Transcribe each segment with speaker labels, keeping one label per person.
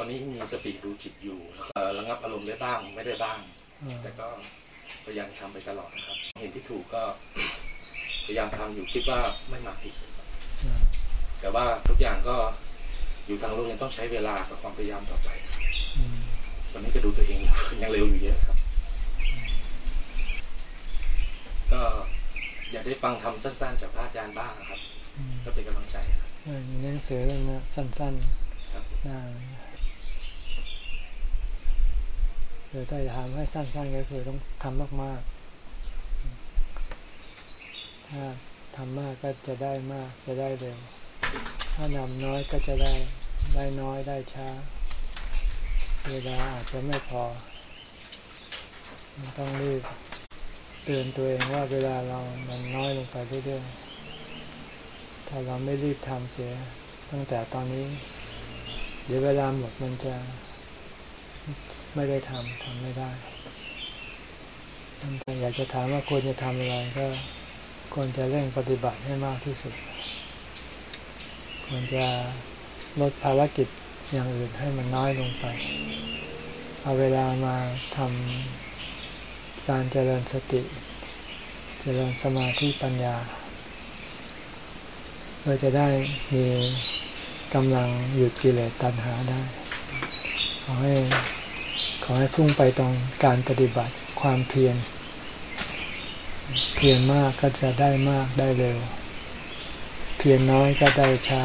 Speaker 1: อนนี้มีสติดูจิตอยู่เอ่อระงับอารมณ์ได้บ้างไม่ได้บ้าง
Speaker 2: อ่า
Speaker 1: แต่ก็พยายามทำไปตลอดนะครับ เห็นที่ถูกก็พยายามทำอยู่คิดว่าไม่มาผิด
Speaker 2: อ่า
Speaker 1: แต่ว่าทุกอย่างก็อยู่ทางโลกยังต้องใช้เวลากับความพยายามต่อไป
Speaker 2: อืม
Speaker 1: ตอนนี้ก็ดูตัวเองอยู่ยังเร็วอยู่เยอะครับ ก็อยากได้ฟังทำสั้นๆจากพระอาจารย์บ้างนะครับ
Speaker 2: อืม
Speaker 1: ก็เป็นกำลังใจครับ
Speaker 2: เออมีหนังสือเรื่องนี้สั้น
Speaker 1: ครับ
Speaker 2: ๆได้ คือถ้าจะทำให้สั้น ๆ ก็คือต้องทำมากๆ ถ้าทำมากก็จะได้มากจะได้เร็ว ถ้านำน้อยก็จะได้ได้น้อยได้ช้า เวลาอาจจะไม่พอ ต้องรีบเตือนตัวเองว่าเวลาเรามันน้อยลงไปเรื่อยๆ ถ้าเราไม่รีบทำเสียตั้งแต่ตอนนี้ เดี๋ยวเวลาหมดมันจะ ไม่ได้ทำทำไม่ได้อยากจะถามว่าควรจะทำอะไรก็ควรจะเร่งปฏิบัติให้มากที่สุด ควรจะลดภารกิจอย่างอื่นให้มันน้อยลงไป เอาเวลามาทำการเจริญสติ เจริญสมาธิปัญญาเพื่อจะได้มีกำลังหยุดกิเลสตัณหาได้ขอให้ ขอให้พุ่งไปตรงการปฏิบัติความเพียรเพียรมากก็จะได้มากได้เร็ว เพียรน้อยก็ได้ช้า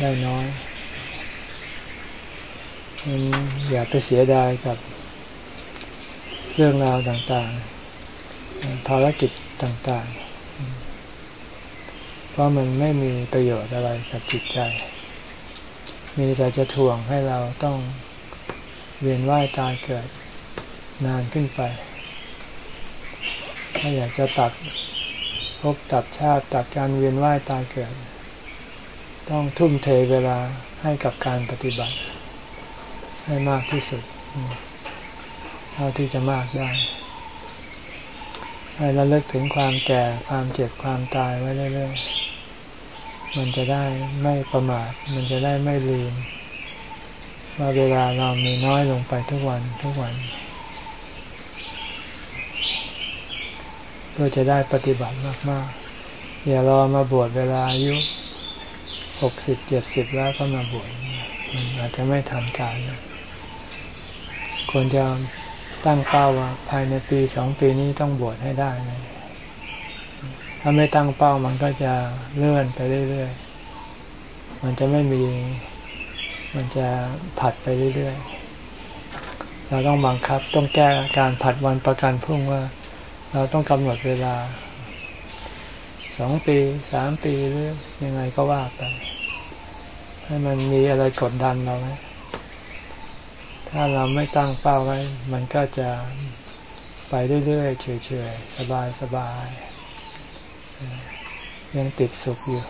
Speaker 2: ได้น้อยอย่าไปเสียดายกับเรื่องราวต่างๆ ภารกิจต่างๆ เพราะมันไม่มีประโยชน์อะไรกับจิตใจ มีแต่จะถ่วงให้เราต้อง เวียนว่ายตายเกิดนานขึ้นไป ถ้าอยากจะตัดภพตัดชาติตัดการเวียนว่ายตายเกิด ต้องทุ่มเทเวลาให้กับการปฏิบัติ ให้มากที่สุดเท่าที่จะมากได้ให้ระลึกถึงความแก่ความเจ็บความตายไว้เรื่อยๆมันจะได้ไม่ประมาทมันจะได้ไม่ลืม ว่าเวลาเรามีน้อยลงไปทุกวันทุกวัน เพื่อจะได้ปฏิบัติมากๆ อย่ารอมาบวชเวลาอายุหกสิบเจ็ดสิบแล้วก็มาบวชมันอาจจะไม่ทันการนะควรจะตั้งเป้าว่าภายในปีสองปีนี้ต้องบวชให้ได้เลยถ้าไม่ตั้งเป้ามันก็จะเลื่อนไปเรื่อยๆ มันจะไม่มี มันจะผัดไปเรื่อยๆ เราต้องบังคับต้องแก้การผัดวันประกันพรุ่งว่า เราต้องกำหนดเวลาสองปีสามปีหรือยังไงก็ว่าไป ให้มันมีอะไรกดดันเราไหมถ้าเราไม่ตั้งเป้าไว้ มันก็จะไปเรื่อยๆเฉยๆ สบายๆยังติดสุขอยู่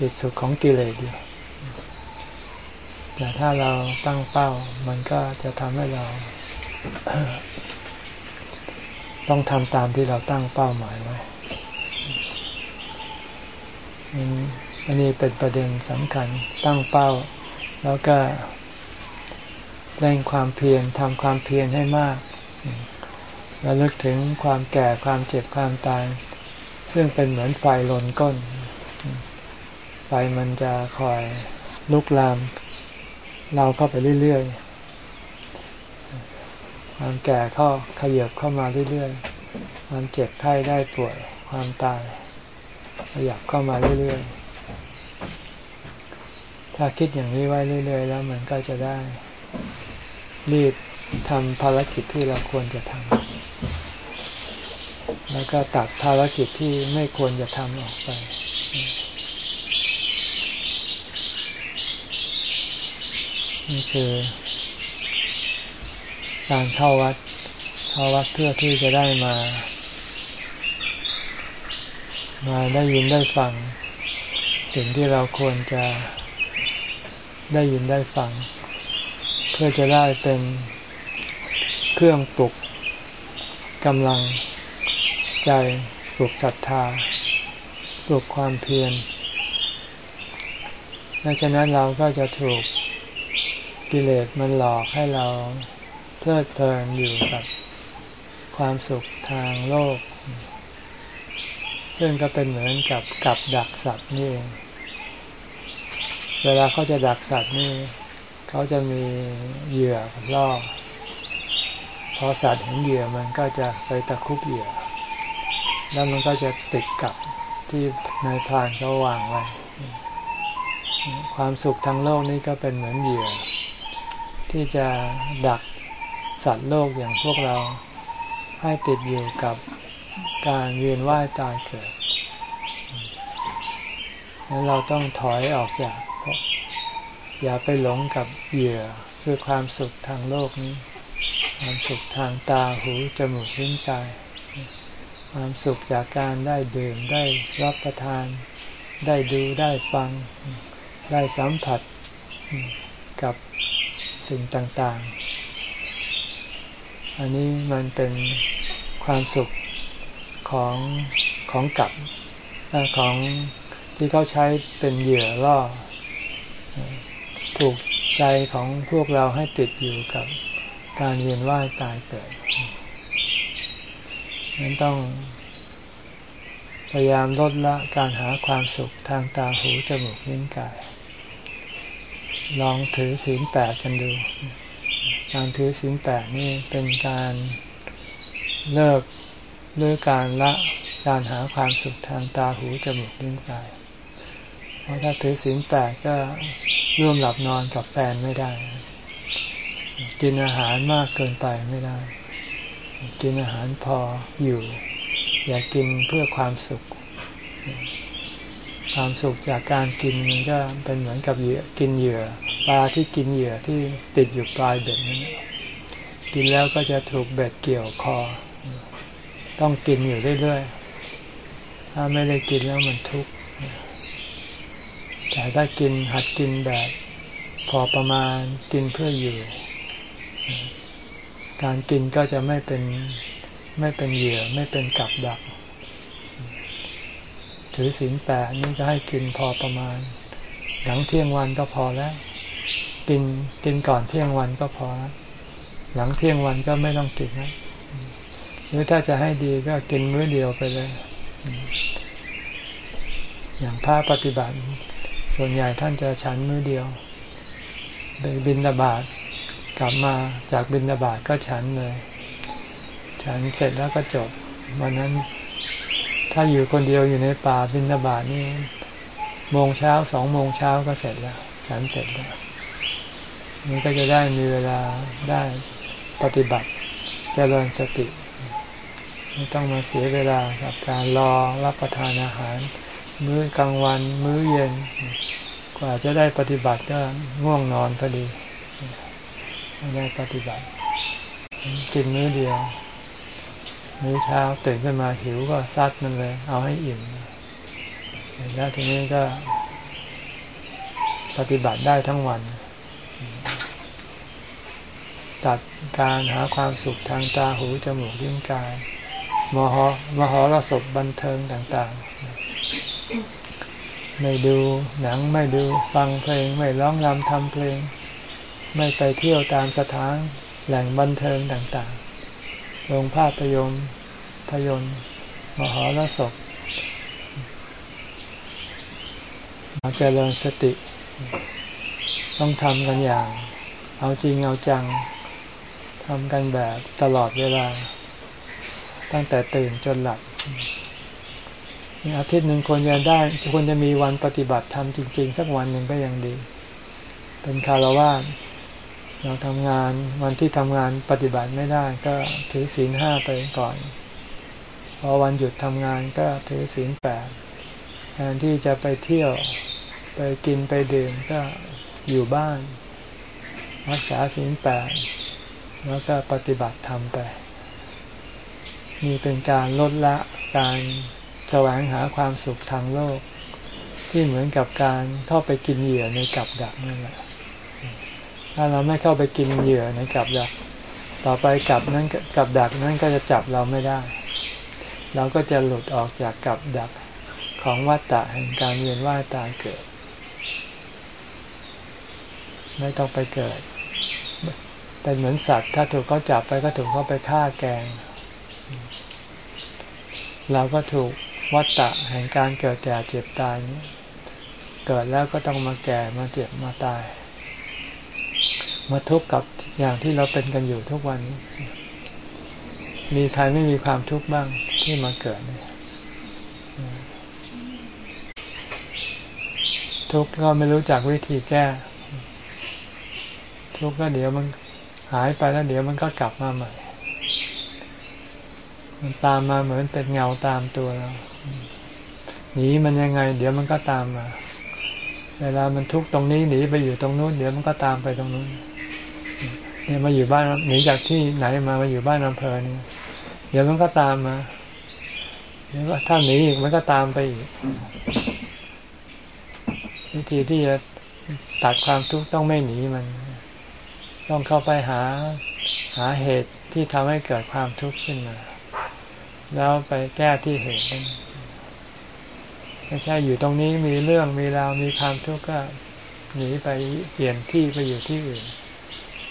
Speaker 2: ติดสุขของกิเลสอยู่ แต่ถ้าเราตั้งเป้า มันก็จะทำให้เรา ต้องทำตามที่เราตั้งเป้าหมายไว้อันนี้เป็นประเด็นสำคัญตั้งเป้า แล้วก็เร่งความเพียรทำความเพียรให้มากแล้วลึกถึงความแก่ความเจ็บความตาย ซึ่งเป็นเหมือนไฟลนก้น ไฟมันจะคอยลุกลาม เราเข้าไปเรื่อยๆ ความแก่เข้าขยับเข้ามาเรื่อยๆ ความเจ็บไข้ได้ป่วย ความตาย ขยับเข้ามาเรื่อยๆ ถ้าคิดอย่างนี้ไว้เรื่อยๆ แล้วมันก็จะได้รีบทำภารกิจที่เราควรจะทำ แล้วก็ตัดภารกิจที่ไม่ควรจะทำออกไป นี่คือ การเข้าวัด เข้าวัดเพื่อที่จะได้มา มาได้ยินได้ฟัง สิ่งที่เราควรจะได้ยินได้ฟัง เพื่อจะได้เป็นเครื่องปลุกกำลังใจปลุกศรัทธาปลุกความเพียรดังนั้นเราก็จะถูก กิเลสมันหลอกให้เราเพลิดเพลินอยู่กับความสุขทางโลก ซึ่งก็เป็นเหมือนกับกับดักสัตว์นี่เองเวลาเขาจะดักสัตว์นี่เขาจะมีเหยื่อล่อพอสัตว์เห็นเหยื่อมันก็จะไปตะคุบเหยื่อ แล้วมันก็จะติดกับที่นายพรานเขาวางไว้ความสุขทางโลกนี่ก็เป็นเหมือนเหยื่อ ที่จะดักสัตว์โลกอย่างพวกเราให้ติดอยู่กับการเวียนว่ายตายเกิดนั้นเราต้องถอยออกจาก อย่าไปหลงกับเหยื่อคือความสุขทางโลกนี้ ความสุขทางตาหูจมูกลิ้นกาย ความสุขจากการได้ดื่มได้รับประทาน ได้ดูได้ฟัง ได้สัมผัสกับ สิ่งต่างๆ อันนี้มันเป็นความสุขของของกับของที่เขาใช้เป็นเหยื่อล่อถูกใจของพวกเราให้ติดอยู่กับการเวียนว่ายตายเกิดนั้นต้องพยายามลดละการหาความสุขทางตาหูจมูกลิ้นกาย ลองถือศีลแปดกันดู การถือศีลแปดนี่เป็นการเลิกหรือการละการหาความสุขทางตาหูจมูกลิ้นกาย เพราะถ้าถือศีลแปดก็ร่วมหลับนอนกับแฟนไม่ได้ กินอาหารมากเกินไปไม่ได้ กินอาหารพออยู่ อย่ากินเพื่อความสุข ความสุขจากการกินมันก็เป็นเหมือนกับเหยื่อกินเหยื่อปลาที่กินเหยื่อที่ติดอยู่ปลายเบ็ดนั้นกินแล้วก็จะถูกเบ็ดเกี่ยวคอ ต้องกินอยู่เรื่อยๆถ้าไม่ได้กินแล้วมันทุกข์แต่ถ้ากินหัดกินแบบพอประมาณกินเพื่ออยู่ การกินก็จะไม่เป็นไม่เป็นเหยื่อไม่เป็นกับดัก ถือศีลแปดนี่ก็ให้กินพอประมาณ หลังเที่ยงวันก็พอแล้ว กินกินก่อนเที่ยงวันก็พอหลังเที่ยงวันก็ไม่ต้องกินนะหรือถ้าจะให้ดีก็กินมื้อเดียวไปเลย อย่างพระปฏิบัติ ส่วนใหญ่ท่านจะฉันมื้อเดียวไปบินตาบาตกลับมาจากบินตาบาตก็ฉันเลย ฉันเสร็จแล้วก็จบ วันนั้น ถ้าอยู่คนเดียวอยู่ในป่าบินตาบาตนี่โมงเช้าสองโมงเช้าก็เสร็จแล้วฉันเสร็จแล้วนี่ก็จะได้มีเวลาได้ปฏิบัติจเจริญสติไม่ต้องมาเสียเวลากับการรอรับประทานอาหาร มื้อกลางวัน มื้อเย็น กว่าจะได้ปฏิบัติก็ง่วงนอนพอดีไม่ได้ปฏิบัติ กินมื้อเดียว มื้อเช้าตื่นขึ้นมาหิวก็ซัดมันเลย เอาให้อิ่มแล้วทีนี้ก็ ปฏิบัติได้ทั้งวัน ตัดการหาความสุขทางตาหูจมูกลิ้นกาย มหมหรสพบันเทิงต่าง ๆ ไม่ดูหนังไม่ดูฟังเพลง ไม่ร้องรำทำเพลง ไม่ไปเที่ยวตามสถานแหล่งบันเทิงต่างๆ โรงภาพยนตร์พยนตร์มหรสพมาเจริญสติ ต้องทำกันอย่าง เอาจริงเอาจังทำกันแบบตลอดเวลา ตั้งแต่ตื่นจนหลับอาทิตย์หนึ่งคนจะได้ควรจะมีวันปฏิบัติธรรมจริง ๆ สักวันหนึ่งก็ยังดี เป็นคารวะ เราทำงานวันที่ทำงานปฏิบัติไม่ได้ก็ถือศีลห้าไปก่อน พอวันหยุดทำงานก็ถือศีลแปดแทนที่จะไปเที่ยวไปกินไปดื่มก็อยู่บ้าน รักษาศีลแปดแล้วก็ปฏิบัติธรรมไปมีเป็นการลดละการแสวงหาความสุขทางโลก ที่เหมือนกับการเข้าไปกินเหยื่อในกับดักนั่นแหละ ถ้าเราไม่เข้าไปกินเหยื่อในกับดัก ต่อไปกับนั้นกับดักนั้นก็จะจับเราไม่ได้ เราก็จะหลุดออกจากกับดักของวัฏฏะแห่งการเวียนว่ายตายเกิด ไม่ต้องไปเกิด เป็นเหมือนสัตว์ ถ้าถูกเขาจับไปก็ถูกเขาไปฆ่าแกง เราก็ถูกวัฏฏะแห่งการเกิดแก่เจ็บตายนี้ เกิดแล้วก็ต้องมาแก่มาเจ็บมาตาย มาทุกข์กับอย่างที่เราเป็นกันอยู่ทุกวันนี้ มีใครไม่มีความทุกข์บ้างที่มาเกิดเนี่ยทุกข์ก็ไม่รู้จักวิธีแก้ ทุกข์ก็เดี๋ยวมันหายไปแล้วเดี๋ยวมันก็กลับมาใหม่ มันตามมาเหมือนเป็นเงาตามตัวเราหนีมันยังไง เดี๋ยวมันก็ตามมา เวลามันทุกข์ตรงนี้หนีไปอยู่ตรงนู้นเดี๋ยวมันก็ตามไปตรงนู้นเนี่ยมาอยู่บ้านหนีจากที่ไหนมามาอยู่บ้านอำเภอเนี่ยเดี๋ยวมันก็ตามมาเดี๋ยวถ้าหนีอีกมันก็ตามไปอีกวิธีที่จะตัดความทุกข์ต้องไม่หนีมัน ต้องเข้าไปหาหาเหตุที่ทำให้เกิดความทุกข์ขึ้นมา แล้วไปแก้ที่เหตุนั้น ไม่ใช่อยู่ตรงนี้มีเรื่องมีราวมีความทุกข์ก็หนีไปเปลี่ยนที่ไปอยู่ที่อื่น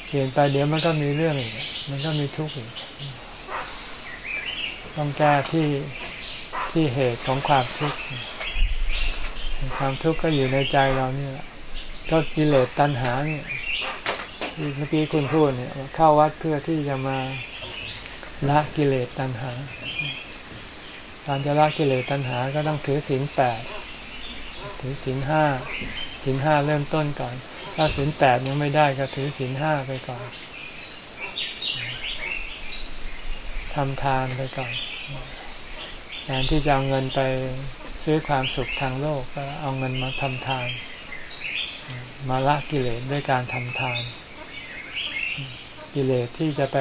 Speaker 2: เปลี่ยนไปเดี๋ยวมันก็มีเรื่องอีกมันก็มีทุกข์อีกต้องแก้ที่ที่เหตุของความทุกข์ความทุกข์ก็อยู่ในใจเรานี่ยก็กิเลสตัณหาเนี่ยที่เมื่อกี้คุณพูดเนี่ยเข้าวัดเพื่อที่จะมาละกิเลสตัณหา การจะละกิเลสตัณหาก็ต้องถือศีลแปดถือศีลห้าศีลห้าเริ่มต้นก่อน ถ้าศีลแปดยังไม่ได้ก็ถือศีลห้าไปก่อนทำทานไปก่อนแทนที่จะเอาเงินไปซื้อความสุขทางโลกก็เอาเงินมาทำทาน มาละกิเลสด้วยการทำทาน กิเลสที่จะไป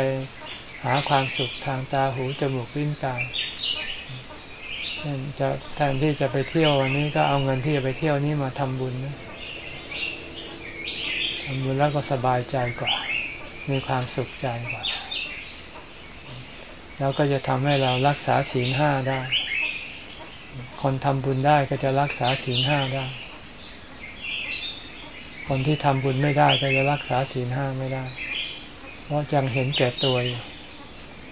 Speaker 2: หาความสุขทางตาหูจมูกลิ้นกาย จะแทนที่จะไปเที่ยววันนี้ก็เอาเงินที่จะไปเที่ยวนี้มาทำบุญนะทำบุญแล้วก็สบายใจกว่า มีความสุขใจกว่า แล้วก็จะทำให้เรารักษาศีลห้าได้ คนทำบุญได้ก็จะรักษาศีลห้าได้ คนที่ทำบุญไม่ได้ก็จะรักษาศีลห้าไม่ได้ เพราะยังเห็นแก่ตัวอยู่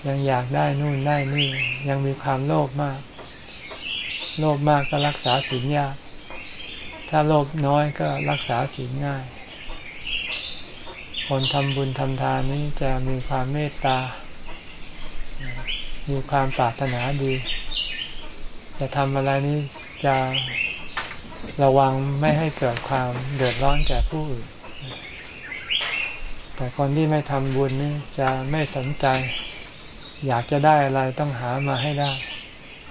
Speaker 2: ยังอยากได้นู่นได้นี่ยังมีความโลภมาก โลภมากก็รักษาศีลยาก ถ้าโลภน้อยก็รักษาศีลง่าย คนทำบุญทำทานนี้จะมีความเมตตา มีความปรารถนาดี จะทำอะไรนี้จะระวังไม่ให้เกิดความเดือดร้อนแก่ผู้อื่น แต่คนที่ไม่ทำบุญนี่จะไม่สนใจ อยากจะได้อะไรต้องหามาให้ได้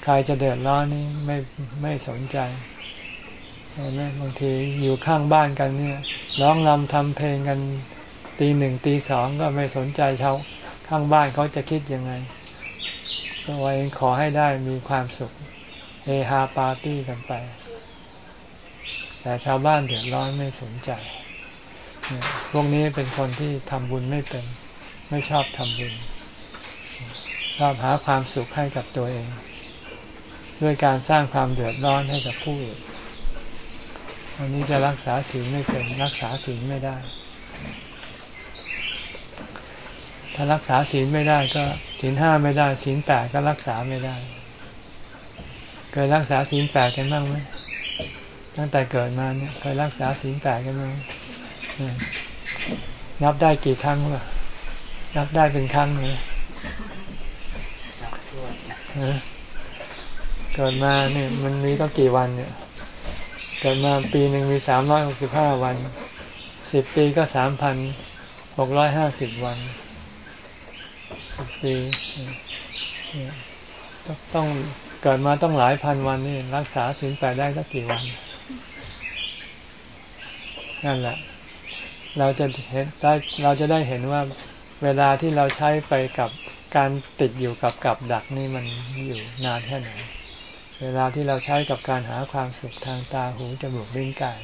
Speaker 2: ครจะเดือดร้อนนี่ไม่ไม่สนใจเห็นไหมบางทีอยู่ข้างบ้านกันเนี่ยร้องรำทำเพลงกันตีหนึ่งตีสองก็ไม่สนใจชาวข้างบ้านเขาจะคิดยังไงก็ไว้ขอให้ได้มีความสุขเฮฮาปาร์ตี้กันไป แต่ชาวบ้านเดือดร้อนไม่สนใจ พวกนี้เป็นคนที่ทำบุญไม่เป็น ไม่ชอบทำบุญ ชอบหาความสุขให้กับตัวเอง ด้วยการสร้างความเดือดร้อนให้กับผู้อื่นอันนี้จะรักษาศีลไม่เป็นรักษาศีลไม่ได้ ถ้ารักษาศีลไม่ได้ก็ศีลห้าไม่ได้ศีลแปดก็รักษาไม่ได้ เคยรักษาศีลแปดกันบ้างไหมตั้งแต่เกิดมาเนี่ยเคยรักษาศีลแปดกันไหมนับได้กี่ครั้งล่ะนับได้เป็นครั้งเลย เกิดมาเนี่ยมันมีตั้งกี่วันเนี่ย เกิดมาปีหนึ่งมีสามร้อยหกสิบห้าวัน สิบปีก็สามพันหกร้อยห้าสิบวันสิบปีต้องเกิดมาต้องหลายพันวันนี่รักษาศีลแปดได้สักกี่วัน นั่นแหละ เราจะเห็นได้เราจะได้เห็นว่าเวลาที่เราใช้ไปกับการติดอยู่กับกับดักนี่มันอยู่นานแค่ไหน เวลาที่เราใช้กับการหาความสุขทางตาหูจมูกลิ้นกาย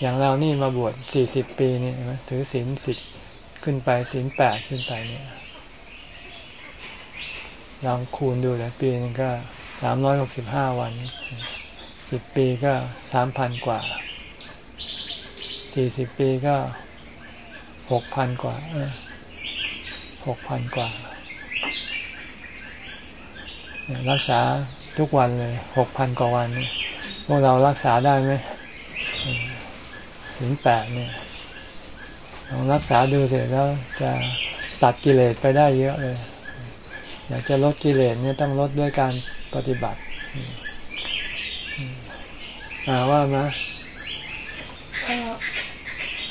Speaker 2: อย่างเรานี่มาบวชสี่สิบปีเนี่ยถือศีลสิบขึ้นไปศีลแปดขึ้นไปเนี่ยลองคูณดูเลยปีนึงก็สามร้อยหกสิบห้าวันสิบปีก็สามพันกว่าสี่สิบปีก็หกพันกว่าหกพันกว่า รักษาทุกวันเลยหกพันกว่าวันพวกเรารักษาได้ไหมถึงแปดเนี่ยลองรักษาดูเสร็จแล้วจะตัดกิเลสไปได้เยอะเลย อยากจะลดกิเลสเนี่ยต้องลดด้วยการปฏิบัติอาว่ามา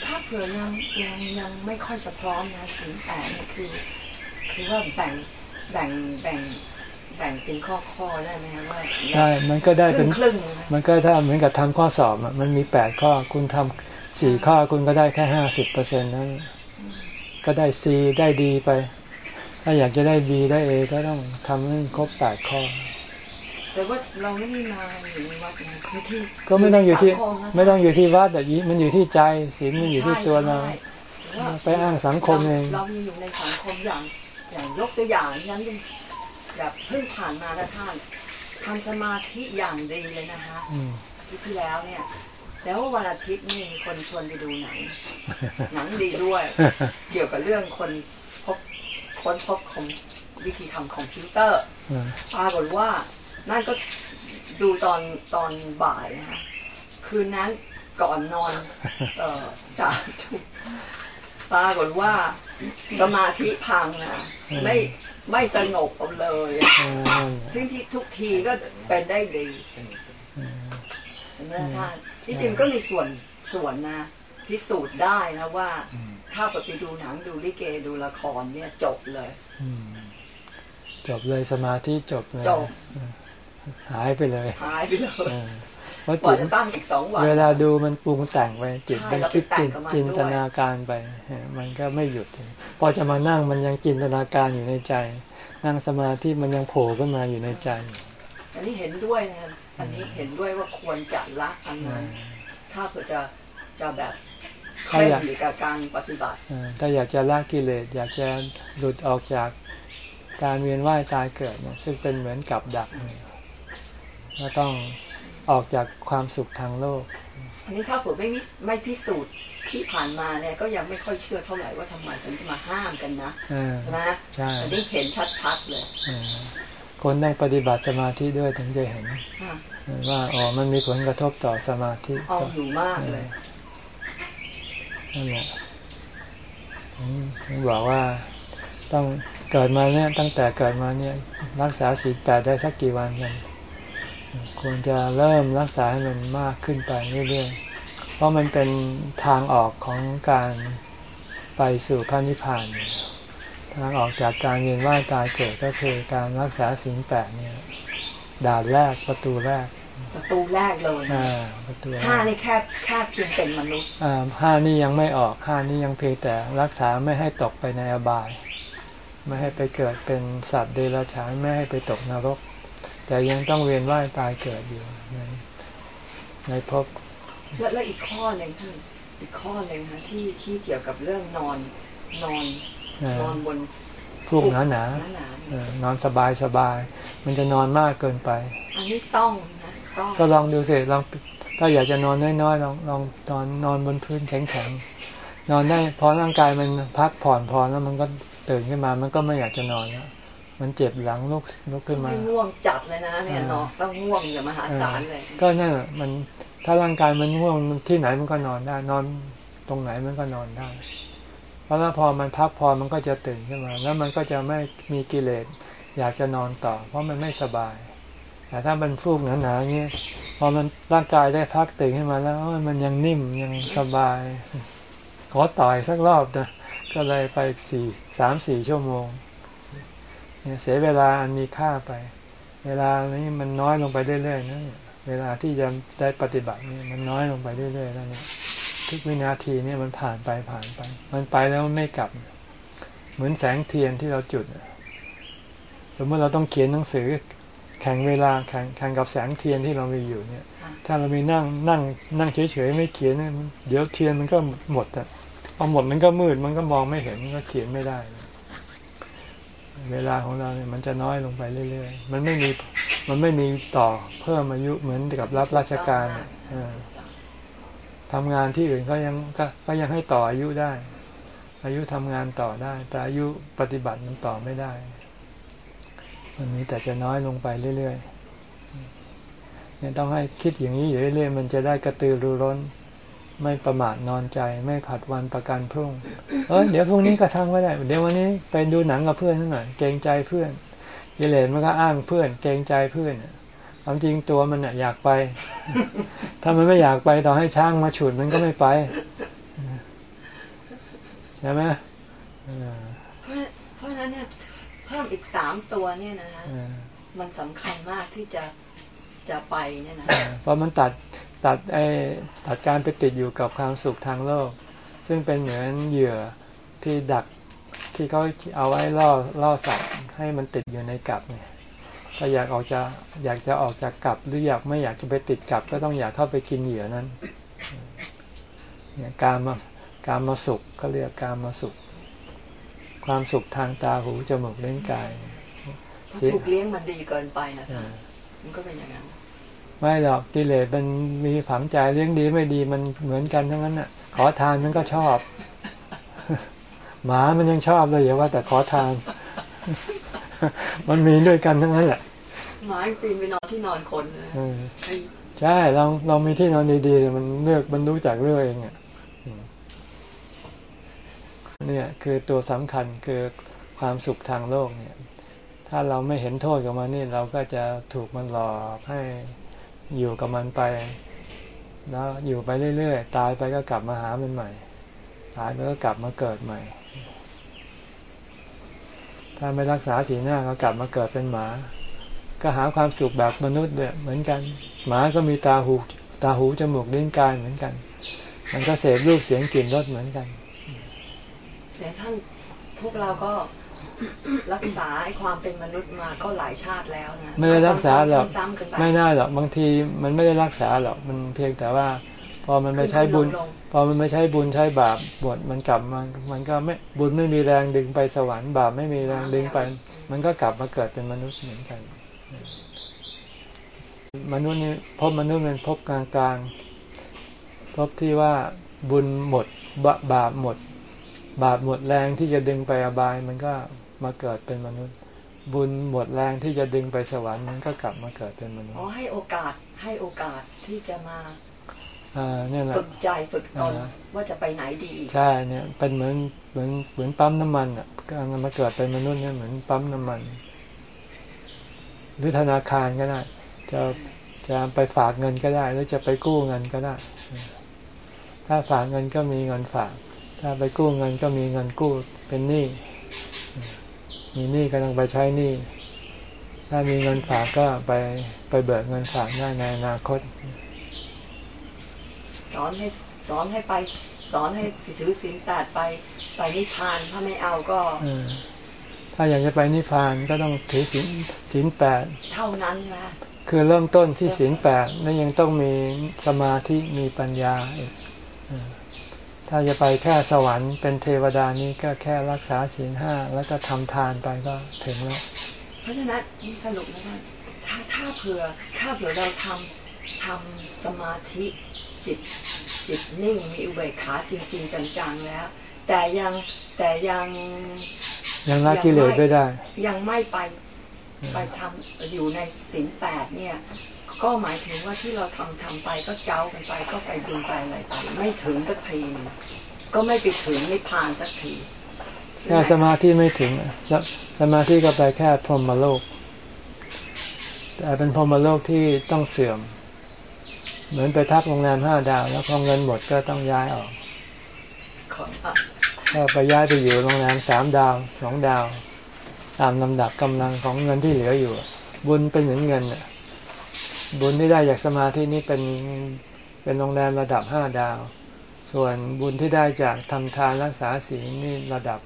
Speaker 3: ถ้าเผื่อยังยังยังไม่ค่อยจะพร้อมนะสิ่งแต่เนี่ยคือ คือว่าแบ่งแบ่งแบ่ง แบ่งเป็นข้อข้อได้ไหมคว่าได้
Speaker 2: มันก็ได้เป็น
Speaker 3: ครึ่ง
Speaker 2: มันก็ถ้าเหมือนกับทำข้อสอบอะมันมีแปดข้อคุณทำสี่ข้อคุณก็ได้แค่ห้าสิบเปอร์เซ็นต์นั้นก็ได้ซีได้ดีไป ถ้าอยากจะได้บีได้เอก็ต้องทำให้ครบแปดข้อ
Speaker 3: แต่ว่าเราไม่ได้มาอยู่ในวัดนะคือที่
Speaker 2: ก็ไม่ต้องอยู่ที่ ไม่ต้องอยู่ที่วัดแต่ยีมันอยู่ที่ใจศีลมันอยู่ที่ตัวเราไปอ้างสังคมเอง
Speaker 3: เราอยู่ในสังคมอย่างอย่างยกตัวอย่างนั้น แบบเพิ่งผ่านมาแล้วท่านทำสมาธิอย่างดีเลยนะคะที่ที่แล้วเนี่ย แล้ววันอาทิตย์นี่มีคนชวนไปดูหนัง หนังดีด้วย เกี่ยวกับเรื่องคนพบค้นพบคอมวิธีทำคอมพิวเตอร์ปรากฏว่านั่นก็ดูตอนตอนบ่ายนะคะคืนนั้นก่อนนอนเออสามทุ่มปรากฏว่าสมาธิพังนะไม่ ไม่สงบเอาเลยซึ่งที่ทุกทีก็เป็นได้ดีนะท่านที่จริงก็มีส่วนส่วนนะ พิสูจน์ได้นะว่า ถ้าไปดูหนังดูลิเกดูละครเนี่ยจบเลย
Speaker 2: จบเลยสมาธิจบเลย
Speaker 3: จบ
Speaker 2: หายไปเลย
Speaker 3: หายไปเลย
Speaker 2: เพราะจิตตั้งอีกสองวันเวลาดูมันปรุงแต่งไปจิตมันคิดจินตนาการไป มันก็ไม่หยุด พอจะมานั่งมันยังจินตนาการอยู่ในใจ นั่งสมาธิมันยังโผล่ขึ้นมาอยู่ในใจ
Speaker 3: อันนี้เห็นด้วยนะอันนี้เห็นด้วยว่าควรจะละอันนั้นถ้าเผื่อจะจะแบบใครอยู่กับการปฏิบัติ
Speaker 2: ถ้าอยากจะละกิเลสอยากจะหลุดออกจากการเวียนว่ายตายเกิดเนี่ยซึ่งเป็นเหมือนกับดักก็ต้อง ออกจากความสุขทางโลก
Speaker 3: อันนี้ถ้าผมไม่ไม่พิสูจน์ที่ผ่านมาเนี่ยก็ยังไม่ค่อยเชื่อเท่าไหร่ว่าทำไมถึงมาห้ามกันนะใช่ไหมใช่อันนี้เห็นชัดๆเลย
Speaker 2: คนได้ปฏิบัติสมาธิด้วยถึงจะเห็นว่าอ๋อมันมีผลกระทบต่อสมาธิ
Speaker 3: อ๋ออยู่มากเลย
Speaker 2: นั่นแหละถึงบอกว่าต้องเกิดมาเนี่ยตั้งแต่เกิดมาเนี่ยรักษาศีลแปดได้สักกี่วันกัน ควรจะเริ่มรักษาให้มันมากขึ้นไปเรื่อยๆ เพราะมันเป็นทางออกของการไปสู่พระนิพพาน ทางออกจากการเวียนว่ายตายเกิดก็คือการรักษาสิ่งแปดเนี่ย ด่านแรกประตูแรก
Speaker 3: ประตูแรกเลย
Speaker 2: อ่าประตู
Speaker 3: ห้านี่แค่แค่เพียงเป็นมนุษย์
Speaker 2: อ่าห้านี่ยังไม่ออกห้านี่ยังเพียงแต่รักษาไม่ให้ตกไปในอบาย ไม่ให้ไปเกิดเป็นสัตว์เดรัจฉานไม่ให้ไปตกนรก แต่ยังต้องเวียนว่ายตายเกิดอยู่ในในภพ
Speaker 3: แล้วแล้วอีกข้อหนึ่งท่านอีกข้อหนึ่งนะที่ที่เกี่ยวกับเรื่องนอนนอนนอนบน
Speaker 2: ฟูกหนาหนานอนสบายสบาย มันจะนอนมากเกินไป
Speaker 3: อันนี้ต้องนะต้อง
Speaker 2: ก็ลองดูสิลองถ้าอยากจะนอนน้อยๆลองลองนอนนอนบนพื้นแข็งๆนอนได้พอร่างกายมันพักผ่อนพอแล้วมันก็ตื่นขึ้นมา มันก็ไม่อยากจะนอนแล้ว มันเจ็บหลังลุกลุกขึ้นมา
Speaker 3: ง่วงจัดเลยนะเนี่ยเนาะต้องง่วงอย่ามหาศาลเลย
Speaker 2: ก็นั่นมันถ้าร่างกายมันง่วงที่ไหนมันก็นอนได้ นอนตรงไหนมันก็นอนได้ เพราะว่าพอมันพักพอมันก็จะตื่นขึ้นมา แล้วมันก็จะไม่มีกิเลสอยากจะนอนต่อ เพราะมันไม่สบาย แต่ถ้ามันฟูกหนาๆเงี้ยพอมันร่างกายได้พักตื่นขึ้นมาแล้วมันยังนิ่มยังสบาย ขอต่อยสักรอบนะก็เลยไปสี่สามสี่ชั่วโมง เสียเวลาอันมีค่าไป เวลานี้มันน้อยลงไปเรื่อยๆนะเวลาที่จะได้ปฏิบัตินี่มันน้อยลงไปเรื่อยๆแล้วเนี่ยทุกวินาทีเนี่ยมันผ่านไปผ่านไป มันไปแล้วไม่กลับ เหมือนแสงเทียนที่เราจุด สมมติเราต้องเขียนหนังสือ แข่งเวลาแข่งแข่งกับแสงเทียนที่เรามีอยู่เนี่ย ถ้าเรามีนั่งนั่ง นั่งเฉยๆไม่เขียนเดี๋ยวเทียนมันก็หมดอะพอหมดมันก็มืดมันก็มองไม่เห็นมันก็เขียนไม่ได้ เวลาของเราเนี่ยมันจะน้อยลงไปเรื่อยๆ มันไม่มีมันไม่มีต่อเพิ่มอายุเหมือนกับรับราชการทำงานที่อื่นก็ยังก็ยังให้ต่ออายุได้ อายุทำงานต่อได้ แต่อายุปฏิบัติมันต่อไม่ได้ มันมีแต่จะน้อยลงไปเรื่อยๆเนี่ยต้องให้คิดอย่างนี้อยู่เรื่อยๆมันจะได้กระตือรือร้น ไม่ประมาทนอนใจ ไม่ผัดวันประกันพรุ่ง เออเดี๋ยวพรุ่งนี้ก็ทำก็ได้ เดี๋ยววันนี้ไปดูหนังกับเพื่อนหน่อยเกรงใจเพื่อนยิเลนมันก็อ้างเพื่อน เกรงใจเพื่อนความจริงตัวมันอยากไป ถ้ามันไม่อยากไปต่อให้ช่างมาฉุดมันก็ไม่ไปใช่ไหม
Speaker 3: เพราะเพราะนั้นเนี่ยเพิ่มอีกสามตัวเนี่ยนะฮะมันสำคัญมากที่จะจะไปเนี่ยนะ
Speaker 2: เพราะมันตัด ตัดไอ้ตัดการไปติดอยู่กับความสุขทางโลก ซึ่งเป็นเหมือนเหยื่อที่ดักที่เขาเอาไว้ล่อล่อสัตว์ให้มันติดอยู่ในกับเนี่ยถ้าอยากออกจะอยากจะออกจากกับหรืออยากไม่อยากจะไปติดกับ ก็ต้องอยากเข้าไปกินเหยื่อนั้นเนี่ยการมาการมาสุขเขาเรียกการมาสุข ความสุขทางตาหูจมูกเล่นกาย
Speaker 3: ถูกเลี้ยงมันดีเกินไปนะคะมันก็เป็นอย่างนั้น
Speaker 2: ไม่หรอกกิเลสมันมีฝังใจเลี้ยงดีไม่ดีมันเหมือนกันทั้งนั้นอะ ขอทานมันก็ชอบ หมามันยังชอบเลยอย่าว่าแต่ขอทาน มันมีด้วยกันทั้งนั้นแหละ
Speaker 3: หมาปีนไปนอนที่นอนคน
Speaker 2: ใช่เราเรามีที่นอนดีๆมันเลือกมันรู้จักเรื่องเองอะเนี่ยคือตัวสำคัญคือความสุขทางโลกเนี่ย ถ้าเราไม่เห็นโทษกับมันนี่เราก็จะถูกมันหลอกให้ อยู่กับมันไป แล้วอยู่ไปเรื่อยๆ ตายไปก็กลับมาหามันใหม่ ตายไปก็กลับมาเกิดใหม่ ถ้าไม่รักษาสีหน้าก็กลับมาเกิดเป็นหมา ก็หาความสุขแบบมนุษย์เนี่ยเหมือนกัน หมาก็มีตาหูตาหูจมูกลิ้นกายเหมือนกัน มันก็เสพรูปเสียงกลิ่นรสเหมือนกัน
Speaker 3: แต่ท่านพวกเราก็ รักษาไอ้ความเป็นมนุษย์มาก็หลายชาติแล้วนะ
Speaker 2: ไม่ได้รักษาหรอกไม่น่าหรอกบางทีมันไม่ได้รักษาหรอกมันเพียงแต่ว่า พอมันไม่ใช้บุญ พอมันไม่ใช้บุญใช้บาปบวชมันกลับมามันก็ไม่บุญไม่มีแรงดึงไปสวรรค์บาปไม่มีแรงดึงไป มันก็กลับมาเกิดเป็นมนุษย์เหมือนกัน มนุษย์นี่พบมนุษย์เป็นพบกลางๆพบที่ว่าบุญหมดบาปหมด บาปหมดแรงที่จะดึงไปอบายมันก็ มาเกิดเป็นมนุษย์ บุญหมดแรงที่จะดึงไปสวรรค์มันก็กลับมาเกิดเป็นมนุษย์
Speaker 3: อ๋อให้โอกาสให้โอกาสที่จะมา
Speaker 2: อ่าเนี่ยแหละ
Speaker 3: ฝึกใจฝึกตนว่าจะไปไหนดี
Speaker 2: ใช่เนี่ยเป็นเหมือนเหมือนเหมือนปั๊มน้ำมันอะกำลังมาเกิดเป็นมนุษย์เนี่ยเหมือนปั๊มน้ำมัน หรือธนาคารก็ได้ จะจะไปฝากเงินก็ได้หรือจะไปกู้เงินก็ได้ ถ้าฝากเงินก็มีเงินฝาก ถ้าไปกู้เงินก็มีเงินกู้เป็นหนี้ มีหนี้ก็ต้องไปใช้หนี้ถ้ามีเงินฝากก็ไปไปเบิกเงินฝากได้ในอนาคต
Speaker 3: สอนให้สอนให้ไป สอนให้ถือศีลแปดไปไปนิพพานถ้าไม่เอาก็
Speaker 2: ถ้าอยากจะไปนิพพานก็ต้องถือศีลศีลแปด
Speaker 3: เท่านั้นนะ
Speaker 2: คือเริ่มต้นที่ศีลแปดแล้วยังต้องมีสมาธิมีปัญญาอีก ถ้าจะไปแค่สวรรค์เป็นเทวดานี้ก็แค่รักษาศีลห้าแล้วก็ทำทานไปก็ถึงแล้ว
Speaker 3: เพราะฉะนั้นนี่สรุปนะท่านถ้าถ้าเผื่อถ้าเผื่อเราทำทำสมาธิจิตจิตนิ่งมีอุเบกขาจริง ๆ จังๆแล้ว แต่ยังแต่ยัง
Speaker 2: ยังละกิเลสไม่ได้
Speaker 3: ยังไม่ไปไปทำอยู่ในศีลแปดเนี่ย ก็หมายถึงว่าที่เราทำทำไปก็เจ้ากันไป ก็ไปบุญไปอะไรไป ไม่ถึงสักทีก็ไม่ไปถึงไม่ผ่านสักที
Speaker 2: แค่สมาธิไม่ถึงสมาธิก็ไปแค่พรหมโลก แต่เป็นพรหมโลกที่ต้องเสื่อม เหมือนไปพักโรงแรมห้าดาว แล้วพอเงินหมดก็ต้องย้ายออกก็ไปย้ายไปอยู่โรงแรมสามดาวสองดาว ตามลำดับกำลังของเงินที่เหลืออยู่ บุญเป็นเหมือนเงินอะ บุญที่ได้จากสมาธินี้เป็นเป็นโรงแรมระดับห้าดาว ส่วนบุญที่ได้จากทำทานรักษาศีลนี่ระดับ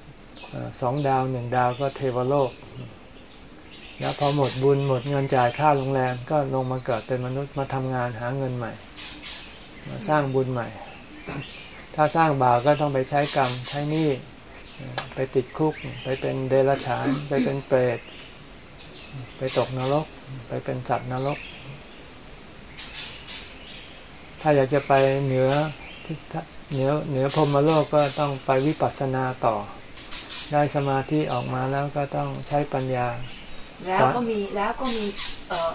Speaker 2: สองดาวหนึ่งดาวก็เทวโลก แล้วพอหมดบุญหมดเงินจ่ายค่าโรงแรมก็ลงมาเกิดเป็นมนุษย์มาทำงานหาเงินใหม่ มาสร้างบุญใหม่ ถ้าสร้างบาปก็ต้องไปใช้กรรมใช้หนี้ไปติดคุก ไปเป็นเดรัจฉาน ไปเป็นเปรตไปตกนรก ไปเป็นสัตว์นรก ถ้าอยากจะไปเหนือเหนือเหนือพรหมโลกก็ต้องไปวิปัสสนาต่อ ได้สมาธิออกมาแล้วก็ต้องใช้ปัญญา
Speaker 3: แล้วก็มีแล้วก็มีเอ่อ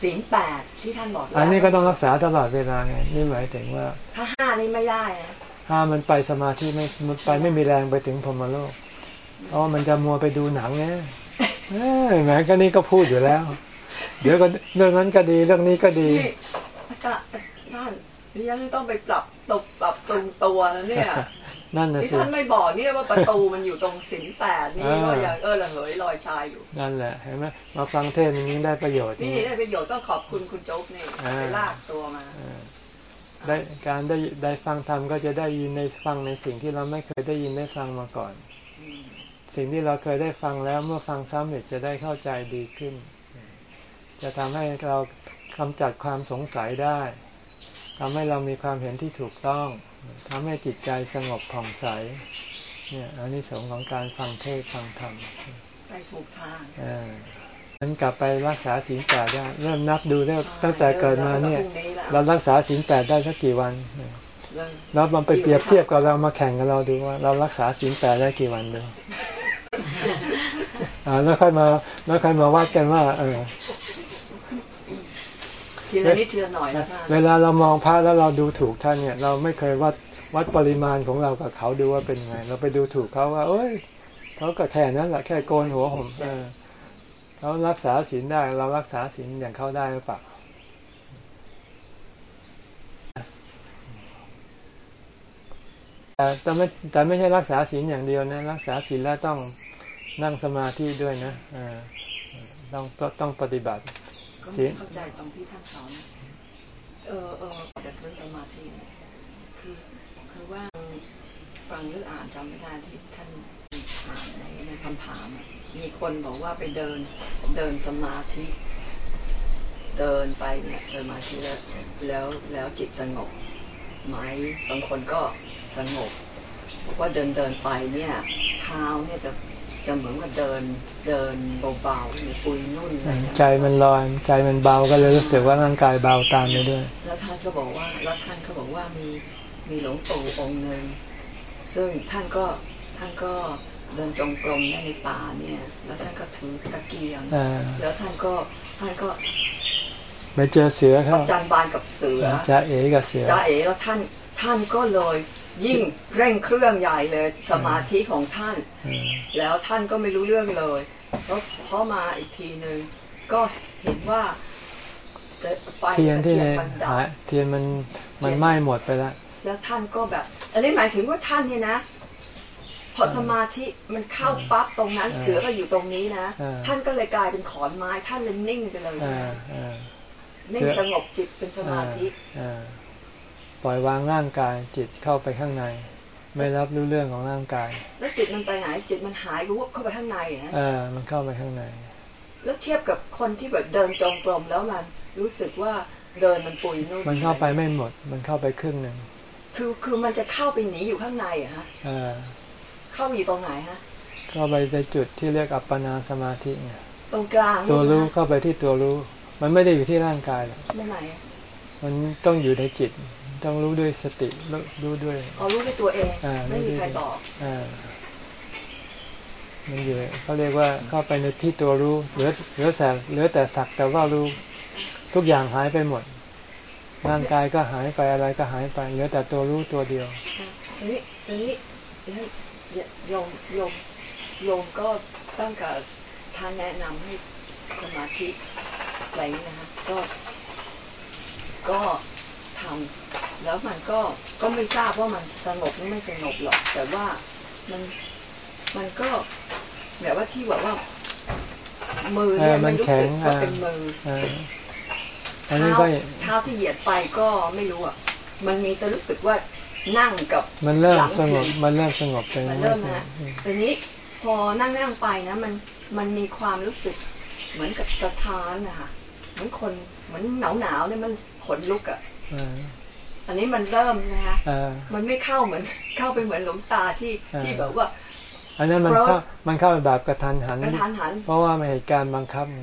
Speaker 3: ศีลแปดที่ท่านบอก
Speaker 2: อันนี้ก็ต้องรักษาตลอดเวลาไงนี่หมายถึงว่า
Speaker 3: ถ้าห้านี่ไม่ได้นะ
Speaker 2: ถ้ามันไปสมาธิไม่มันไปไม่มีแรงไปถึงพรหมโลกเพราะมันจะมัวไปดูหนังไงเอ้ยแหมก็นี่ก็พูดอยู่แล้ว เดี๋ยวก็เรื่องนั้นก็ดีเรื่องนี้ก็ดี
Speaker 3: นี่อาจารย์ท่านดิฉันต้องไปปรับตบปรับตรงตัวแล้วเนี่ย
Speaker 2: นั่นนะ
Speaker 3: ที่
Speaker 2: สิ
Speaker 3: ท่านไม่บอกเนี่ยว่าประตูมันอยู่ตรงศีลแปดนี่
Speaker 2: อ่า
Speaker 3: ก็ยังเออระเหยลอยชายอยู่
Speaker 2: นั่นแหละเห็นไหมมาฟังเทศน์อย่างนี้ได้ประโยชน์จริ
Speaker 3: นี่
Speaker 2: ง
Speaker 3: ได้ประโยชน์ต้องขอบคุณคุณโจ๊กนี่
Speaker 2: อ่า
Speaker 3: ไปลากตัวมา
Speaker 2: เออได้การได้ได้ฟังธรรมก็จะได้ยินในฟังในสิ่งที่เราไม่เคยได้ยินได้ฟังมาก่อน
Speaker 3: อืม
Speaker 2: สิ่งที่เราเคยได้ฟังแล้วเมื่อฟังซ้ำอีกจะได้เข้าใจดีขึ้น จะทำให้เรากำจัดความสงสัยได้ ทำให้เรามีความเห็นที่ถูกต้องทำให้จิตใจสงบผ่องใส เนี่ยอันนี้สงส์ของการฟังเทศน์ฟังธรรม
Speaker 3: ไปถูกทาง
Speaker 2: เออนั้นกลับไปรักษาศีลแปดได้เริ่มนับดูได้ตั้งแต่เกิดมาเนี่ย เรารักษาศีลแปดได้สักกี่วัน
Speaker 3: เริ่ม
Speaker 2: แล้วมันไปเปรียบเทียบกับเรามาแข่งกับเราดูว่า เรารักษาศีลแปดได้กี่วันดูอ่าแล้วค่อยมาแล้วค่อยมาวัดกันว่า เออ
Speaker 3: ทีละนิดทีละหน่อยนะท่าน
Speaker 2: เวลาเรามองพระแล้วเราดูถูกท่านเนี่ย เราไม่เคยวัดวัดปริมาณของเรากับเขาดูว่าเป็นไง เราไปดูถูกเขาว่า เอ้ยเขาก็แค่นั้นแหละแค่โกนหัวผมเออเขารักษาศีลได้ เรารักษาศีลอย่างเขาได้หรือเปล่าแต่แต่ไม่แต่ไม่ใช่รักษาศีลอย่างเดียวนะ รักษาศีลแล้วต้องนั่งสมาธิด้วยนะเออต้องต้องปฏิบัติ
Speaker 3: ก็ไม่เข้าใจตรงที่ท่านสอนเออเออจากเรื่องสมาธิคือคือว่าฟังหรืออ่านจำไม่ได้ที่ท่านอ่านในในคำถามมีคนบอกว่าไปเดินเดินสมาธิ เดินไปเนี่ยสมาธิแล้วแล้วแล้วจิตสงบไหมบางคนก็สงบบอกว่าเดินเดินไปเนี่ยเท้าเนี่ยจะ จะเหมือนกับเดินเดินเบาๆมีปุยนุ่นอะไรเงี้ย
Speaker 2: ใจมันลอยใจมันเบาก็เลยรู้สึกว่าร่างกายเบาตามไปด้วย
Speaker 3: แล้วท่านก็บอกว่าแล้วท่านก็บอกว่ามีมีหลวงปู่องค์หนึ่งซึ่งท่านก็ท่านก็เดินจงกรมในป่าเนี่ย แล้วท่านก็ถือตะเกียง
Speaker 2: อ่า
Speaker 3: แล้วท่านก็ท่านก็
Speaker 2: ไปเจอเสือ
Speaker 3: ป
Speaker 2: เข้า
Speaker 3: ระจันบานกับเสือ
Speaker 2: จ้าเอ๋กับเสือ
Speaker 3: จ้าเอ๋แล้วท่านท่านก็เลย ยิ่งเร่งเครื่องใหญ่เลย สมาธิของท่าน
Speaker 2: อืม
Speaker 3: แล้วท่านก็ไม่รู้เรื่องเลยเพราะเพราะมาอีกทีหนึ่งก็เห็นว่าจะไฟ
Speaker 2: เทียนที่
Speaker 3: ตะ
Speaker 2: ใน
Speaker 3: กียงมันดั
Speaker 2: หา
Speaker 3: บ
Speaker 2: ยเทียนมันมันไหม้หมดไปแล้ว
Speaker 3: แล้วท่านก็แบบ อันนี้หมายถึงว่าท่านเนี่ยนะ พอสมาธิมันเข้าปั๊บตรงนั้น
Speaker 2: เออ
Speaker 3: เสือก็อยู่ตรงนี้นะ
Speaker 2: เออ
Speaker 3: ท่านก็เลยกลายเป็นขอนไม้ ท่านเลยนิ่งไปเลยใช่
Speaker 2: อ่า
Speaker 3: ไหม
Speaker 2: อ่า
Speaker 3: นิ่ง
Speaker 2: เสือ
Speaker 3: สงบจิตเป็นสมาธิ
Speaker 2: อ่าอ่า ปล่อยวางร่างกายจิตเข้าไปข้างใน ไม่รับรู้เรื่องของร่างกาย
Speaker 3: แล้วจิตมันไปไหนจิตมันหายรู้เข้าไปข้างในนะ
Speaker 2: เออมันเข้าไปข้างใน
Speaker 3: แล้วเทียบกับคนที่แบบเดินจงกรมแล้วมันรู้สึกว่าเดินมันปุยนุ่น
Speaker 2: มันเข้าไปไม่หมด มันเข้าไปครึ่งหนึ่ง
Speaker 3: คือคือมันจะเข้าไปหนีอยู่ข้างในอะฮะ
Speaker 2: เออ
Speaker 3: เข้าไปอยู่ตรงไหนฮะ
Speaker 2: เข้าไปในจุดที่เรียกอัปปนาสมาธิไง
Speaker 3: ตรงกลาง
Speaker 2: ตัวรู้
Speaker 3: ใช่ไหม
Speaker 2: เข้าไปที่ตัวรู้ มันไม่ได้อยู่ที่ร่างกายหรอก
Speaker 3: ไม่ไหนอะ
Speaker 2: มันต้องอยู่ในจิต ต้องรู้ด้วยสติรู้รู้ด้วย
Speaker 3: อ๋อรู้ด้วยตัวเอง
Speaker 2: อ่า
Speaker 3: ไม่มีใครบอก
Speaker 2: อ่ามันอยู่เขาเรียกว่าเข้าไปในที่ตัวรู้เหลือเหลือแต่เหลือแต่สักแต่ว่ารู้ทุกอย่างหายไปหมดร่างกายก็หายไปอะไรก็หายไปเหลือแต่ตัวรู้ตัวเดียว
Speaker 3: ทีนี้ทีนี้เดี๋ยวโยมโยมโยมก็ตั้งกับท่านแนะนำให้สมาธิอะไรอย่างนี้นะคะก็ ก็ ทำแล้วมันก็ก็ไม่ทราบว่ามันสงบหรือไม่สงบหรอก แต่ว่ามันมันก็แบบว่าที่แบบว่า มือเนี่ย
Speaker 2: เออมัน
Speaker 3: ไม่รู้
Speaker 2: แข็
Speaker 3: สึ
Speaker 2: ง
Speaker 3: กว่า
Speaker 2: อ่า
Speaker 3: เป็นมือ
Speaker 2: อ่าอันนี้
Speaker 3: เท้า
Speaker 2: ก็
Speaker 3: เท้าที่เหยียดไปก็ไม่รู้อะมันมีแต่รู้สึกว่านั่งกับ
Speaker 2: มันเริ่ม
Speaker 3: หลั
Speaker 2: สงบ
Speaker 3: พิ
Speaker 2: มันเริ่มสงบแต่
Speaker 3: มัน
Speaker 2: ไม่
Speaker 3: เริ่ม
Speaker 2: สง
Speaker 3: นะ
Speaker 2: บอืม
Speaker 3: แต่นี้พอนั่งนั่งไปนะ มันมันมีความรู้สึกเหมือนกับสะท้านนะคะเหมือนคนเหมือนหนาวหนาวๆเนี่ยมันขนลุกอะ
Speaker 2: อ่า
Speaker 3: อันนี้มันเริ่มนะคะ
Speaker 2: อ่า
Speaker 3: มันไม่เข้าเหมือนเข้าไปเหมือนหลวงตาที่
Speaker 2: อ่า
Speaker 3: ที่แบบว่า
Speaker 2: อันนั้นมัน
Speaker 3: Cross
Speaker 2: เข้ามันเข้าไปแบบกระทันหัน
Speaker 3: กระทันหัน
Speaker 2: เพราะว่ามันเหตุการณ์บังคับไง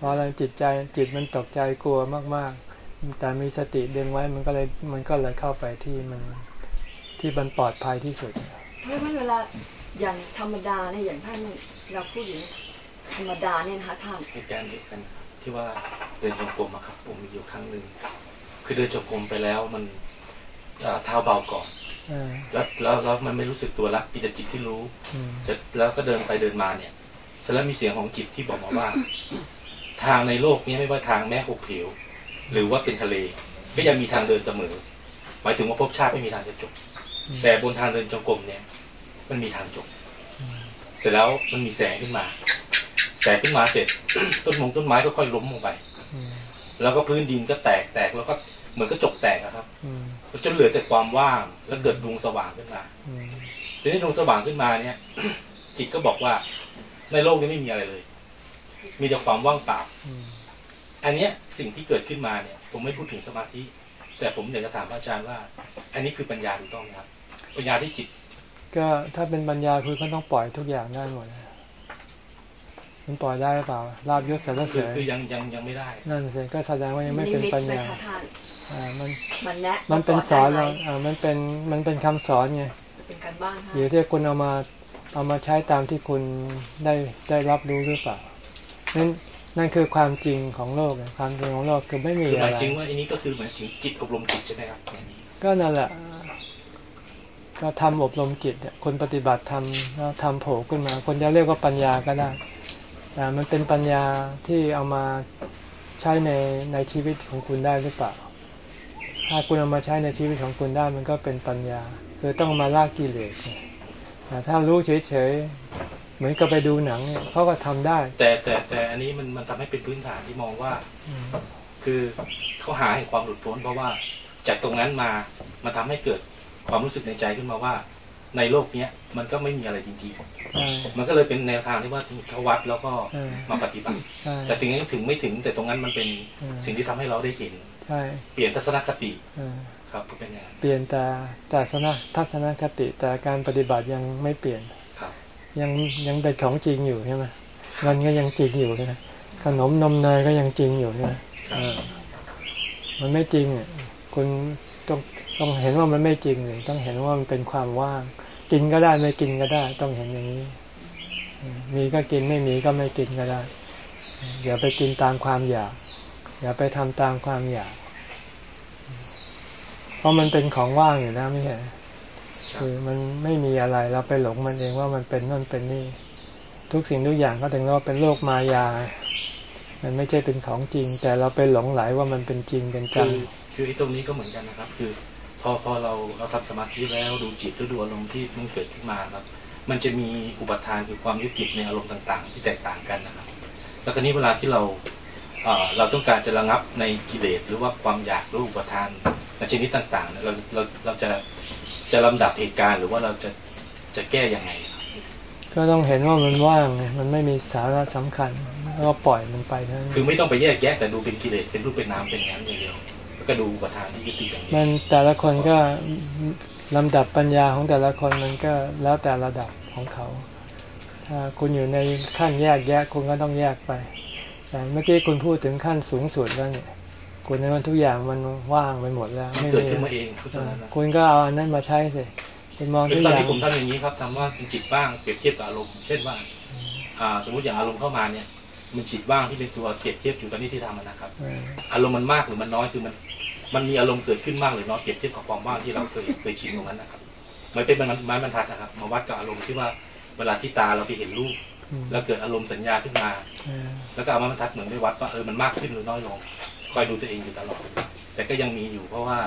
Speaker 2: พอเราจิตใจจิตมันตกใจกลัวมากๆ แต่มีสติดึงไว้มันก็เลยมันก็เลยเข้าไปที่มันที่มันปลอดภัยที่สุด
Speaker 3: เพราะว่าเวลาอย่างธรรมดาเนี่ยอย่างท่านเราพูดอย่างธรรมดาเนี่ยนะคะท่าน
Speaker 1: เหตุการณ์เดียวกันที่ว่าเดินจงกรมอะครับผมมีอยู่ครั้งหนึ่ง คือเดินจงกรมไปแล้วมันเอ่อเท้าเบาก่อน
Speaker 2: อ่า
Speaker 1: แล้วแล้วแล้วมันไม่รู้สึกตัวละมีแต่จิตที่รู้
Speaker 2: อืม
Speaker 1: เสร็จแล้วก็เดินไปเดินมาเนี่ยเสร็จแล้วมีเสียงของจิตที่บอกมาว่า ทางในโลกนี้ไม่ว่าทางแม่หกเหวหรือว่าเป็นทะเล ก็ยังมีทางเดินเสมอ หมายถึงว่าภพชาติไม่มีทางจะจบ แต่บนทางเดินจงกรมเนี่ย มันมีทางจบ เสร็จแล้วมันมีแสงขึ้นมา แสงขึ้นมาเสร็จ ต้นมงต้นไม้ก็ค่อยล้มลงไป
Speaker 2: อืม
Speaker 1: แล้วก็พื้นดินก็แตกแตกแล้วก็ เหมือนกระจกแตกอะครับ
Speaker 2: อืม
Speaker 1: จนเหลือแต่ความว่างแล้วเกิดดวงสว่างขึ้นมา
Speaker 2: อืม
Speaker 1: ทีนี้ดวงสว่างขึ้นมาเนี่ย จิตก็บอกว่า ในโลกนี้ไม่มีอะไรเลย มีแต่ความว่างเปล่า
Speaker 2: อืม
Speaker 1: อันเนี้ยสิ่งที่เกิดขึ้นมาเนี่ย ผมไม่พูดถึงสมาธิ แต่ผมอยากจะถามพระอาจารย์ว่า อันนี้คือปัญญาถูกต้องไหมครับปัญญาที่จิต
Speaker 2: ก็ถ้าเป็นปัญญาคือเขาต้องปล่อยทุกอย่างได้หมดนะมันปล่อยได้หรือเปล่าลาบยศสรรเส
Speaker 1: คือ
Speaker 2: ริญ
Speaker 1: คือยังยังยังไม่ได้
Speaker 2: นั่นสิก็แสดงว่ายังไม่เป็นปัญ
Speaker 3: ไหม
Speaker 2: ญา
Speaker 3: คะท่าน
Speaker 2: อ่า มัน
Speaker 3: มันแนะ
Speaker 2: มันเป็นสอน
Speaker 3: ได้
Speaker 2: เรา
Speaker 3: ไหม
Speaker 2: อ่ามันเป็นมันเป็นคำสอนไง
Speaker 3: เป็นการบ้านค่ะ
Speaker 2: อยู่ที่คุณเอามาเอามาใช้ตามที่คุณได้ได้รับรู้หรือเปล่านั่นนั่นคือความจริงของโลกไงความจริงของโลกคือไม่มี
Speaker 1: คือห
Speaker 2: อะ
Speaker 1: มาย
Speaker 2: ไร
Speaker 1: ถึงว่าอันนี้ก็คือหมายถึงจิตอบรมจิตใช่ไหมครับอย่างนี้
Speaker 2: ก็นั่นแหละก็ทำอบรมจิตเนี่ยคนปฏิบัติทำแล้วทำโผล่ขึ้นมา คนจะเรียกว่าปัญญาก็ได้แต่มันเป็นปัญญาที่เอามาใช้ในในชีวิตของคุณได้หรือเปล่า ถ้าคุณเอามาใช้ในชีวิตของคุณได้มันก็เป็นปัญญา คือต้องมาลากกิเลสไงแต่ถ้ารู้เฉยๆเหมือนกับไปดูหนังเนี่ยเขาก็ทำได้
Speaker 1: แต่แต่แต่อันนี้มันมันทำให้เป็นพื้นฐานที่มองว่า
Speaker 2: อืม
Speaker 1: คือเขาหาให้ความหลุดพ้นเพราะว่าจากตรงนั้นมามันทำให้เกิดความรู้สึกในใจขึ้นมาว่า ในโลกเนี้ยมันก็ไม่มีอะไรจริง
Speaker 2: ใช่
Speaker 1: ๆมันก็เลยเป็นแนวทางที่ว่าเขาวัดแล้วก็
Speaker 2: เออ
Speaker 1: มาปฏิบัติ
Speaker 2: ใช่
Speaker 1: แต่ถึงถึงไม่ถึงแต่ตรงนั้นมันเป็น
Speaker 2: เออ
Speaker 1: สิ่งที่ทำให้เราได้เห็น
Speaker 2: ใช่
Speaker 1: เปลี่ยนทัศนคติ
Speaker 2: เออ
Speaker 1: ครับก็เป็นอย่างนั้น
Speaker 2: เปลี่ยนแต่แต่สนะทัศนคติแต่การปฏิบัติยังไม่เปลี่ยน
Speaker 1: ครับ
Speaker 2: ยังยังเป็นของจริงอยู่ใช่ไหมเงินก็ยังจริงอยู่ใช่ไหมขนมนมเนยก็ยังจริงอยู่ใช่ไหม
Speaker 1: ครับ
Speaker 2: เออมันไม่จริงอะคุณต้องต้องเห็นว่ามันไม่จริงเลยต้องเห็นว่ามันเป็นความว่าง กินก็ได้ไม่กินก็ได้ ต้องเห็นอย่างนี้เออมีก็กินไม่มีก็ไม่กินก็ได้อย่าไปกินตามความอยาก อย่าไปทำตามความอยาก เพราะมันเป็นของว่างอยู่แล้วไม่ใช่
Speaker 1: คื
Speaker 2: อมันไม่มีอะไรเราไปหลงมันเองว่ามันเป็นนั่นเป็นนี่ ทุกสิ่งทุกอย่างก็ถึงเรียกว่าเป็นโลกมายา มันไม่ใช่เป็นของจริง แต่เราไปหลงไหลว่ามันเป็นจริงเป็นจั
Speaker 1: คื
Speaker 2: ง
Speaker 1: อคือไอ้ตรงนี้ก็เหมือนกันนะครับ คือ พอพอเราเราทำสมาธิแล้วดูจิตหรือดูอารมณ์ที่มันเกิดขึ้นมาครับ มันจะมีอุปทานคือความยึดติดในอารมณ์ต่าง ๆ ที่แตกต่างกันนะครับ แล้วคราวนี้เวลาที่เรา เอ่อเราต้องการจะระงับในกิเลสหรือว่าความอยากหรืออุปทานในชนิดต่างๆเนี่ยเราเราเราจะจะลำดับเหตุการณ์หรือว่าเราจะจะแก้ยังไงครับ
Speaker 2: ก็ต้องเห็นว่ามันว่างไงมันไม่มีสาระสำคัญแล้วก็ปล่อยมันไปเท่านั้น
Speaker 1: คือไม่ต้องไปแยกแยะแต่ดูเป็นกิเลสเป็นรูปเป็นนามเป็นอย่างนั้นอย่างเดียวแล้วก็ดูอุปทานที่ยึดติดอย่างนี้
Speaker 2: มันแต่ละคนก็ลำดับปัญญาของแต่ละคนมันก็แล้วแต่ระดับของเขา ถ้าคุณอยู่ในขั้นแยกแยะคุณก็ต้องแยกไป แต่เมื่อกี้คุณพูดถึงขั้นสูงสุดแล้วเนี่ยคุณในวันทุกอย่างมันว่างไปหมดแล้ว
Speaker 1: มัน
Speaker 2: ไม่
Speaker 1: เกิด
Speaker 2: มี
Speaker 1: ขึ้นมาเองเพราะฉะนั้นนะ
Speaker 2: คุณก็เอาอันนั้นมาใช้สิคุณมอง
Speaker 1: คื
Speaker 2: ทุ
Speaker 1: อกต
Speaker 2: อ
Speaker 1: อน
Speaker 2: ย่าง
Speaker 1: ที่ผมทำอย่างนี้ครับทำว่าเป็นจิตว่างเปรียบเทียบกับอารมณ์เช่นว่าอ่าสมมติอย่างอารมณ์เข้ามาเนี่ย มันจิตว่างที่เป็นตัวเปรียบเทียบอยู่ตอนนี้ที่ทำอะนะครับ
Speaker 2: เออ
Speaker 1: อารมณ์มันมากหรือมันน้อยคือมัน มันมีอารมณ์เกิดขึ้นมากหรือน้อยเปรียบเทียบกับความว่างที่เราเคยเคยชินตรงนั้นนะครับมันเป็นมันไม้บรรทัดนะครับมาวัดกับอารมณ์ที่ว่าเวลาที่ตาเราไปเห็นรูป
Speaker 2: อืม
Speaker 1: แล้วเกิดอารมณ์สัญญาขึ้นมา
Speaker 2: เออ
Speaker 1: แล้วก็เอาไม้บรรทัดเหมือนไปวัดว่าเออมันมากขึ้นหรือน้อยลง คอยดูตัวเองอยู่ตลอด แต่ก็ยังมีอยู่เพราะว่า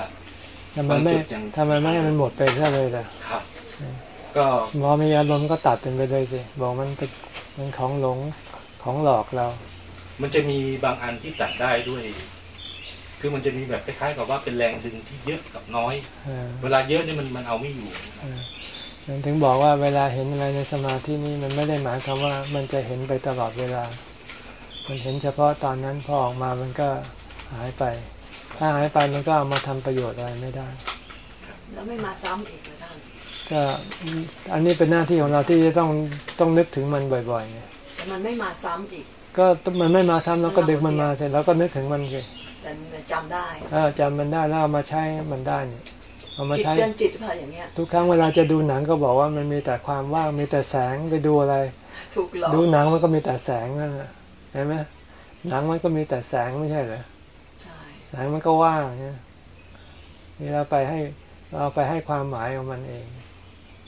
Speaker 2: ทำไมไม่
Speaker 1: บางจุดยัง
Speaker 2: ทำไมไม่ให้มันหมดไปซะเลยล่ะ
Speaker 1: ครับ
Speaker 2: เออ
Speaker 1: ก็
Speaker 2: พอมีอารมณ์ก็ตัดเป็นไปเลยสิ บอกมันเป็นมันของหลงของหลอกเรา
Speaker 1: มันจะมีบางอันที่ตัดได้ด้วย คือมันจะมีแบบคล้ายๆกับว่าเป็นแรงดึงที่เยอะกับน้อย
Speaker 2: เออ
Speaker 1: เวลาเยอะเนี่ยมันมันเอาไม่อยู่
Speaker 2: เออมันถึงบอกว่าเวลาเห็นอะไรในสมาธินี่มันไม่ได้หมายความว่ามันจะเห็นไปตลอดเวลา มันเห็นเฉพาะตอนนั้นพอออกมามันก็หายไป ถ้าหายไปมันก็เอามาทำประโยชน์อะไรไม่ได้
Speaker 3: แล้วไม่มาซ้ำอีกเลยท่าน
Speaker 2: ก็อันนี้เป็นหน้าที่ของเราที่จะต้องต้องนึกถึงมันบ่อยๆไง
Speaker 3: แต่มันไม่มาซ้ำอีก
Speaker 2: ก็มันไม่มาซ้ำเราก็ดึงมันมาเสร็จแล้วก็นึกถึงมันสิ
Speaker 3: แต่มันจำได้
Speaker 2: ถ้าจำมันได้แล้วเอามาใช้มันได้เนี่ย เอามา
Speaker 3: จิต
Speaker 2: ใช้
Speaker 3: เตือนจิตหรือเปล่าอย่างเงี้ย
Speaker 2: ทุกครั้งเวลาจะดูหนังก็บอกว่ามันมีแต่ความว่างมีแต่แสงไปดูอะไร
Speaker 3: ถูกหลอก
Speaker 2: ดูหนังมันก็มีแต่แสงนั่นแหละเห็นไหมหนังมันก็มีแต่แสงไม่ใช่เหรอ
Speaker 3: ใช่
Speaker 2: แสงมันก็ว่างเนี่ยนี่เราไปให้เราไปให้ความหมายของมันเอง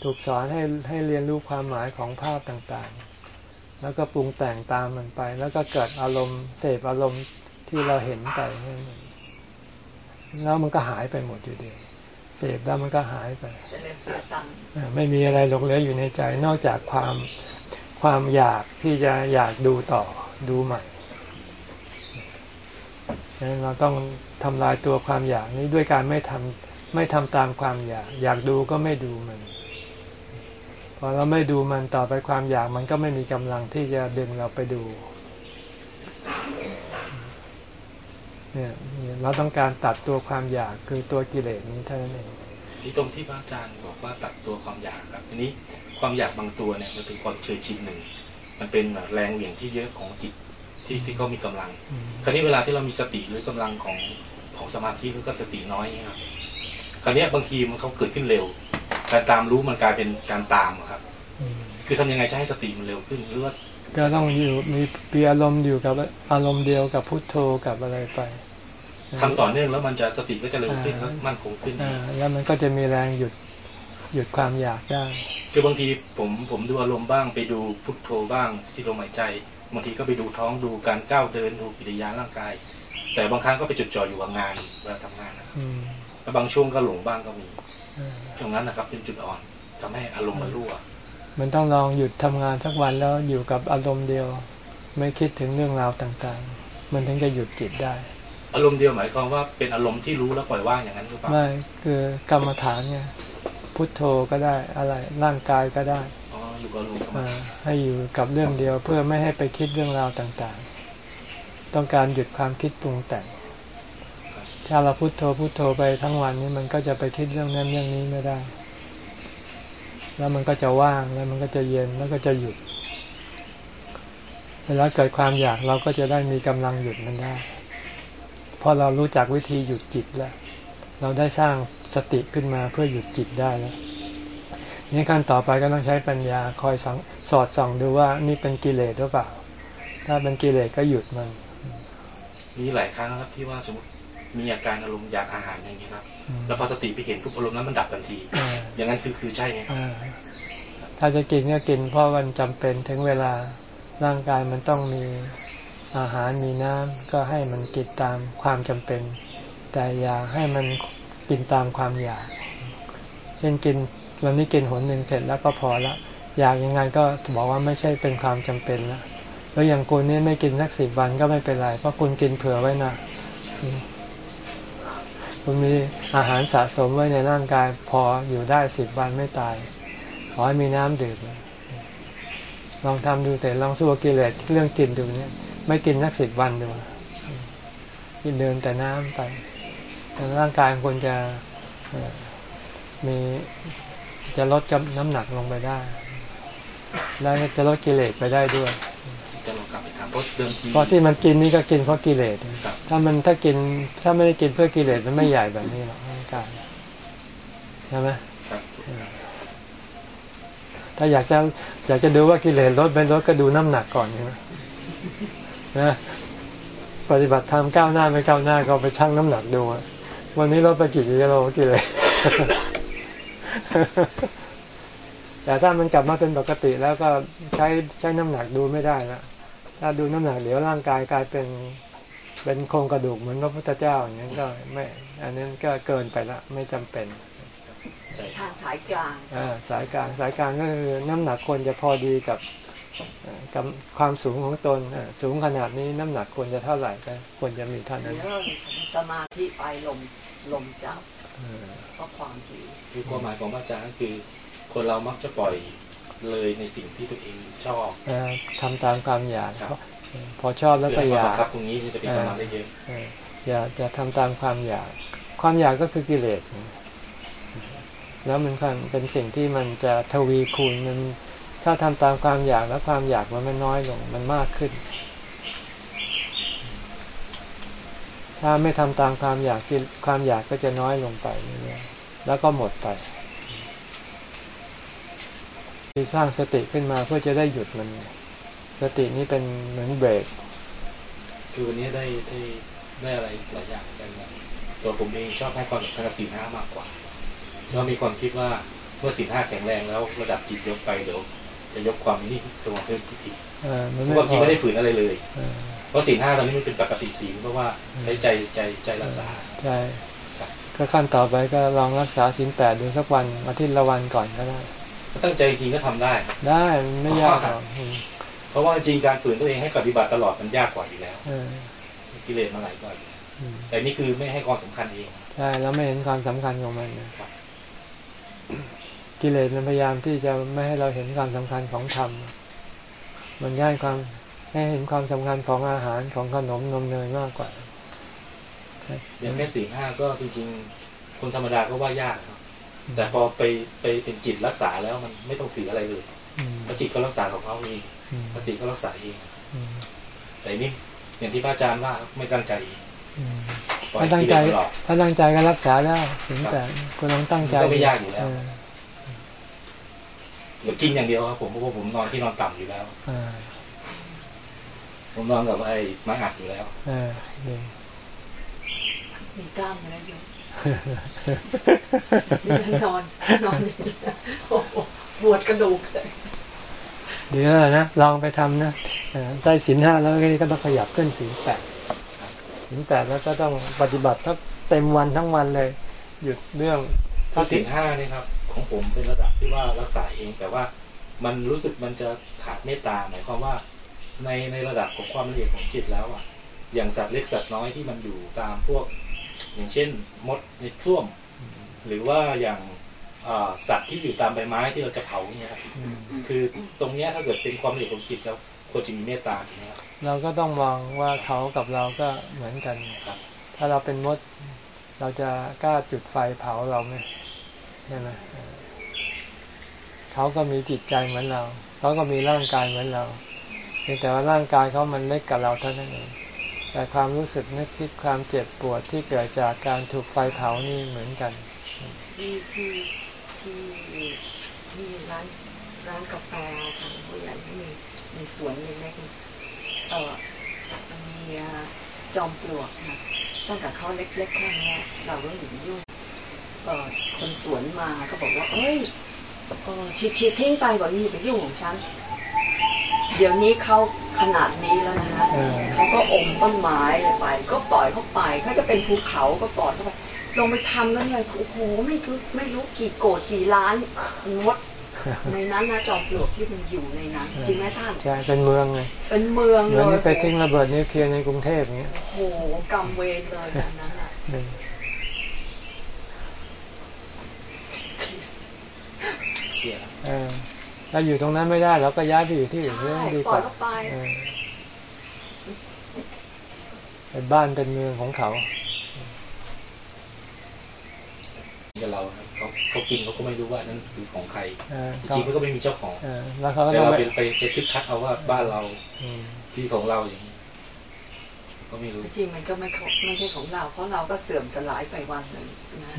Speaker 2: ถูกสอนให้ให้เรียนรู้ความหมายของภาพต่างๆ แล้วก็ปรุงแต่งตามมันไป แล้วก็เกิดอารมณ์เสพอารมณ์ที่เราเห็นไปนั่นเองแล้วมันก็หายไปหมดอยู่ดีเส พแล้วมันก็หายไป
Speaker 3: จะเลยเสียตังค์
Speaker 2: อ่าไม่มีอะไรหลงเหลืออยู่ในใจ นอกจากความความอยากที่จะอยากดูต่อดูใหม่ฉะนั้นเราต้องทำลายตัวความอยากนี้ด้วยการไม่ทำไม่ทำตามความอยาก อยากดูก็ไม่ดูมันพอเราไม่ดูมันต่อไปความอยากมันก็ไม่มีกำลังที่จะดึงเราไปดู เนี่ยเราต้องการตัดตัวความอยากคือตัวกิเลสนี้เท่านั้นเอง
Speaker 1: ที่ตรงที่พระอาจารย์บอกว่าตัดตัวความอยากครับทีนี้ความอยากบางตัวเนี่ยมันเป็นความเฉยชินหนึ่ง มันเป็นแบบแรงเหวี่ยงที่เยอะของจิตที่ที่เขามีกำลัง
Speaker 2: อืม
Speaker 1: คราวนี้เวลาที่เรามีสติหรือกำลังของของสมาธิหรือก็สติน้อยเนี่ยครับคราวนี้บางทีมันเขาเกิดขึ้นเร็ว การตามรู้มันกลายเป็นการตามอะครับ
Speaker 2: อืม
Speaker 1: คือทำยังไงจะให้สติมันเร็วขึ้นหรือว่า
Speaker 2: ก็ต้องอยู่มีมีอารมณ์อยู่กับอารมณ์เดียวกับพุทโธกับอะไรไป
Speaker 1: ทำต่อเนื่องแล้วมันจะสติก็จะเร็วขึ้น
Speaker 2: อ่า
Speaker 1: แล้วมั่นคงขึ้น
Speaker 2: อ่าแล้วมันก็จะมีแรงหยุดหยุดความอยากได้
Speaker 1: คือบางทีผมผมดูอารมณ์บ้างไปดูพุทโธบ้างที่ลมหายใจบางทีก็ไปดูท้องดูการก้าวเดินดูกิริยาร่างกาย แต่บางครั้งก็ไปจดจ่ออยู่กับงานเวลาทำงานนะครับ
Speaker 2: อืม
Speaker 1: แล้วบางช่วงก็หลงบ้างก็มี
Speaker 2: อ่า
Speaker 1: ตรงนั้นนะครับเป็นจุดอ่อนทำให้อารมณ์มันรั่ว
Speaker 2: มันต้องลองหยุดทำงานสักวันแล้วอยู่กับอารมณ์เดียว ไม่คิดถึงเรื่องราวต่างๆ มันถึงจะหยุดจิตได้
Speaker 1: อารมณ์เดียวหมายความว่าเป็นอารมณ์ที่รู้แล้วปล่อยว่างอย่างนั้นหรือเปล่า
Speaker 2: ไม่คือกรรมฐานไงพุทโธก็ได้อะไรร่างกายก็ได้
Speaker 1: อ๋ออยู่กับอารมณ์สมา
Speaker 2: อ่า
Speaker 1: ธิ
Speaker 2: ให้อยู่กับเรื่องเดียวเพื่อไม่ให้ไปคิดเรื่องราวต่างๆ ต้องการหยุดความคิดปรุงแต่งถ้าเราพุโทโธพุโทโธไปทั้งวันนี้มันก็จะไปคิดเรื่องนั้นเรื่องนี้ไม่ได้ แล้วมันก็จะว่างแล้วมันก็จะเย็นแล้วก็จะหยุดเวลาเกิดความอยากเราก็จะได้มีกำลังหยุดมันได้ เพราะเรารู้จักวิธีหยุดจิตแล้ว เราได้สร้างสติขึ้นมาเพื่อหยุดจิตได้แล้วนี่ขั้นต่อไปก็ต้องใช้ปัญญาคอยสังสอดส่องดูว่านี่เป็นกิเลสหรือเปล่า ถ้าเป็นกิเลสก็หยุดมัน
Speaker 1: มีหลายครั้งนะครับที่ว่าสมมติมีอาการอารมณ์อยากอาหารอย่างนี้ครับ
Speaker 2: อืม
Speaker 1: แล้วพอสติไปเห็นทุกอารมณ์นั้นมันดับทันที
Speaker 2: อ่า
Speaker 1: อย่างนั้นคือคือใช่ไหมครับ
Speaker 2: อ่าถ้าจะกินก็กินเพราะมันจำเป็นถึงเวลาร่างกายมันต้องมี อาหารมีน้ำก็ให้มันกินตามความจำเป็น แต่อย่าให้มันกินตามความอยาก เช่นกินวันนี้กินหนหนึ่งเสร็จแล้วก็พอละ อยากยังไงก็บอกว่าไม่ใช่เป็นความจำเป็นละแล้วอย่างคุณนี่ไม่กินสักสิบวันก็ไม่เป็นไร เพราะคุณกินเผื่อไว้นะคุณมีอาหารสะสมไว้ในร่างกายพออยู่ได้สิบวันไม่ตาย ขอให้มีน้ำดื่มลองทำดูแต่ลองสู้กิเลสเรื่องกินดูเนี่ย ไม่กินสักสิบวันดูกินเดินแต่น้ำไปแล้วร่างกายของคุณจะเอ่อมีจะลดกับน้ำหนักลงไปได้ แล้วจะลดกิเลสไปได้ด้วย
Speaker 1: จะลองกลับไปทำเพราะเดิมที
Speaker 2: เพราะที่มันกินนี่ก็กินเพราะกิเลส
Speaker 1: ครับ
Speaker 2: ถ้ามันถ้ากินถ้าไม่ได้กินเพื่อกิเลสมันไม่ใหญ่แบบนี้หรอกร่างกายใช่ไหม
Speaker 1: ครับ
Speaker 2: ถ้าอยากจะอยากจะดูว่ากิเลสลดไปลดก็ดูน้ำหนักก่อนใช่ไหม นะปฏิบัติธรรมก้าวหน้าไม่ก้าวหน้าก็ไปชั่งน้ำหนักดูอะวันนี้ลดไปกี่กิโลกิเลสแต่ถ้ามันกลับมาเป็นปกติแล้วก็ใช้ใช้น้ำหนักดูไม่ได้แล้วถ้าดูน้ำหนักเดี๋ยวร่างกายกลายเป็นเป็นโครงกระดูกเหมือนพระพุทธเจ้าอย่างนี้นก็ไม่ อันนั้นก็เกินไปละไม่จำเป็น
Speaker 1: ใช่
Speaker 3: ทางสายกลาง
Speaker 2: อ่าสายกลางสายกลางก็คือน้ำหนักควรจะพอดีกับเอ่อ กับความสูงของตนอ่าสูงขนาดนี้น้ำหนักควรจะเท่าไหร่ก็ควรจะมีเท่านั้น
Speaker 3: เดี๋ยวเราสมาธิไปลมลมจับ
Speaker 2: เออ
Speaker 3: ก็ความหิว
Speaker 1: คือความหมายของพระอาจารย์ก็คือ คนเรามักจะปล่อยเลยในสิ่งที่ตัวเองชอบ
Speaker 2: เอ่อทำตามความอยาก
Speaker 1: ครับ
Speaker 2: เออพอชอบแล้วก็
Speaker 1: เพื่
Speaker 2: อ
Speaker 1: ให้
Speaker 2: ยา
Speaker 1: บั
Speaker 2: ก
Speaker 1: งคับตรงนี้มันจะเป็นกำลังได้เยอะ
Speaker 2: เอออย่าจะทำตามความอยาก ความอยากก็คือกิเลสแล้วมันก็เป็นสิ่งที่มันจะทวีคูณมัน ถ้าทำตามความอยากแล้วความอยากมันไม่น้อยลง มันมากขึ้น ถ้าไม่ทำตามความอยากกิความอยากก็จะน้อยลงไปเรื่อยแล้วก็หมดไปคือสร้างสติขึ้นมาเพื่อจะได้หยุดมัน สตินี้เป็นเหมือนเบรก
Speaker 1: คือวันนี้ได้ได้ได้อะไรหลายอย่างกันนะตัวผมเองชอบให้ความสำคัญกับสีห้ามากกว่าเรามีความคิดว่าเมื่อสีห้าแข็งแรงแล้วระดับจิตยกไปเดี๋ยว จะยกความนี่ตัวเพิ่มขึ้นอีกความจริงไม่ได้ฝืนอะไรเลย เพราะสี่ห้าตอนนี้มันเป็นปกติสีเพราะว่าใช้ใจใจใจรักษา
Speaker 2: ใช่ก็ขั้นต่อไปก็ลองรักษาสินแปดดูสักวันอาทิตย์ละวันก่อนก็ได้
Speaker 1: ตั้งใจจริงก็ทำได้
Speaker 2: ได้ไม่ยาก
Speaker 1: เพราะว่าจริงการฝืนตัวเองให้ปฏิบัติตลอดมันยากกว่าอยู่แล้วกิเลสมาหลายกว่าแต่นี่คือไม่ให้ความสำคัญเอง
Speaker 2: ใช่แล้วไม่เห็นความสำคัญของมัน กิเลสมันพยายามที่จะไม่ให้เราเห็นความสำคัญของธรรม มันย่ายความให้เห็นความสำคัญของอาหารของขนมนมเนยมากกว่า
Speaker 1: อย่างแค่สี่ห้าก็จริงๆคนธรรมดาก็ว่ายากครับแต่พอไปไปเป็นจิตรักษาแล้วมันไม่ต้องถืออะไรเลยพระจิตก็รักษาของเขาเองพระจิตก็รักษาเองแต่นี่อย่างที่พระอาจารย์ว่าไม่ตั้งใจ
Speaker 2: ถ้าตั้งใจถ้าตั้งใจก็รักษาได้ถึงแต่คุณต้องตั้งใจ
Speaker 1: ก็ไม่ยากอยู่แล้วหรือ กินอย่างเดียวครับผมเพราะผมนอนที่นอนต่ำอยู่แล้วผมนอนกับไอ้ไม้อัดอยู่แล้ว
Speaker 3: มีกล้ามเนื้ออยู่นอนนอนปวดกระดูกเลย
Speaker 2: เดี๋ยวนะลองไปทำนะได้สินห้าแล้วก็ต้องขยับขึ้นสินแปดสินแปดแล้วก็ต้องปฏิบัติถ้าเต็มวันทั้งวันเลย หยุดเรื่อง
Speaker 1: ถ้าสินห้านี่ครับ ของผมเป็นระดับที่ว่ารักษาเอง แต่ว่ามันรู้สึกมันจะขาดเมตตาหมายความว่า ในในระดับของความละเอียดของจิตแล้วอะ อย่างสัตว์เล็กสัตว์น้อยที่มันอยู่ตามพวก อย่างเช่น มดในท่วม หรือว่าอย่างสัตว์ที่อยู่ตามใบไม้ที่เราจะเผาเนี่ยครับคือตรงเนี้ยถ้าเกิดเป็นความละเอียดของจิตแล้วควรจะมีเมตตาถูกไหมครับ
Speaker 2: เราก็ต้องมองว่าเขากับเราก็เหมือนกันครับ ถ้าเราเป็นมด เราจะกล้าจุดไฟเผาเราไหมใช่ไหม เขาก็มีจิตใจเหมือนเราเขาก็มีร่างกายเหมือนเราเพียงแต่ว่าร่างกายเขามันเล็กกับเราเท่านั้นเองแต่ความรู้สึกนึกคิดความเจ็บปวดที่เกิดจากการถูกไฟเผานี่เหมือนกัน
Speaker 3: ที่ที่ที่ที่ร้านร้านกาแฟทางผู้ใหญ่ที่มีมีสวนเล็กๆเออมีจอมปลวกค่ะตั้งแต่เขาเล็กๆแค่นี้เราก็อยู่ยุ่งเออคนสวนมาก็บอกว่า เอ้ย เออชิดชิดทิ้งไปบอกนี่ไปยุ่งของฉัน เดี๋ยวนี้เขาขนาดนี้แล้วนะฮะเขาก็อมต้นไม้เลยไป ก็ปล่อยเขาไปเขาจะเป็นภูเขาก็ปล่อยเขาไปลงไปทำแล้วเนี่ยโอ้โหไม่รู้ไม่รู้กี่โกดกี่ล้านงดในนั้นนะจอมปลวกที่มันอยู่ในนั้นจริงไหมท่าน
Speaker 2: ใช่เป็นเมืองไง
Speaker 3: เป็นเมือง
Speaker 2: เลยเหมือนไปทิ้งระเบิดนิวเคลียร์ในกรุงเทพเงี้ย
Speaker 3: โอ้โหกำเวรเลยนั้นอะ
Speaker 2: เออ ถ้าอยู่ตรงนั้นไม่ได้เราก็ย้ายไปอยู่ที่อื่นเรื่องดีกว่าเป็นบ้านเป็นเมืองของเขา
Speaker 1: กับเราเขาเขากินเขาก็ไม่รู้ว่านั่นคือของใครจริงๆมันก็ไม่มีเจ้าของ
Speaker 2: แล้วเขาก็
Speaker 1: เราไปไปไปทึกทักเอาว่าบ้านเราที่ของเราอย่างนี้ก็ไม่รู้
Speaker 3: จริงมันก็ไม่ไม่ใช่ของเรา เพราะเราก็เสื่อมสลายไปวันหนึ่งนะ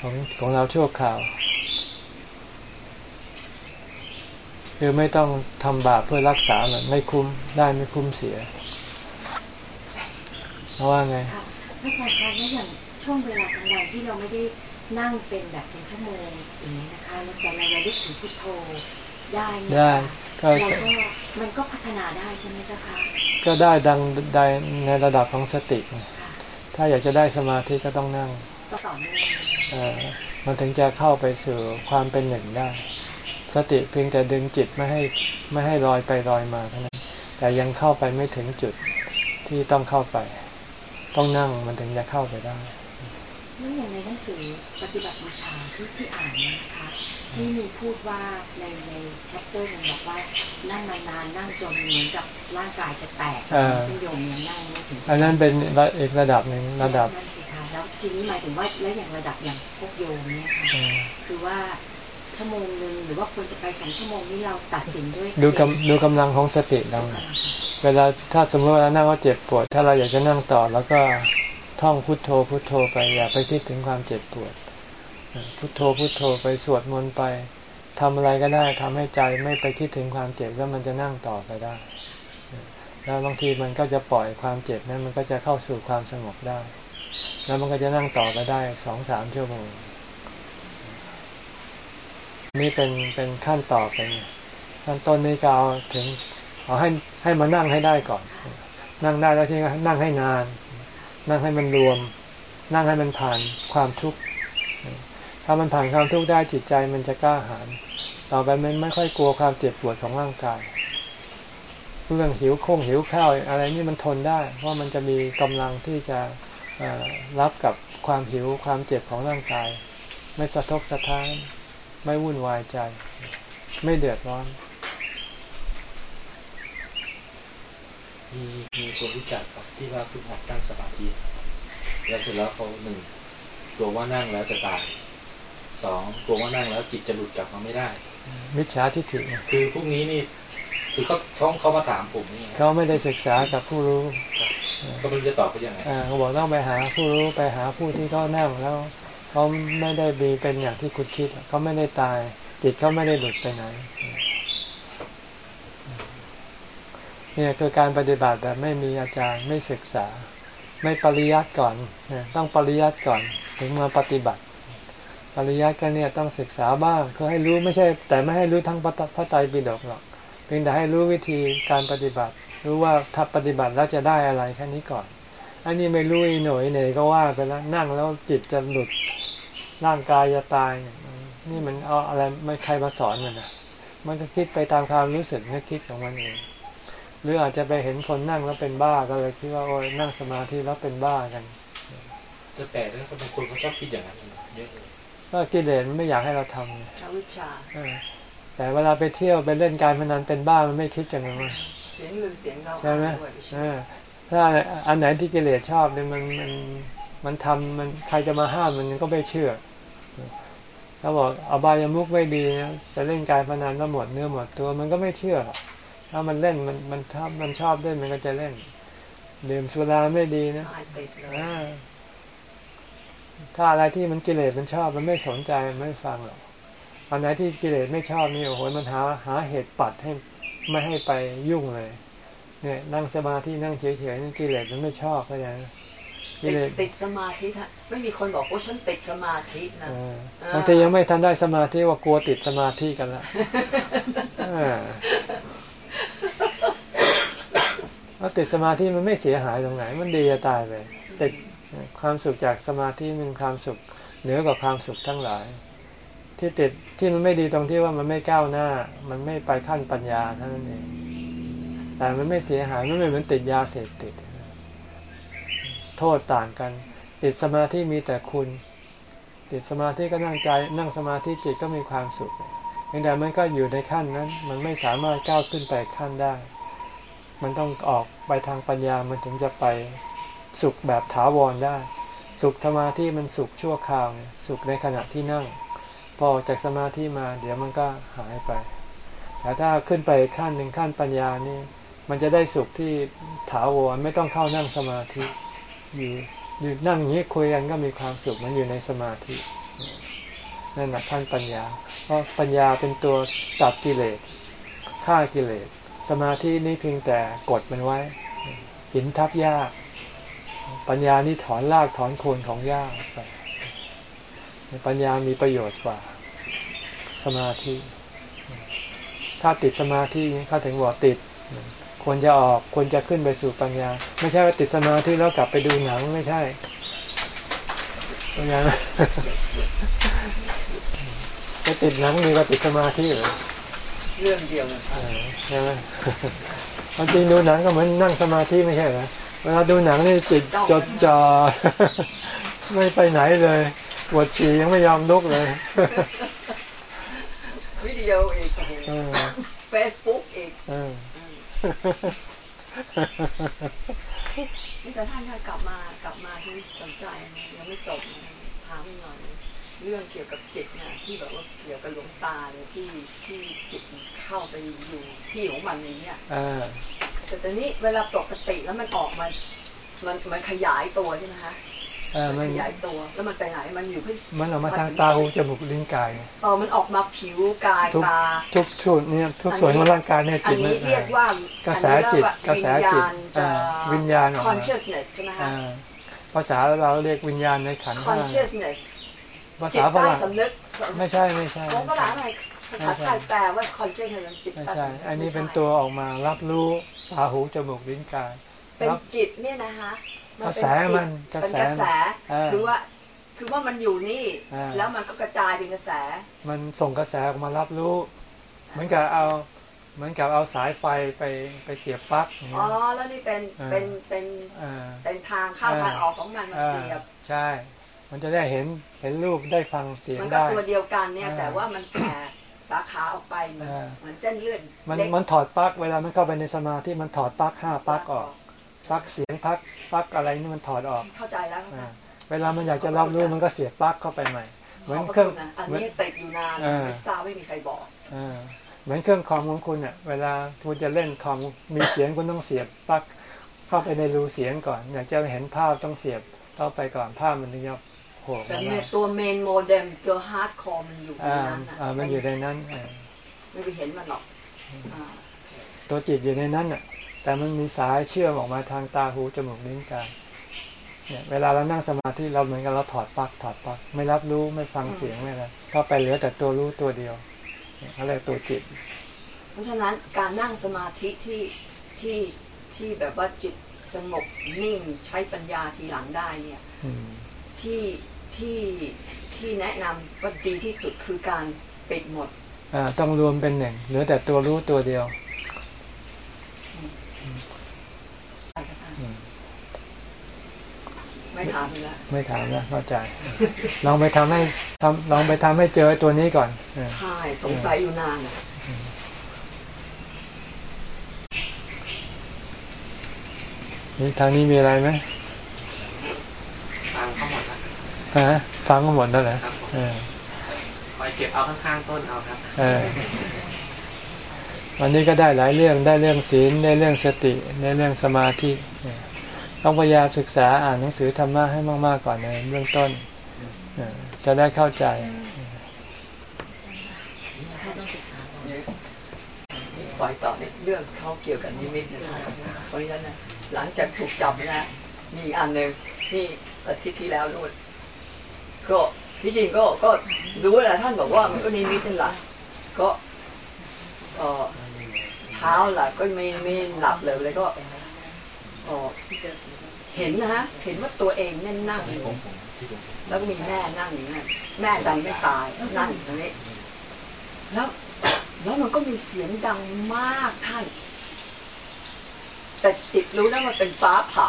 Speaker 2: ของของเราชั่วคราว คือไม่ต้องทำบาปเพื่อรักษามันไม่คุ้มได้ไม่คุ้มเสียเพราะว่าไง
Speaker 4: พระอาจารย์คะแล้วอย่างช่วงเวลากลางวันที่เราไม่ได้นั่งเป็นแบบเป็นชั่วโมงอย่างนี้นะคะแล้วแต่เราระลึกถึงพุทโธได้ได้ก็มันก็พัฒนาได้ใช่ไหมเจ้าคะ
Speaker 2: ก็ได้ดังได้ในระดับของสติ ถ้าอยากจะได้สมาธิก็ต้องนั่ง
Speaker 4: ก็ต่อเนื่อง
Speaker 2: มันถึงจะเข้าไปสู่ความเป็นหนึ่งได้ สติเพียงแต่ดึงจิตไม่ให้ไม่ให้ลอยไปลอยมาเท่านั้น แต่ยังเข้าไปไม่ถึงจุดที่ต้องเข้าไป ต้องนั่งมันถึงจะเข้าไปได้
Speaker 4: นั่นอย่างในหนังสือปฏิบัติบูชาที่ที่อ่านนะคะที่มีพูดว่าในในชัปเตอร์มันบอกว่านั่งนานๆนั่งจนเหมือนกับร่างกายจะแตกซึ่งโยมยังนั่งไม่ถึง
Speaker 2: อันนั้นเป็นอีกระดับหนึ่งระดับ
Speaker 4: นั่นสิคะแล้วทีนี้หมายถึงว่าแล้วอย่างระดับอย่างพวกโยมเนี่ยค่ะคือว่า ชั่วโมงหนึ่งหรือว่าควรจะไปสองชั่วโมงนี้เราตัดสินด้วย
Speaker 2: ดูกำดูกำลังของสติเราเวลาถ้าสมมติว่านั่งว่าเจ็บปวด ถ้าเราอยากจะนั่งต่อแล้วก็ท่องพุทโธพุทโธไปอย่าไปคิดถึงความเจ็บปวด พุทโธพุทโธไปสวดมนต์ไปทำอะไรก็ได้ทำให้ใจไม่ไปคิดถึงความเจ็บแล้วมันจะนั่งต่อไปได้ แล้วบางทีมันก็จะปล่อยความเจ็บนั้นมันก็จะเข้าสู่ความสงบได้ แล้วมันก็จะนั่งต่อไปได้สองสามชั่วโมง นี่เป็นเป็นขั้นต่อไปขั้นต้นนี้ก็เอาถึงเอาให้ให้มานั่งให้ได้ก่อน นั่งได้แล้วที่นั่งให้นาน นั่งให้มันรวม นั่งให้มันผ่านความทุกข์ถ้ามันผ่านความทุกข์ได้จิตใจมันจะกล้าหาญต่อไปมันไม่ค่อยกลัวความเจ็บปวดของร่างกายเรื่องหิวโค้งหิวข้าวอะไรนี่มันทนได้ เพราะมันจะมีกำลังที่จะรับกับความหิวความเจ็บของร่างกาย ไม่สะทกสะท้าน ไม่วุ่นวายใจ ไม่เดือดร้อน
Speaker 1: มีมีคนรู้จักครับที่ว่าฝึกหัดตั้งสมาธิแล้วเสร็จแล้วเขาหนึ่งกลัวว่านั่งแล้วจะตายสองกลัวว่านั่งแล้วจิตจะหลุดกลับมาไม่ได้
Speaker 2: มิจฉาทิฏฐิ
Speaker 1: คือพวกนี้นี่คือเขาเขาเขามาถามผมนี่
Speaker 2: เขาไม่ได้ศึกษากับผู้รู้
Speaker 1: ก็ไม่รู้จะตอบเขายังไง
Speaker 2: เขาบอกต้องไปหาผู้รู้ไปหาผู้ที่เขานั่งแล้ว เขาไม่ได้มีเป็นอย่างที่คุณคิดเขาไม่ได้ตาย จิตเขาไม่ได้หลุดไปไหนเนี่ยคือการปฏิบัติแบบไม่มีอาจารย์ไม่ศึกษา ไม่ปริยัติก่อนต้องปริยัติก่อน ถึงมาปฏิบัติ ปริยัติก็เนี่ยต้องศึกษาบ้างคือให้รู้ไม่ใช่ แต่ไม่ให้รู้ทั้งพระไตรปิฎกหรอกเพียงแต่ให้รู้วิธีการปฏิบัติ รู้ว่าถ้าปฏิบัติแล้วจะได้อะไรแค่นี้ก่อนอันนี้ไม่รู้อีหน่อยเนี่ยก็ว่าไปแล้วนั่งแล้วจิตจะหลุด ร่างกายจะตาย นี่มันเอาอะไรไม่ใครมาสอนมันนะมันก็คิดไปตามความรู้สึกนึกคิดของมันเอง หรืออาจจะไปเห็นคนนั่งแล้วเป็นบ้าก็เลยคิดว่าโอ้ยนั่งสมาธิแล้วเป็นบ้ากัน
Speaker 1: จะแปลกนะบางคนเขาชอบคิดอย่างนั้นเยอะเลย
Speaker 2: ก็กิเลสมันไม่อยากให้เราทำ
Speaker 3: วิชา
Speaker 2: แต่เวลาไปเที่ยวไปเล่นการพนันเป็นบ้ามันไม่คิดอย่างนั้น
Speaker 3: เสียงลือเสียงเรา
Speaker 2: ใช่ไหมถ้าอันไหนที่กิเลสชอบเนี่ยมันมันมันทำมันใครจะมาห้ามมันก็ไม่เชื่อ ถ้าบอกอบายามุกไม่ดีนะจะเล่นการพนันแล้วหมดเนื้อหมดตัวมันก็ไม่เชื่อถ้ามันเล่นมันมันถ้ามันชอบเล่นมันก็จะเล่นดื่มสุราไม่ดีนะถ้าอะไรที่มันกิเลสมันชอบมันไม่สนใจไม่ฟังหรอกอันไหนที่กิเลสไม่ชอบนี่โอ้โหมันหาหาเหตุปัดให้ไม่ให้ไปยุ่งเลย เนี่ย นั่งสมาธินั่งเฉยๆนี่กิเลสมันไม่ชอบเข้าใจ
Speaker 3: ติดสมาธิไม่มีคนบอกว่าฉันติดสมาธินะ
Speaker 2: บางทียังไม่ทันได้สมาธิว่ากลัวติดสมาธิกันละแล้วติดสมาธิมันไม่เสียหายตรงไหน มันดีจะตายไปติดความสุขจากสมาธิมันความสุขเหนือกว่าความสุขทั้งหลาย ที่ติดที่มันไม่ดีตรงที่ว่ามันไม่ก้าวหน้า มันไม่ไปขั้นปัญญาเท่านั้นเองแต่มันไม่เสียหายมันไม่เหมือนติดยาเสพติด โทษต่างกัน ติดสมาธิมีแต่คุณ ติดสมาธิก็นั่งใจ นั่งสมาธิจิตก็มีความสุขเพียงแต่มันก็อยู่ในขั้นนั้น มันไม่สามารถก้าวขึ้นไปขั้นได้ มันต้องออกไปทางปัญญามันถึงจะไปสุขแบบถาวรได้ สุขสมาธิมันสุขชั่วคราว สุขในขณะที่นั่ง พอจากสมาธิมา เดี๋ยวมันก็หายไป แต่ถ้าขึ้นไปขั้นหนึ่งขั้นปัญญานี่ มันจะได้สุขที่ถาวรไม่ต้องเข้านั่งสมาธิ อยู่อยู่นั่งอย่างนี้คุยกันก็มีความสุขมันอยู่ในสมาธินั่นแหละท่านปัญญา เพราะปัญญาเป็นตัวตัดกิเลสฆ่ากิเลส สมาธินี่เพียงแต่กดมันไว้ หินทับหญ้าปัญญานี่ถอนรากถอนโคนของหญ้าไปปัญญามีประโยชน์กว่า สมาธิ ถ้าติดสมาธิเขาถึงบอกติด ควรจะออกควรจะขึ้นไปสู่ปัญญา ไม่ใช่ว่าติดสมาธิแล้วกลับไปดูหนังไม่ใช่ปัญญาจะติดหนังดีกว่าติดสมาธิเหรอ
Speaker 3: เรื่องเดียวนะ
Speaker 2: ใช่ไหมจริงดูหนังก็เหมือนนั่งสมาธิไม่ใช่เหรอเวลาดูหนังนี่จิตจดจ่อไม่ไปไหนเลยปวดฉี่ยังไม่ยอมลุกเลย
Speaker 3: วิดีโออีกเฟซบุ๊กอีก นี่แต่ท่านค่ะกลับมากลับมาที่สนใจยังไม่จบถามหน่อยเรื่องเกี่ยวกับจิตนะที่แบบว่าเกี่ยวกับหลวงตาเนี่ยที่ที่จิตเข้าไปอยู่ที่ของมันนี้เนี่ยแต่ตอนนี้เวลาปกติแล้วมันออกมามันมันขยายตัวใช่ไหมคะ
Speaker 2: เออ มัน
Speaker 3: ขยายตัวแล้วมันไปไหนมันอยู่ที่
Speaker 2: มันออกมาทางตาหูจมูกลิ้นกาย
Speaker 3: เออมันออกมาผิวกาย
Speaker 2: ทุก
Speaker 3: ตา
Speaker 2: ทุกส่วนเนี่ยทุกส่วนของร่างกายเนี่ย
Speaker 3: อั
Speaker 2: จิ
Speaker 3: น
Speaker 2: ต
Speaker 3: นี้
Speaker 2: มัน
Speaker 3: เรียกว่าก
Speaker 2: ระแสจิตกระแสจิต
Speaker 3: จะ
Speaker 2: อ่าวิญญาณออกมา
Speaker 3: consciousness ใช่ไหมคะ
Speaker 2: อ่าภาษาเราเรียกวิญญาณในขันธ์ห้า
Speaker 3: consciousness
Speaker 2: ภา
Speaker 3: จิต
Speaker 2: ษาฝ
Speaker 3: ใต้
Speaker 2: รั่ง
Speaker 3: สำนึก
Speaker 2: ไม่ใช่ไม่ใช่
Speaker 3: ของภาษาอะไรภาษาไทยแปลว่า consciousness จิต
Speaker 2: ไม่
Speaker 3: ใต้
Speaker 2: ใช่
Speaker 3: สำนึก
Speaker 2: อันนี้เป็น
Speaker 3: ไม่ใช่
Speaker 2: ตัวออกมารับรู้ตาหูจมูกลิ้นกาย
Speaker 3: เป็น
Speaker 2: รับ
Speaker 3: จิตเนี่ยนะคะมัน
Speaker 2: กระ
Speaker 3: เป็น
Speaker 2: แส
Speaker 3: จิต
Speaker 2: มันกระ
Speaker 3: เป็น
Speaker 2: แส
Speaker 3: กระแส
Speaker 2: เออ
Speaker 3: คือว่าคือว่ามันอยู่นี่
Speaker 2: อ่า
Speaker 3: แล้วมันก็กระจายเป็นกระแส
Speaker 2: มันส่งกระแสออกมารับรู้ เหมือนกับเอาเหมือนกับเอาสายไฟไปไปเสียบปลั๊กอย่าง
Speaker 3: อ๋
Speaker 2: เงี้
Speaker 3: อ
Speaker 2: ย
Speaker 3: แล้วนี่เป็น
Speaker 2: อ่า
Speaker 3: เป็นเป็น
Speaker 2: อ่า
Speaker 3: เป็นทางเข้าทางออกของมันมา
Speaker 2: อ่า
Speaker 3: เสียบ
Speaker 2: ใช่ มันจะได้เห็นเห็นรูปได้ฟังเสียง
Speaker 3: มันก็
Speaker 2: ได้
Speaker 3: ตัวเดียวกันเนี่ย
Speaker 2: อ่า
Speaker 3: แต่ว่ามันแผ่สาขาออกไปเหมือน
Speaker 2: อ่า
Speaker 3: เหมือนเส้นเลือด
Speaker 2: มัน
Speaker 3: เล็ก
Speaker 2: มันถอดปลั๊กเวลามันเข้าไปในสมาธิมันถอดปลั๊กห้าปลั๊กออก ปลั๊กเสียงปลั๊กปลั๊กอะไรนี่มันถอดออก
Speaker 3: เข้าใจแล้วเข้าใจ
Speaker 2: อ่าเวลามันอยากจะรับรู้มันก็เสียบปลั๊กเข้าไปใหม่เหมือน
Speaker 3: ขบพะ
Speaker 2: เครื่อง
Speaker 3: ณนะอัน
Speaker 2: เหมือน
Speaker 3: นี้ติดอยู่นาน
Speaker 2: อ่า
Speaker 3: ไม่ทราบไม่มีใครบอก
Speaker 2: อ่าเหมือนเครื่องคอมของคุณอะเวลาคุณจะเล่นคอมมีเสียงคุณต้องเสียบปลั๊กเข้าไปในรูเสียงก่อน อยากจะเห็นภาพต้องเสียบเข้าไปก่อนภาพมันถึงจะโผล่
Speaker 3: แต่
Speaker 2: มา
Speaker 3: เนี่ยตัว main โมเด็มตัว hardcore มันอยู่ใน
Speaker 2: อ่า
Speaker 3: นั้นนะ
Speaker 2: อ่ามันอยู่ในนั้นอ่า
Speaker 3: ไม่ไปเห็นมันหรอกอ่า
Speaker 2: ตัวจิตอยู่ในนั้นอะ แต่มันมีสายเชื่อมออกมาทางตาหูจมูกลิ้นกายเนี่ยเวลาเรานั่งสมาธิเราเหมือนกับเราถอดปลั๊กถอดปลั๊กไม่รับรู้ไม่ฟังเสียงไม่อะไรเข้าไปเหลือแต่ตัวรู้ตัวเดียวเนี่ยเขาเรียกตัวจิต
Speaker 3: เพราะฉะนั้นการนั่งสมาธิที่ที่ที่แบบว่าจิตสงบนิ่งใช้ปัญญาทีหลังได้เนี่ย
Speaker 2: อืม
Speaker 3: ที่ที่ที่แนะนำว่าดีที่สุดคือการปิดหมด
Speaker 2: อ่าต้องรวมเป็นหนึ่งเหลือแต่ตัวรู้ตัวเดียวอืม
Speaker 3: ไม่ถามอีกแล้ว
Speaker 2: ไม่ถามนะเข้าใจ ลองไปทำให้ทำลองไปทำให้เจอตัวนี้ก่อนเออ
Speaker 3: ใช่สงสัยอยู่นานอะ
Speaker 2: นี่ทางนี้มีอะไรไหม
Speaker 1: ฟังเขาหมดแล้ว
Speaker 2: ฮะฟังก็หมดแล้วเหรอ
Speaker 1: ครับผม
Speaker 2: เออ
Speaker 1: คอยเก็บเอาข้างๆต้นเอาครับ
Speaker 2: เออวันนี้ก็ได้หลายเรื่องได้เรื่องศีลได้เรื่องสติได้เรื่องสมาธิเออ ต้องพยายามศึกษาอ่านหนังสือธรรมะให้มาก ๆ ก่อนในเบื้องต้นจะได้เข้าใจ
Speaker 3: ปล่อยต่อเนี่ยเรื่องเขาเกี่ยวกับนิมิตนะครับเพราะฉะนั้นหลังจากถูกจับนะมีอันหนึ่งนี่อาทิตย์ที่แล้วนู่นก็ที่จริงก็ก็รู้แหละท่านบอกว่ามันก็นิมิตนั่นแหละก็เออเช้าแหละก็ไม่ไม่หลับเลยเลยก็ เออเห็นนะฮะ เห็นว่าตัวเองนั่นนั่งอยู่แล้วก็มีแม่นั่งอยู่นั่นแม่ดันไม่ตายนั่งอยู่ตรงนี้แล้ว แล้วมันก็มีเสียงดังมากท่าน แต่จิตรู้แล้วมันเป็นฟ้าผ่า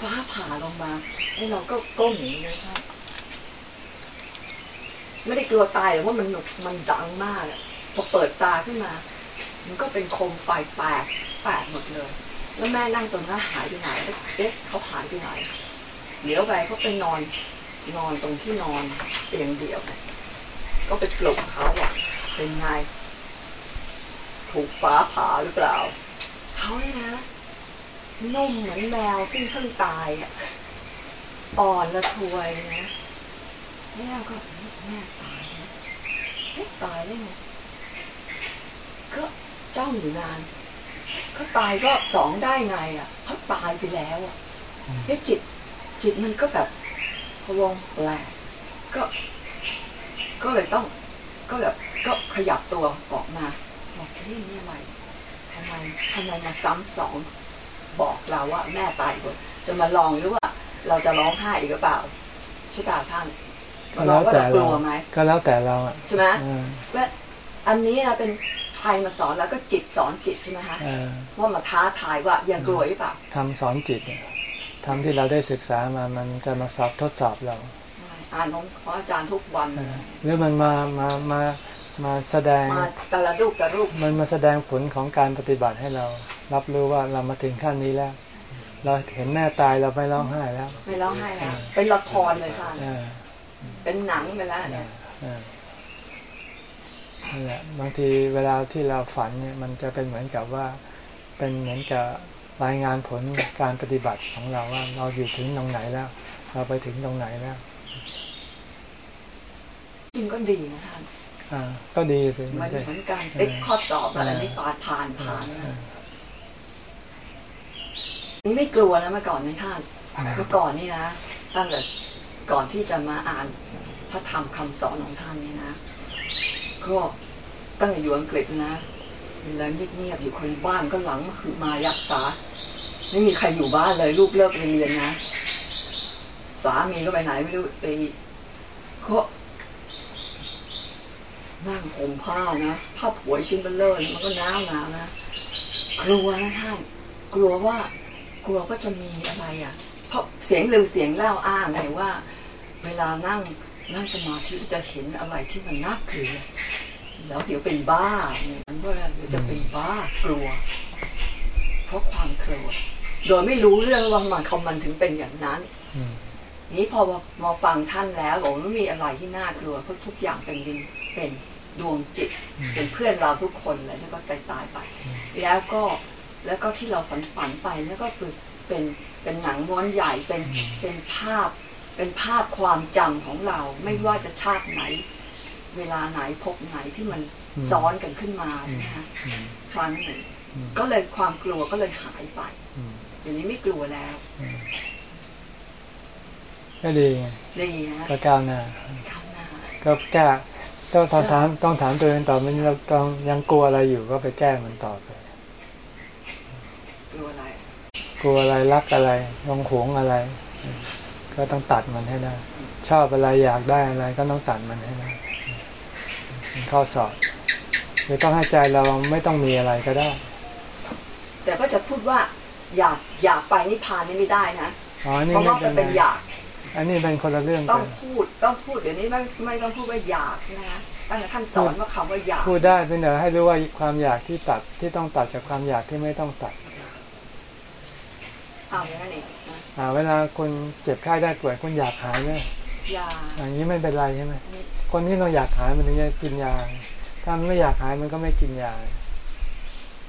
Speaker 3: ฟ้าผ่าลงมาไอ้เราก็ก้มอย่างนี้เลยท่านไม่ได้กลัวตายแต่ว่ามันมันดังมากอะพอเปิดตาขึ้นมา มันก็เป็นโคมไฟแตกแตกหมดเลย แล้วแม่นั่งตรงนั้นหายไปไหนเอ๊ะเขาหายไปไหนเดี๋ยวไปเขาไปนอนนอนตรงที่นอนเตียงเดียว ก็ไปปลุกเขาอะเป็นไง ถูกฟ้าผ่าหรือเปล่า เขาเนี่ยนะนุ่มเหมือนแมวซึ่งเพิ่งตายอะอ่อนละทวยนะแม่ก็แม่ตายนะเอ๊ะตายได้ไงก็จ้องอยู่นาน เขาตายรอบสองได้ไงอะเขาตายไปแล้วอะเอ๊ะจิตจิตมันก็แบบพะวงแปลกก็ ก็เลยต้อง ก็แบบก็ขยับตัวออกมาบอกเฮ้ยนี่อะไรทำไมทำไมมาซ้ำสองบอกเราว่าแม่ตายคนจะมาลองหรือว่า เราจะร้องไห้อีกหรือเปล่าใช่ป่ะท่าน
Speaker 2: ก็แล้วแต่
Speaker 3: ก
Speaker 2: เรา
Speaker 3: ลัวไหม
Speaker 2: ก็แล้วแต่เราอะ
Speaker 3: ใช่ไหม
Speaker 2: เออ
Speaker 3: และอันนี้นะเป็น ใครมาสอนแล้วก็จิตสอนจิตใช่ไหมคะ
Speaker 2: เออ
Speaker 3: ว่ามาท้าทายว่าอย่ากลัวหรือเปล่า
Speaker 2: ทำสอนจิตเนี่ยทำที่เราได้ศึกษามามันจะมาสอบทดสอบเรา
Speaker 3: อ่านของของอาจารย์ทุกวัน
Speaker 2: เออหรือมันมามามามาแสดง
Speaker 3: มาแต่ละรูปแต่ละรูป
Speaker 2: มันมาแสดงผลของการปฏิบัติให้เรา รับรู้ว่าเรามาถึงขั้นนี้แล้ว เราเห็นแม่ตายเราไม่ร้องไห้แล้ว
Speaker 3: ไม่ร้องไห้แล้วเป็นละครเลยค่ะ
Speaker 2: เออ
Speaker 3: เป็นหนังไปแล้วเนี่ย
Speaker 2: เออ นั่นแหละบางทีเวลาที่เราฝันเนี่ยมันจะเป็นเหมือนกับว่า เป็นเหมือนกับรายงานผลการปฏิบัติของเราว่าเราอยู่ถึงตรงไหนแล้ว เราไปถึงตรงไหนแล้ว
Speaker 3: จริงก็ดีนะท่าน
Speaker 2: อ่า ก็ดีสิ
Speaker 3: มันเหมือนการติ๊กข้อสอบอะไรนี่ผ่านผ่านผ่านนะนี่ไม่กลัวนะเมื่อก่อนนะท่านเมื่อก่อนนี่นะตั้งแต่ก่อนที่จะมาอ่านพระธรรมคำสอนของท่านเนี่ยนะ ก็ตั้งแต่อยู่อังกฤษนะเวลาเงียบๆอยู่คนบ้านก็หลังมาคือมายักษา ไม่มีใครอยู่บ้านเลยลูกเลิกเรียนนะ สามีก็ไปไหนไม่รู้ไปก็นั่งห่มผ้านะผ้าผวยชิ้นเบลเลอร์มันก็หนาวหนาวนะกลัวนะท่านกลัวว่ากลัวก็จะมีอะไรอะ เพราะเสียงเร็วเสียงเล่าอ้างไงว่า เวลานั่ง นั่งสมาธิจะเห็นอะไรที่มันน่ากลัวแล้วเดี๋ยวเป็นบ้าเนี่ยมันว่าเดี๋ยวจะเป็นบ้ากลัว เพราะความกลัวโดยไม่รู้เรื่องว่ามันเขามันถึงเป็นอย่างนั้นนี้พอมาฟังท่านแล้วบอกไม่มีอะไรที่น่ากลัวเพราะทุกอย่างเป็นดินเป็นดวงจิต เป็นเพื่อนเราทุกคนเลยแล้วก็ตายตายไป แล้วก็แล้วก็ที่เราฝันฝันไปแล้วก็เป็นเป็นหนังม้วนใหญ่เป็นเป็นภาพ เป็นภาพความจำของเรา ไม่ว่าจะชาติไหน เวลาไหนพบไหนที่มันซ้อนกันขึ้นมาใช่ไหมคะครั้งหนึ่งก็เลยความกลัวก็เลยหายไปเดี๋ยวนี้ไม่กลัวแล้ว
Speaker 2: ก็ดีไง
Speaker 3: ดีนะ
Speaker 2: ก็ก้าวหน้า
Speaker 3: ก้าวหน้า
Speaker 2: ก็แก้ต้องถามถามต้องถามตัวเองต่อมันเราต้องยังกลัวอะไรอยู่ก็ไปแก้มันต่อไป
Speaker 3: กลัวอะไร
Speaker 2: กลัวอะไรรักอะไรยองหวงอะไร ก็ต้องตัดมันให้ได้ ชอบอะไรอยากได้อะไรก็ต้องตัดมันให้ได้เป็นข้อสอบหรือต้องให้ใจเราไม่ต้องมีอะไรก็ได้
Speaker 3: แต่ก็จะพูดว่าอยากอยากไปนิพพานนี่ไม่ได้นะ
Speaker 2: อ๋อนี่
Speaker 3: เพราะ
Speaker 2: ไม่
Speaker 3: ว่า
Speaker 2: เป็
Speaker 3: มันนเป็นอยาก
Speaker 2: อันนี้เป็นคนละเรื่อง
Speaker 3: ต้
Speaker 2: กั
Speaker 3: อง
Speaker 2: น
Speaker 3: พูดต้องพูดเดี๋ยวนี้ไม่ไม่ต้องพูดว่าอยากนะตั้งแต่ท่านสอนว่าคำว่าอยาก
Speaker 2: พูดได้เป็นแต่ให้รู้ว่าความอยากที่ตัดที่ต้องตัดจากความอยากที่ไม่ต้องตัด
Speaker 3: เอาอย่างนั้นเองนะ
Speaker 2: อ่า เวลาคนเจ็บไข้ได้ป่วยคนอยากหายเนี่ย
Speaker 3: อยาก
Speaker 2: อย่างนี้ไม่เป็นไรใช่ไหม
Speaker 3: นี่
Speaker 2: คนที่เราอยากหายมันถึงจะกินยา ถ้ามันไม่อยากหายมันก็ไม่กินยา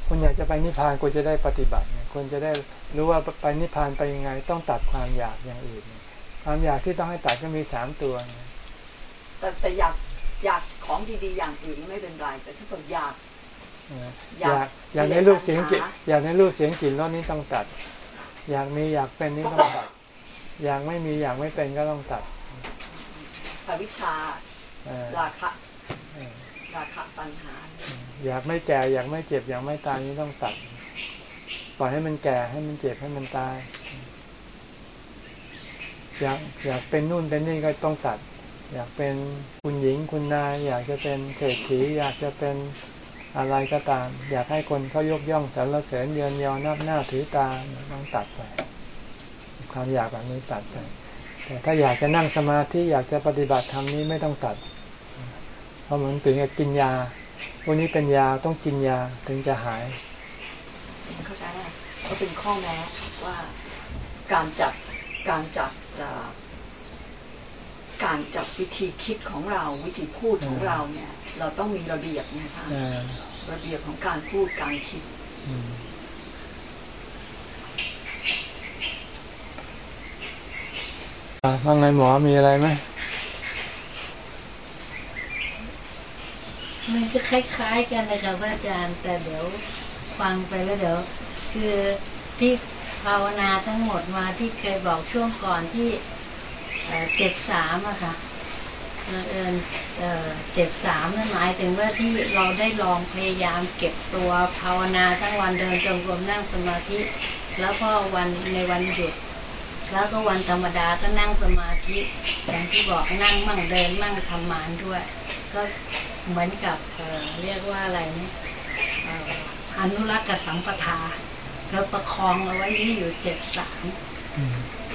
Speaker 2: คนอยากจะไปนิพพานควรจะได้ปฏิบัติเนี่ยควรจะได้รู้ว่าไปนิพพานไปยังไง ต้องตัดความอยากอย่างอื่น ความอยากที่ต้องให้ตัดก็มีสามตัวไง
Speaker 3: แต่แต่อยากอยากของดีๆอย่างอื่นไม่เป็นไร แต่ถ้าเกิดอยาก
Speaker 2: อยากอยากในรูปเสียงกลิ่นอยากในรูปเสียงกลิ่นรสนี้ต้องตัด อยากมีอยากเป็นนี่ต้องตัด อยากไม่มีอยากไม่เป็นก็ต้องตัด
Speaker 3: อวิชชา
Speaker 2: เออ
Speaker 3: ราคะ
Speaker 2: เออ
Speaker 3: ราคะตัณหา
Speaker 2: อยากไม่แก่อยากไม่เจ็บอยากไม่ตายนี่ต้องตัด ปล่อยให้มันแก่ให้มันเจ็บให้มันตาย อยากอยากเป็นนู่นเป็นนี่ก็ต้องตัด อยากเป็นคุณหญิงคุณนาย อยากจะเป็นเศรษฐีอยากจะเป็น อะไรก็ตาม อยากให้คนเขายกย่องสรรเสริญเยินยอนับหน้าถือตาต้องตัดไป ความอยากแบบนี้ตัดไปแต่ถ้าอยากจะนั่งสมาธิอยากจะปฏิบัติธรรมนี้ไม่ต้องตัด เพราะเหมันเป็นกับกินยาพวกนี้เป็นยาต้องกินยาถึงจะหาย
Speaker 3: เข้าใจไหมก็เป็นข้อแม้ว่าการจัดการจัดจะการจัดวิธีคิดของเราวิธีพูดของเราเนี่ย เราต้องมีระเบียบเนี่ยค่ะ
Speaker 2: เออ
Speaker 3: ระเบียบของการพูดการคิด
Speaker 2: อืมอะว่าไงหมอมีอะไรไหม
Speaker 5: มันจะคล้ายๆกันเลยค่ะพระอาจารย์ แต่เดี๋ยวฟังไปแล้วเดี๋ยว คือที่ภาวนาทั้งหมดมาที่เคยบอกช่วงก่อนที่เจ็ดสามอะค่ะบัง เอิญเจ็ดสามนั่นหมายถึงว่าที่เราได้ลองพยายามเก็บตัวภาวนาทั้งวันเดินจงกรมนั่งสมาธิ แล้วก็วันในวันหยุด แล้วก็วันธรรมดาก็นั่งสมาธิอย่างที่บอกนั่งมั่งเดินมั่งทำมานด้วย ก็เหมือนกับเเรียกว่าอะไรนะเอ่อนุรักษ์กับสัมปทาแล้วประคองเอาไว้ที่อยู่เจ็ดสาม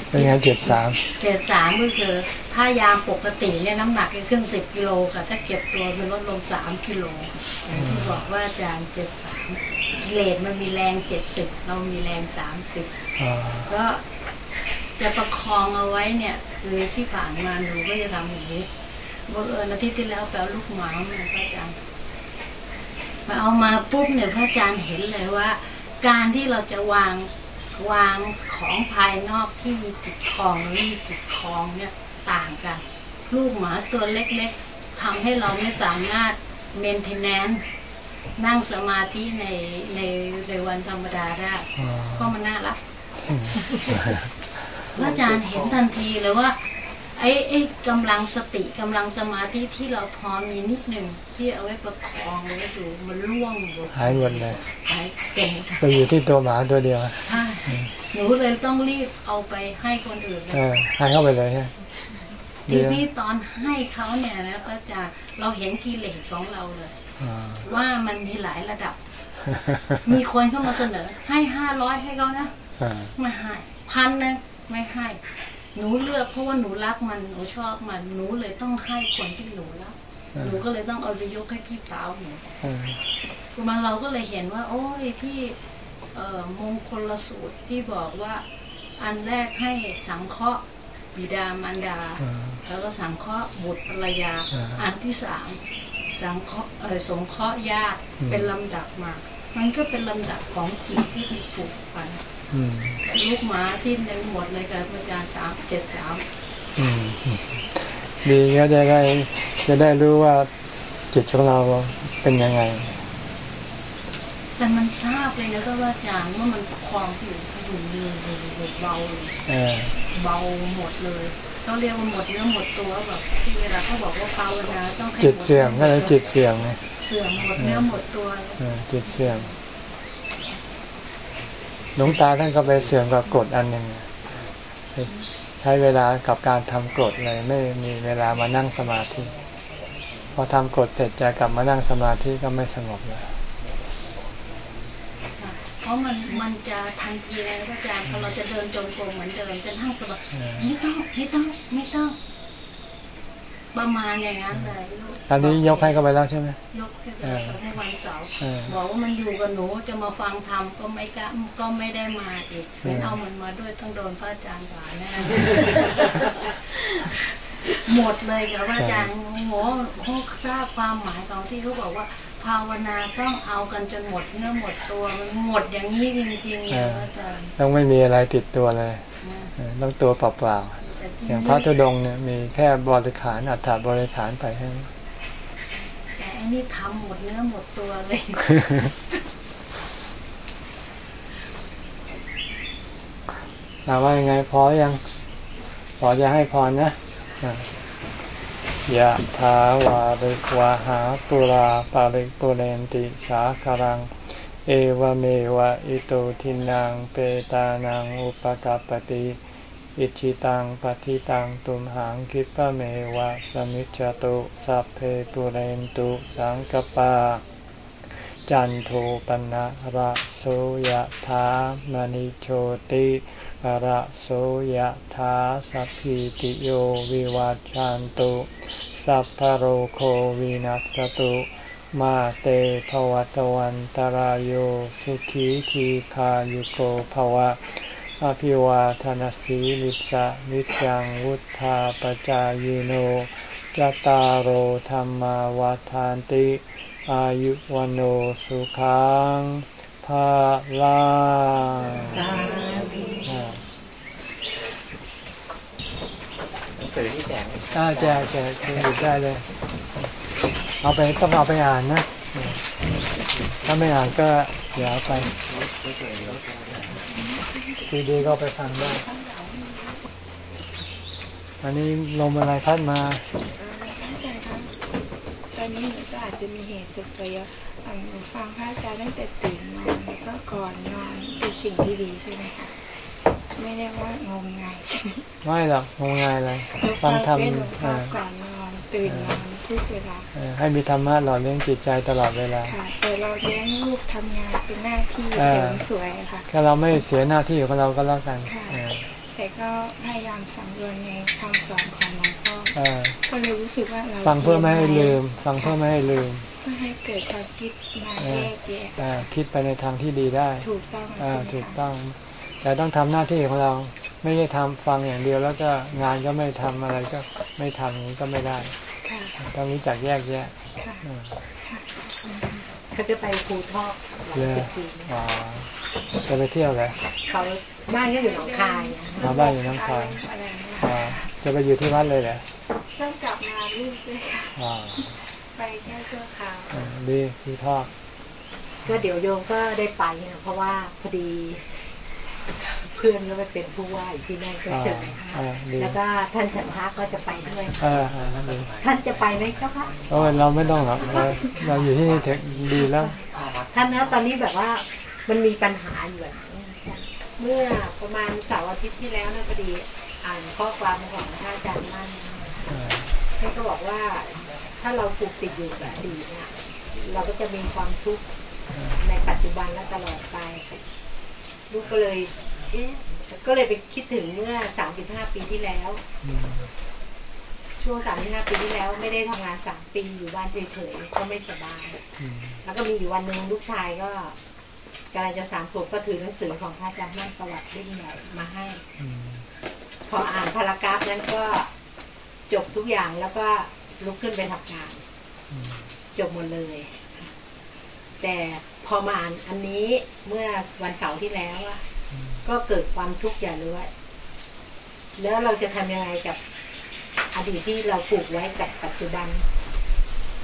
Speaker 2: เป็นไงเจ็ดสาม
Speaker 5: เจ็ดสามก็คือถ้ายามปกติเนี่ยน้ำหนักจะขึ้นสิบกิโลค่ะ ถ้าเก็บตัวคือลดลงสามกิโลอย่างที่บอกว่าอาจารย์เจ็ดสามกิเลสมันมีแรงเจ็ดสิบเรามีแรงสามสิบ
Speaker 2: อ่า
Speaker 5: ก็จะประคองเอาไว้เนี่ยคือที่ผ่านมาหนูก็จะทำอย่างนี้บังเอิญอาทิตย์ที่แล้วแปลลูกหมาเนี่ยพระอาจารย์มาเอามาปุ๊บเนี่ยพระอาจารย์เห็นเลยว่า การที่เราจะวาง วางของภายนอกที่มีจิตคลองหรือมีจิตคลองเนี่ยต่างกัน ลูกหมาตัวเล็กๆทำให้เราไม่สามารถเมนเทนแนนนั่งสมาธิในในในวันธรรมดาได้เพราะมันน่ารักพระอาจารย์เห็นทันทีเลยว่า ไอ้ไอ้กำลังสติกำลังสมาธิที่เราพอมีนิดหนึ่งที่เอาไว้ประคองไว้ดูมันร่วงหมด
Speaker 2: หายหมดเลย
Speaker 5: หายเก่ง
Speaker 2: ไปอยู่ที่ตัวหมาตัวเดียว
Speaker 5: ใช่หนูเลยต้องรีบเอาไปให้คนอื่นเล
Speaker 2: เอยอให้เข้าไปเลยฮะ
Speaker 5: ทีนี้ตอนให้เขาเนี่ยนะพระอาจารย์เราเห็นกิเลสของเราเลย
Speaker 2: อ่า
Speaker 5: ว่ามันมีหลายระดับ มีคนเข้ามาเสนอ ให้ห้าร้อยให้เขานะ
Speaker 2: อ่า
Speaker 5: ไม่ให้พันหนึงไม่ให้ หนูเลือกเพราะว่าหนูรักมันหนูชอบมันหนูเลยต้องให้คนที่หนูรักหนูก็เลยต้องเอาไปยกให้พี่สาวหนู
Speaker 2: อ่า
Speaker 5: มาเราก็เลยเห็นว่า โอ้ยที่เอ่อมงคลสูตรที่บอกว่าอันแรกให้สังเคราะห์บิดามารดา
Speaker 2: อ่า
Speaker 5: แล้วก็สังเคราะห์บุตรภรรยา
Speaker 2: อ่า
Speaker 5: อันที่สามสังเคราะห์เออสงเคราะห์ญาติ
Speaker 2: อืม
Speaker 5: เป็นลำดับมา มันก็เป็นลำดับของจิตที่มีผูกพัน
Speaker 2: อืม
Speaker 5: ลูกหมาที่ในหมดเลยกับอาจารย์สามเจ็ดสาม
Speaker 2: อืมดีก็จะได้จะได้รู้ว่าจิตของเราเป็นยังไง
Speaker 5: แต่มันทราบเลยนะก็ว่าอาจารย์ว่ามันประคองอยู่อยู่เลยเลยเบาเลย
Speaker 2: เออ
Speaker 5: เบาหมดเลยเขาเรียกว่าหมดเนื้อหมดตัวแบบที่เวลาเขาบอกว่าภาวนาต้องให้
Speaker 2: จิต
Speaker 5: หม
Speaker 2: เสื่อมก็เลยจิตเสื่อมไง
Speaker 5: เสื่อมหมดเนื้อหมดตัวเลย
Speaker 2: เออจิตเสื่อม หลวงตาท่านก็ไปเสื่อมกับกฎอันหนึ่งใช้เวลากับการทำกฎเลยไม่มีเวลามานั่งสมาธิ พอทำกฎเสร็จจะกลับมานั่งสมาธิก็ไม่สงบเลย
Speaker 5: ค่ะเพราะมันมันจะทันทีเลยนะอาจารย์พอเราจะเดินจงกรมเหมือนเดิมจะนั่งสมาธิ
Speaker 2: อืม
Speaker 5: ไม่ต้องไม่ต้องไม่ต้อง ประมาณอย่างนั้นเลยลูก
Speaker 2: อันนี้ยกให้เขาไปแล้วใช่ไหม
Speaker 5: ยกให้
Speaker 2: เออ
Speaker 5: ไปให้วันเสาร์
Speaker 2: เออ
Speaker 5: บอกว่ามันอยู่กับหนูจะมาฟังธรรมก็ไม่กล้าก็ไม่ได้มาอีก
Speaker 2: เออ
Speaker 5: เป็นเอามันมาด้วยต้องโดนพระอาจารย์ด่าแน่หมดเลยกับพระอาจารย์โอ้โหเขาทราบความหมายของที่เขาบอกว่า ภาวนาต้องเอากันจนหมดเนื้อหมดตัวมันหมดอย่างนี้จริงๆเลยพระอาจารย์
Speaker 2: ต้องไม่มีอะไรติดตัวเลย
Speaker 5: นะ
Speaker 2: เออต้องตัวเปล่า
Speaker 5: แต่ที่
Speaker 2: ๆ อย่างพระธุดงค์เนี่ยมีแค่บริขารอัฐบริขารไปให้
Speaker 5: แต่อันนี้ทำหมดเนื้อหมดตัวเลย
Speaker 2: ถามว่ายังไงพอยังพอจะให้พรนะอะยะถาวาริกวาหาปุราปาริกปุเรนติสาคารัง เอวเมวะอิโตทินังเปตานังอุปกัปปติ อิชิตังปฏิตังตุมหังคิปะเมวะสมิจจตุสัพเพปุเรนตุสังกปา จันโทปนะระโสยธามณิโชติระโสยธาสัพพิติโยวิวัจจันตุสัพพโรโควินัสตุมาเตภวัตวันตารโยสุขีทีขายุโกภวะ อภิวาทนสีลิสะนิจังวุธาปจายโนจตารโหธรรมาวาทานติ อายุวันโอสุขังภาลัง
Speaker 5: สาธุ
Speaker 2: อ่า
Speaker 6: หนังสือที่แจกไหม
Speaker 2: อ่าแจกแจกคุณหยุดได้เลย เอาไปต้องเอาไปอ่านนะ ถ้าไม่อ่านก็อย่าเอาไป ดีดีๆก็เอาไปฟังได้ อันนี้ลมอะไรพัดมา
Speaker 7: อาจารย์คะตอนนี้หนูก็อาจจะมีเหตุสุดเลยอะอะหนูฟังพระอาจารย์ตั้งแต่ตื่นนอนแล้วก็ก่อนนอนเป็นสิ่งที่ดีใช่ไหมคะไม่ได้ว่างมงายใช่ไหม
Speaker 2: ไม่หรอกงมงายอะไร
Speaker 7: หนู
Speaker 2: ฟั
Speaker 7: ฟั
Speaker 2: ง
Speaker 7: ง
Speaker 2: ธรรม
Speaker 7: เป็นหลวงพ่อ
Speaker 2: อ่า
Speaker 7: ก่อนนอนตื่นนอน ทุกเวลา
Speaker 2: เอ่อให้มีธรรมะหล่อเลี้ยงจิตใจตลอดเวลา
Speaker 7: ค่ะแต่เราเลี้ยงลูกทำงานเป็นหน้าที่
Speaker 2: เออ
Speaker 7: เสริมสวยอะค่ะ
Speaker 2: ถ้าเราไม่เสียหน้าที่ของเราก็แล้วกัน
Speaker 7: ค่ะ
Speaker 2: เออ
Speaker 7: แต่ก็พยายามสำรวจในคำสอนของหลวงพ่อ
Speaker 2: เออ
Speaker 7: ก็เลยรู้สึกว่าเรา
Speaker 2: ฟังเพื่อไม่ให้ลืม ฟังเพื่อไม่ให้ลืม
Speaker 7: เพื่อให้เกิดความคิดมาแยกแยะ
Speaker 2: เออคิดไปในทางที่ดีได้
Speaker 7: ถูกต้อง
Speaker 2: เอ
Speaker 7: ใช่
Speaker 2: อ
Speaker 7: ไหม
Speaker 2: ถูก
Speaker 7: คะ
Speaker 2: ต้อง แต่ต้องทำหน้าที่ของเราไม่ใช่ทำฟังอย่างเดียวแล้วก็งานก็ไม่ทำอะไรก็ไม่ทำอย่างนี้ก็ไม่ได้
Speaker 7: ค่ะ
Speaker 2: ต้องรู้จักแยกแยะ
Speaker 7: ค่ะ
Speaker 2: เออ
Speaker 7: ค่ะ
Speaker 4: เขาจะไปภูทอกหลัง
Speaker 2: เลย
Speaker 4: จุดจีน
Speaker 2: อ๋อจะไปเที่ยวเลย
Speaker 4: เขาบ้านก็อยู่หนองคาย
Speaker 2: มาบ้านอยู่น้ำคาย
Speaker 7: อะไรเนี่ย
Speaker 2: อ๋อจะไปอยู่ที่วัดเลยเหรอ
Speaker 7: ต้องกลับมาลูกด้วยค่ะ
Speaker 2: อ๋อ
Speaker 7: ไปแค่ชั่วคราว
Speaker 2: อืมดีที่ทอด
Speaker 4: ก็เดี๋ยวโยมก็ได้ไปนะเพราะว่าพอดี เพื่อนก็ไปเป็นผู้ว่าอยู่ที่นั่นก็เชิญ
Speaker 2: อ่าดี
Speaker 4: แล้วก็ท่านฉันทะก็จะไปด้วย
Speaker 2: เออเออดี
Speaker 4: ท่านจะไปไหมเจ้าคะ
Speaker 2: โอ้ยเราไม่ต้องหรอกเราเราอยู่ที่นี่เถอะดีแล้ว
Speaker 4: ท่านนะตอนนี้แบบว่ามันมีปัญหาอยู่แบบนี้เมื่อประมาณเสาร์อาทิตย์ที่แล้วนะพอดีอ่านข้อความของท่านอาจารย์มั่น
Speaker 2: เออ
Speaker 4: ท่านก็บอกว่าถ้าเราผูกติดอยู่กับอดีตเนี่ยเราก็จะมีความทุกข์ในปัจจุบันและตลอดไป ลูกก็เลยเอ๊ะก็เลยไปคิดถึงเมื่อ35ปีที่แล้ว
Speaker 2: อืม
Speaker 4: ช่วง35ปีที่แล้ว ไม่ได้ทำงาน3ปีอยู่บ้านเฉยๆก็ไม่สบายแล้วก็มีอยู่วันหนึ่งลูกชายก็กำลังจะสามขวบก็ถือหนังสือของพระอาจารย์มั่นประวัติรุ่นใหญ่มาให้
Speaker 2: อ
Speaker 4: พออ่านพารากราฟนั้นก็จบทุกอย่างแล้วก็ลุกขึ้นไปทำงานจบหมดเลย แต่ พอมาอ่านอันนี้เมื่อวันเสาร์ที่แล้วอะ
Speaker 2: อืม
Speaker 4: ก็เกิดความทุกข์อย่างรู้ว่าแล้วเราจะทำยังไงกับอดีตที่เราผูกไว้กับปัจจุบัน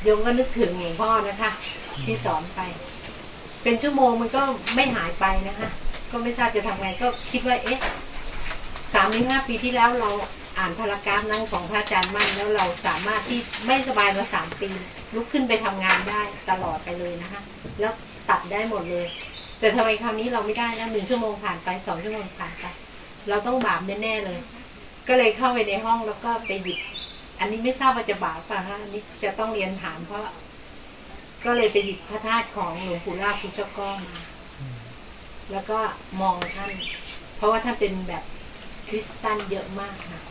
Speaker 4: โยมก็นึกถึงหลวงพ่อนะคะ ที่สอนไป เป็นชั่วโมงมันก็ไม่หายไปนะคะ ก็ไม่ทราบจะทำไงก็คิดว่าเอ๊ะสามถึงห้าปีที่แล้วเราอ่านพารากราฟนั้นของพระอาจารย์มั่นแล้วเราสามารถที่ไม่สบายมาสามปี ลุกขึ้นไปทำงานได้ตลอดไปเลยนะคะ แล้ว ตัดได้หมดเลย แต่ทำไมคราวนี้เราไม่ได้นะหนึ่งชั่วโมงผ่านไปสองชั่วโมงผ่านไปเราต้องบาปแน่ๆเลย ก็เลยเข้าไปในห้องแล้วก็ไปหยิบ อันนี้ไม่ทราบว่าจะบาปป่ะคะอันนี้จะต้องเรียนถามเพราะ ก็เลยไปหยิบพระธาตุของหลวงปู่ล่าพุทธเจ้าก้อมา แล้วก็มองท่าน เพราะว่าท่านเป็นแบบคริสตันเยอะมากค่ะ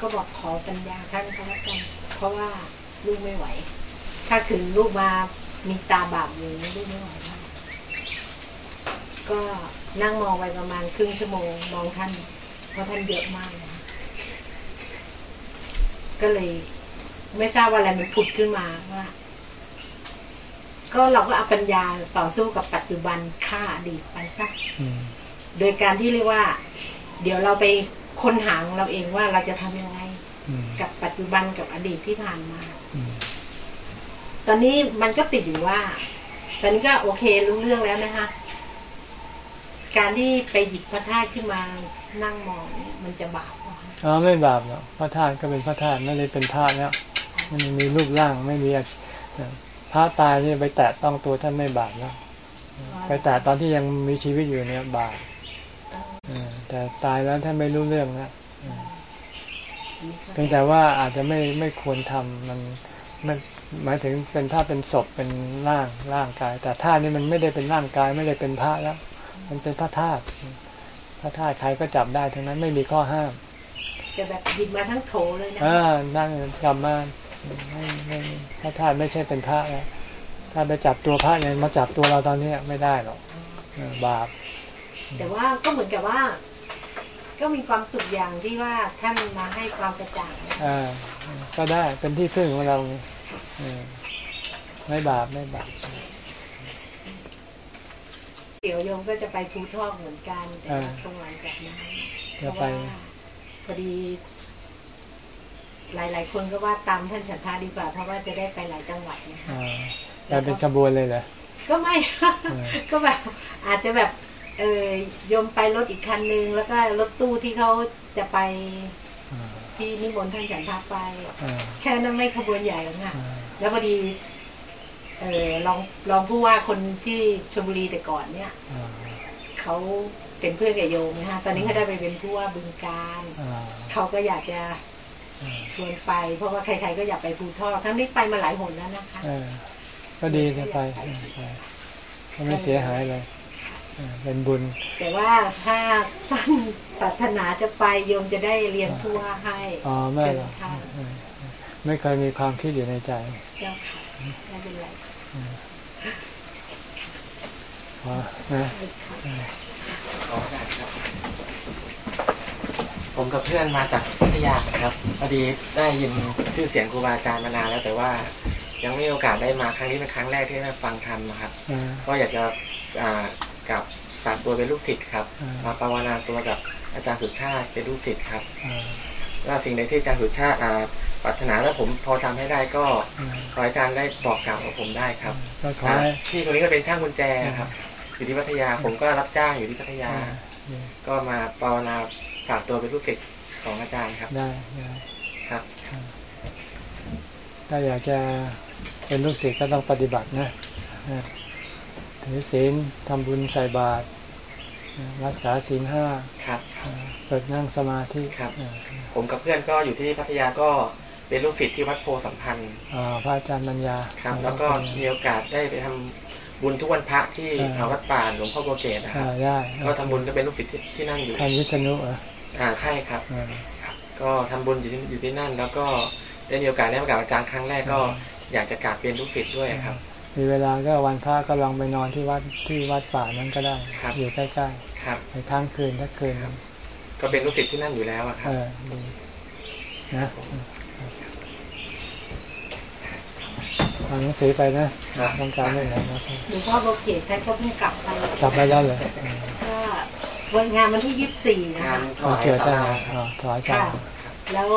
Speaker 4: ก็บอกขอปัญญาท่านก็แล้วกัน เพราะว่าลูกไม่ไหว ถ้าถึงลูกมา มีตาบาปอย่างนี้ลูกไม่ไหวมากก็นั่งมองไปประมาณครึ่งชั่วโมง มองท่าน เพราะท่านเยอะมากนะก็เลย ไม่ทราบว่าอะไรมันผุดขึ้นมาว่า ก็เราก็เอาปัญญาต่อสู้กับปัจจุบันฆ่าอดีตไปซะโดยการที่เรียกว่า เดี๋ยวเราไปค้นหาของเราเองว่าเราจะทำยังไงกับปัจจุบันกับอดีตที่ผ่านมา ตอนนี้มันก็ติดอยู่ว่า ตอนนี้ก็โอเครู้เรื่องแล้วนะคะการที่ไปหยิบพระธาตุขึ้นมานั่งมองนี่มันจะบาปเหรอคะ
Speaker 2: อ๋อไม่บาปหรอกพระธาตุก็เป็นพระธาตุไม่ได้เป็นพระแล้วมันมีรูปร่างไม่มีพระตายนี่ไปแตะต้องตัวท่านไม่บาปแล้วไปแตะตอนที่ยังมีชีวิตอยู่เนี่ยบาปเออแต่ตายแล้วท่านไม่รู้เรื่องแล้วเออเพียงแต่ว่าอาจจะไม่ไม่ควรทำมันมัน หมายถึงเป็นถ้าเป็นศพเป็นร่างร่างกาย แต่ธาตุนี่มันไม่ได้เป็นร่างกายไม่ได้เป็นพระแล้ว มันเป็นพระธาตุพระธาตุใครก็จับได้ทั้งนั้นไม่มีข้อห้าม
Speaker 4: จะแบบหยิบมาทั้งโถเลยนะ
Speaker 2: อ่านั่งกลับมาไม่ไม่พระธาตุไม่ใช่เป็นพระแล้วถ้าไปจับตัวพระอย่างมาจับตัวเราตอนนี้ไม่ได้หรอกเออบาป
Speaker 4: แต่ว่าก็เหมือนกับว่า ก็มีความสุขอย่างที่ว่าท่านมาให้ความกระจ่างนะ
Speaker 2: อ่าก็ได้เป็นที่พึ่งของเรา ไงเออไม่บาปไม่บาป
Speaker 4: เดี๋ยวโยมก็จะไปทูทอกเหมือนกันแต่ว่าตรงหลังจากนั้นเพ
Speaker 2: จะ
Speaker 4: ราะ
Speaker 2: ไป
Speaker 4: ว่าพอดีหลาย ๆ คนก็ว่าตามท่านฉันทาดีกว่า เพราะว่าจะได้ไปหลายจังหวัดนะคะ
Speaker 2: อ่าไปเป็นขบวนเลยเหรอ
Speaker 4: ก็ไม่
Speaker 2: เออ
Speaker 4: ก็แบบอาจจะแบบ เออโยมไปรถอีกคันนึง แล้วก็รถตู้ที่เขาจะไป
Speaker 2: อ่า
Speaker 4: ที่นิมนต์ท่านฉันทาไป
Speaker 2: อ่า
Speaker 4: แค่นั้นไม่ขบวนใหญ่หรอกค่ะ
Speaker 2: อ่า
Speaker 4: แล้วพอดีเออลองลองผู้ว่าคนที่ชลบุรีแต่ก่อนเนี่ย
Speaker 2: อ่า
Speaker 4: เขาเป็นเพื่อนกับโยมนะคะตอนนี้เขาได้ไปเป็นผู้ว่าบึงการ
Speaker 2: อ่า
Speaker 4: เขาก็อยากจะ
Speaker 2: อ่า
Speaker 4: ชวนไป เพราะว่าใครๆก็อยากไปภูทอกทั้งนี้ไปมาหลายหนแล้วนะคะ
Speaker 2: เออก็ดีจะไปเออไปก็ไม่เสียหายเลย เออเป็นบุญ
Speaker 4: แต่ว่าถ้าท่านปรารถนาจะไปโยมจะได้เรียนผู้ว่าให้
Speaker 2: อ๋อไม่
Speaker 4: เชิ
Speaker 2: ห
Speaker 4: ญ
Speaker 2: รอก
Speaker 4: ท่าน
Speaker 2: เออไม่เคยมีความคิดอยู่ในใจ
Speaker 4: เจ้าค่ะไม่เป็นไร
Speaker 2: พอนะ
Speaker 4: ใช่ค่ะ
Speaker 6: ขอโอกาสครับผมกับเพื่อนมาจากพัทยาครับพอดีได้ยินชื่อเสียงครูบาอาจารย์มานานแล้วแต่ว่ายังไม่มีโอกาสได้มาครั้งนี้เป็นครั้งแรกที่ได้ฟังธรรมนะครับก็อยากจะ กับฝากตัวเป็นลูกศิษย์ครับ มาภาวนาตัวกับอาจารย์สุชาติเป็นลูกศิษย์ครับว่าสิ่งใดที่อาจารย์สุชาติปรารถนาแล้วผมพอทำให้ได้ก็ขออาจารย์ได้บอกกล่าวกับผมได้ครับที่คนนี้ก็เป็นช่างกุญแจครับ อยู่ที่พัทยาผมก็รับจ้างอยู่ที่พัทยา ก็มาภาวนาฝากตัวเป็นลูกศิษย์ของอาจารย์ครับ
Speaker 2: ได้ได้
Speaker 6: ครับ
Speaker 2: ถ้าอยากจะเป็นลูกศิษย์ก็ต้องปฏิบัตินะ ถือศีลทำบุญใส่บาตรรักษาศีลห้า
Speaker 6: ครับ
Speaker 2: เปิดนั่งสมาธิ
Speaker 6: ครับ ผมกับเพื่อนก็อยู่ที่พัทยาก็เป็นลูกศิษย์ที่วัดโพสัมพันธ์
Speaker 2: พระอาจารย์มัญญา
Speaker 6: ครับ แล้วก็มีโอกาสได้ไปทำบุญทุกวันพระที่วัดป่าหลวงพ่อโบเกตนะครับก็ทำบุญก็เป็นลูกศิษย์ที่นั่งอยู่
Speaker 2: ท่านวิษณุ
Speaker 6: อ่าใช่ครับ ก็ทำบุญอยู่ที่อยู่ที่นั่น แล้วก็ได้มีโอกาสได้มากับอาจารย์ครั้งแรกก็อยากจะกราบเป็นลูกศิษย์ด้วยครับ
Speaker 2: มีเวลาก็วันพระก็ลองไปนอนที่วัดที่วัดป่านั้นก็ได้ อยู่ใกล้
Speaker 6: ๆครับ
Speaker 2: ไปค้างคืนทักคืน
Speaker 6: ก็เป็นลูกศิษย์ที่นั่นอยู่แล้วครับ
Speaker 2: นะทางหนังสือไปนะต้องการไม่ไหนนะ
Speaker 4: หลวงพ่อโบเกตใช้ก็เพิ่งกลับไป
Speaker 2: กลับไปแล้วเลย
Speaker 4: ก็วันงานวันที่ยี่สิบสี่นะคะ
Speaker 2: เกิดได้ถวาย
Speaker 4: การแล้ว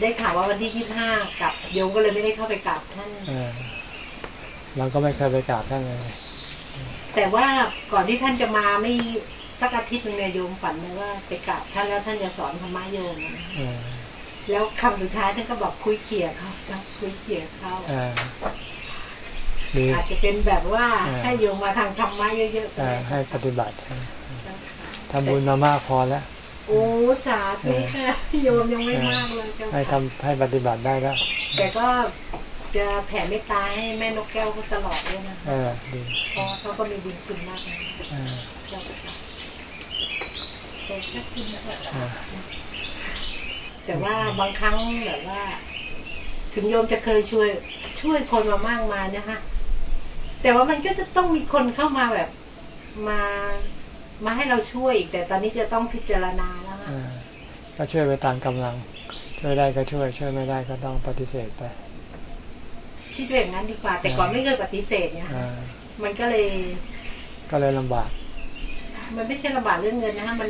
Speaker 4: ได้ข่าวว่าวันที่ยี่ห้ากับโยมก็เลยไม่ได้เข้าไปกราบท่าน
Speaker 2: เราก็ไม่เคยไปกราบท่านเลย
Speaker 4: แต่ว่าก่อนที่ท่านจะมาไม่สักอาทิตย์หนึ่งเนี่ยโยมฝันเลยว่าไปกราบท่านแล้วท่านจะสอนธรรมะโยมแล้วคำสุดท้ายท่านก็บอกคุยเขี่ยเขาจะคุยเขี่ยเขาอาจจะเป็นแบบว่าให้โยมมาทางธรรมะเยอะ
Speaker 2: ๆให้ปฏิบัติทำบุญมามากพอแล้ว
Speaker 4: โอ้สาธุค่ะโยมยังไม่มากเลยจ้า
Speaker 2: ให้ทำให้ปฏิบัติได้แล้ว
Speaker 4: แต่ก็ จะแผ่เมตตาให้แม่นกแก้วก็ตลอดเลยนะเพราะเขาก็มีบุญคุณมากนะเจ้าค่ะแต่แค่คุณแต่ว่าบางครั้งแบบว่า ถึงโยมจะเคยช่วย ช่วยคนมามากมายนะคะแต่ว่ามันก็จะต้องมีคนเข้ามาแบบ มามาให้เราช่วยอีก แต่ตอนนี้จะต้องพิจารณาแล้ว
Speaker 2: ก็ช่วยไปตามกำลัง ช่วยได้ก็ช่วย ช่วยไม่ได้ก็ต้องปฏิเสธไป
Speaker 4: คิดอย่างนั้นดีกว่า แต่ก่อนไม่เคยปฏิเสธเนี่ยมันก็เลย
Speaker 2: ก็เลยลำบาก
Speaker 4: มันไม่ใช่ลำบากเรื่องเงินนะคะมัน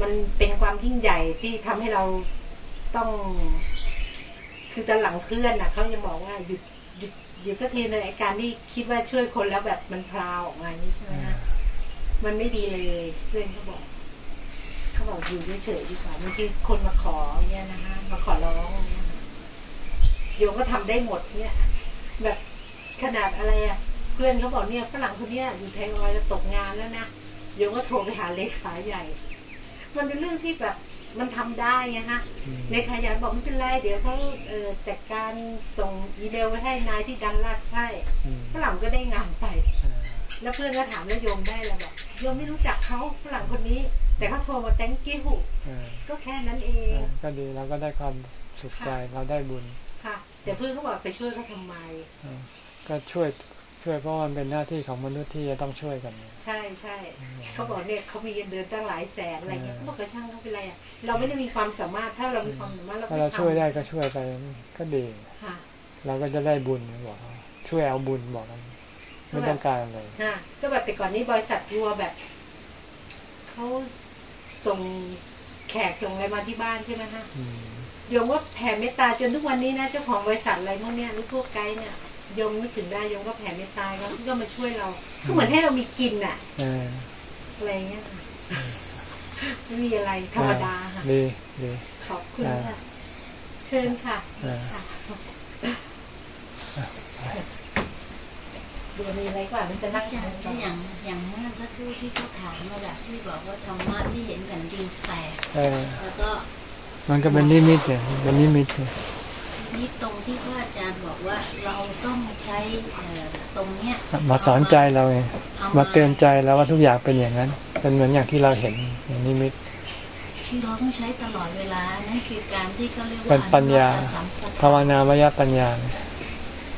Speaker 4: มันเป็นความยิ่งใหญ่ที่ทำให้เราต้อง คือตอนหลังเพื่อนน่ะเขาจะบอกว่าหยุดหยุดหยุดสักทีในการที่คิดว่าช่วยคนแล้วแบบมันพลาวออกมานี่ใช่ไหมคะมันไม่ดีเลยเพื่อนเขาบอกเขาบอกอยู่เฉยๆดีกว่าบางทีคนมาขอเนี่ยนะคะมาขอร้องเนี่ยโยมก็ทำได้หมดเนี่ย แบบขนาดอะไรอะ เพื่อนเขาบอกเนี่ยฝรั่งคนนี้อยู่ไทยออยจะตกงานแล้วนะโยมก็โทรไปหาเลขาใหญ่ มันเป็นเรื่องที่แบบมันทำได้ไงฮะเลขาใหญ่บอกไม่เป็นไรเดี๋ยวเขาเอจัดการส่งอีเมลไปให้นายที่ดันลาสให้ฝรั่งก็ได้งานไป แล้วเพื่อนก็ถามแล้วโยมได้แล้วบอกโยมไม่รู้จักเขาฝรั่งคนนี้ แต่เขาโทรมาแตงกิ้วก็แค่นั้นเอง
Speaker 2: ก็ดีเราก็ได้ความสุขใจเราได้บุญ
Speaker 4: ค่ะ แต่เพื่อนเขาบอกไปช่วยเขาทำไม
Speaker 2: ก็ช่วยช่วยเพราะมันเป็นหน้าที่ของมนุษย์ที่จะต้องช่วยกัน
Speaker 4: ใช่ใช่เขาบอกเนี่ยเขามีเงินเดือนตั้งหลายแสนอะไรเงี้ยเขาบอกกระช่างเขาเป็นไรอะเราไม่ได้มีความสามารถถ้าเรามีความสามารถเรา
Speaker 2: ถ้าเราช่วยได้ก็ช่วยไปก็ดีเราก็จะได้บุญบอกช่วยเอาบุญบอกกันไม่ต้องการเลย
Speaker 4: ก็แบบแต่ก่อนนี้บริษัททัวร์แบบเขาส่งแขกส่งอะไรมาที่บ้านใช่ไหมคะโยมว่าแผ่เมตตาจนทุกวันนี้นะเจ้าของบริษัทอะไรพวกเนี้ยหรือพวกไกด์เนี่ยโยมนึกถึงได้โยมก็แผ่เมตตาเขาก็มาช่วยเราก็เหมือนให้เรามีกินอะอะไรเงี้ยไม่มีอะไรธรรมดาค่ะ
Speaker 2: ดีดี
Speaker 4: ขอบคุณค่ะเชิญค่ะดูมีอะไรกว่ามันจะนัก
Speaker 5: อย่างอย่างอย่างเมื่อสักครู่ที่เขาถามมาแบบที่บอกว่าธรรมะที่เห็นแผ่นดินแตกแล้วก็
Speaker 2: มันก็เป็นนิมิตเนี่ยเป็นนิมิตเนี่ย
Speaker 5: นี่ตรงที่พระอาจารย์บอกว่าเราต้องใช้ตรงเนี้ย
Speaker 2: มาสอนใจเราเองมาเตือนใจแล้วว่าทุกอย่างเป็นอย่างนั้น เป็นเหมือนอย่างที่เราเห็นอย่างนิมิต
Speaker 5: ที่เราต้องใช้ตลอดเวลานั่นคือการที่เขาเรียกว่า
Speaker 2: เป็นปัญญาภาวนามยปัญญา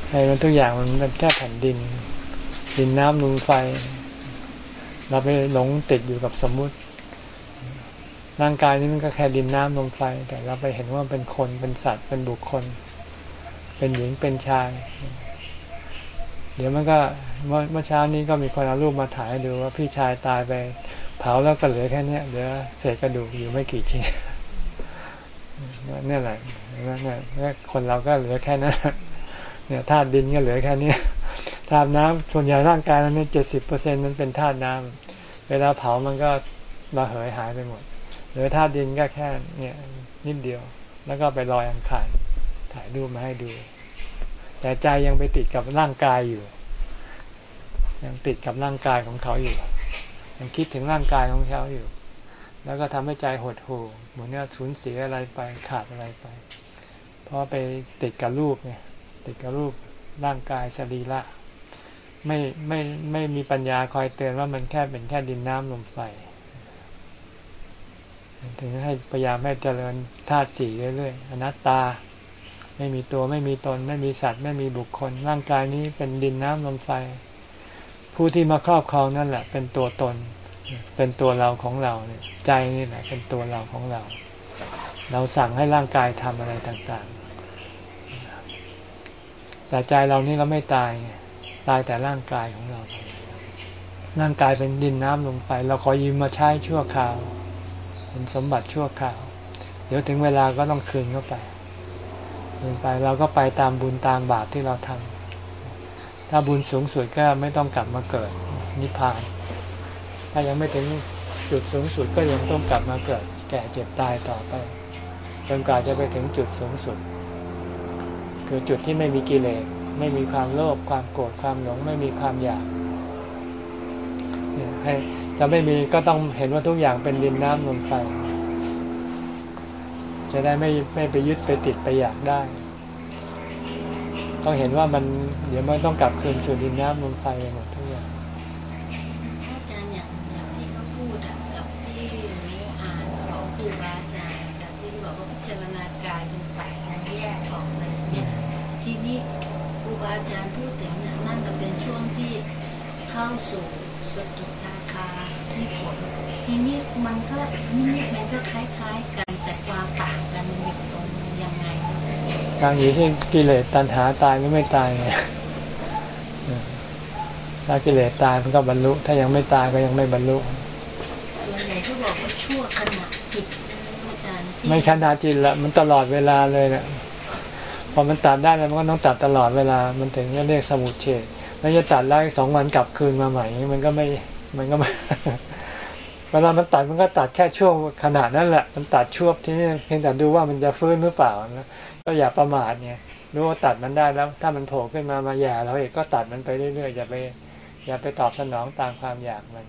Speaker 2: ให้มันทุกอย่างมันเป็นแค่แผ่นดิน ดินน้ำลมไฟ เราไปหลงติดอยู่กับสมมุติ ร่างกายนี้มันก็แค่ดินน้ำลมไฟ แต่เราไปเห็นว่าเป็นคนเป็นสัตว์เป็นบุคคล เป็นหญิงเป็นชาย เดี๋ยวมันก็เมื่อเช้านี้ก็มีคนเอารูปมาถ่ายดูว่าพี่ชายตายไป เผาแล้วก็เหลือแค่นี้เหลือเศษกระดูกอยู่ไม่กี่ชิ้นนี่แหละนี่คนเราก็เหลือแค่นั้นเนี่ยธาตุดินก็เหลือแค่นี้ธาตุน้ำส่วนใหญ่ร่างกายเราเนี่ยเจ็ดสิบเปอร์เซ็นต์มันเป็นธาตุน้ำเวลาเผามันก็ระเหยหายไปหมด หลือธาตุดินก็แค่เนี่ยนิดเดียว แล้วก็ไปลอยอังคารถ่ายรูปมาให้ดู แต่ใจยังไปติดกับร่างกายอยู่ ยังติดกับร่างกายของเขาอยู่ ยังคิดถึงร่างกายของเขาอยู่ แล้วก็ทำให้ใจหดหู่เหมือนกับสูญเสียอะไรไปขาดอะไรไป เพราะไปติดกับรูปไงติดกับรูปร่างกายสรีระไม่ไม่ไม่มีปัญญาคอยเตือนว่ามันแค่เป็นแค่ดินน้ำลมไฟ ถึงให้พยายามให้เจริญธาตุสี่เรื่อยๆอนัตตา ไม่มีตัวไม่มีตน ไม่มีสัตว์ ไม่มีบุคคล ร่างกายนี้เป็นดินน้ำลมไฟ ผู้ที่มาครอบครองนั่นแหละ เป็นตัวตน เป็นตัวเราของเราเนี่ยใจนี่แหละ เป็นตัวเราของเรา เราสั่งให้ร่างกายทำอะไรต่างๆ แต่ใจเรานี่เราไม่ตาย ตายแต่ร่างกายของเรา ร่างกายเป็นดินน้ำลงไปเราขอยืมมาใช้ชั่วคราว เป็นสมบัติชั่วคราว เดี๋ยวถึงเวลาก็ต้องคืนเข้าไปคืนไปเราก็ไปตามบุญตามบาปที่เราทำถ้าบุญสูงสุดก็ไม่ต้องกลับมาเกิดนิพพาน ถ้ายังไม่ถึงจุดสูงสุดก็ยังต้องกลับมาเกิด แก่เจ็บตายต่อไปจนกว่าจะไปถึงจุดสูงสุด คือจุดที่ไม่มีกิเลสไม่มีความโลภความโกรธความหลงไม่มีความอยากให้ จะไม่มีก็ต้องเห็นว่าทุกอย่างเป็นดินน้ำลมไฟจะได้ไม่ไม่ไปยึดไปติดไปอยากได้ ต้องเห็นว่ามันเดี๋ยวมันต้องกลับคืนสู่ดินน้ำลมไฟไปหมดทุกอย่าง
Speaker 5: อาจารย์อย่างอย่างที่เขาพูดกับที่อ่านของครูบาอาจารย์กับที่บอกว่าพิจารณากายเป็นแตกแยกออกอะไรเนี่ยทีนี้ครูบาอาจารย์พูดถึงนั่นจะเป็นช่วงที่เข้าสู่สกิทาคาที่ผล ทีนี้มันก็นี่มันก็คล้ายๆกันแต่ความต่างกันมีตรงยังไง
Speaker 2: การอยู่ที่กิเลสตัณหาตายหรือไม่ตายไงถ้ากิเลสตายมันก็บรรลุ ถ้ายังไม่ตายก็ยังไม่บรรลุ
Speaker 5: ส่วนใหญ่ที่บอกว่าชั่วขณะจิต
Speaker 2: ไม่ขณะจิตละมันตลอดเวลาเลยเนะพอมันตัดได้แล้วมันก็ต้องตัดตลอดเวลา มันถึงจะเรียกสมุดเฉดแล้วจะตัดแล้วสองวันกลับคืนมาใหม่ มันก็ไม่ มันก็ไม่ เวลามันตัดมันก็ตัดแค่ช่วงขนาดนั้นแหละ มันตัดช่วงที่นี่เพียงแต่ดูว่ามันจะฟื้นหรือเปล่านะก็อย่าประมาทเนี่ยรู้ว่าตัดมันได้แล้ว ถ้ามันโผล่ขึ้นมามาแย่เราเองก็ตัดมันไปเรื่อยๆอย่าไปอย่าไปตอบสนองตามความอยากมัน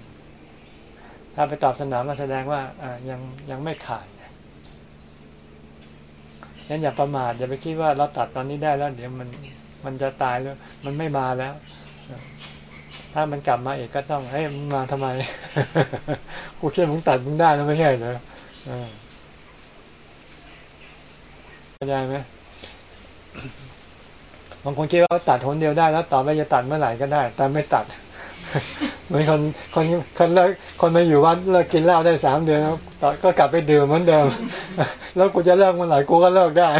Speaker 2: ถ้าไปตอบสนองก็แสดงว่าอ่ายังยังไม่ขาดงั้นอย่าประมาทอย่าไปคิดว่าเราตัดตอนนี้ได้แล้ว เดี๋ยวมันมันจะตายแล้ว มันไม่มาแล้ว ถ้ามันกลับมาอีกก็ต้องให้มันมาทำไม กูเชื่อมึงตัดมึงได้แล้วไม่ใช่เหรอเข้าใจไหมบางคนคิดว่าตัดหนเดียวได้แล้วต่อไปจะตัดเมื่อไหร่ก็ได้ แต่ไม่ตัดเหมือนคนคนคนเลิกคนมาอยู่วัดเลิกกินเหล้าได้สามเดือนแล้วก็กลับไปดื่มเหมือนเดิม แล้วกูจะเลิกเมื่อไหร่กูก็เลิกได้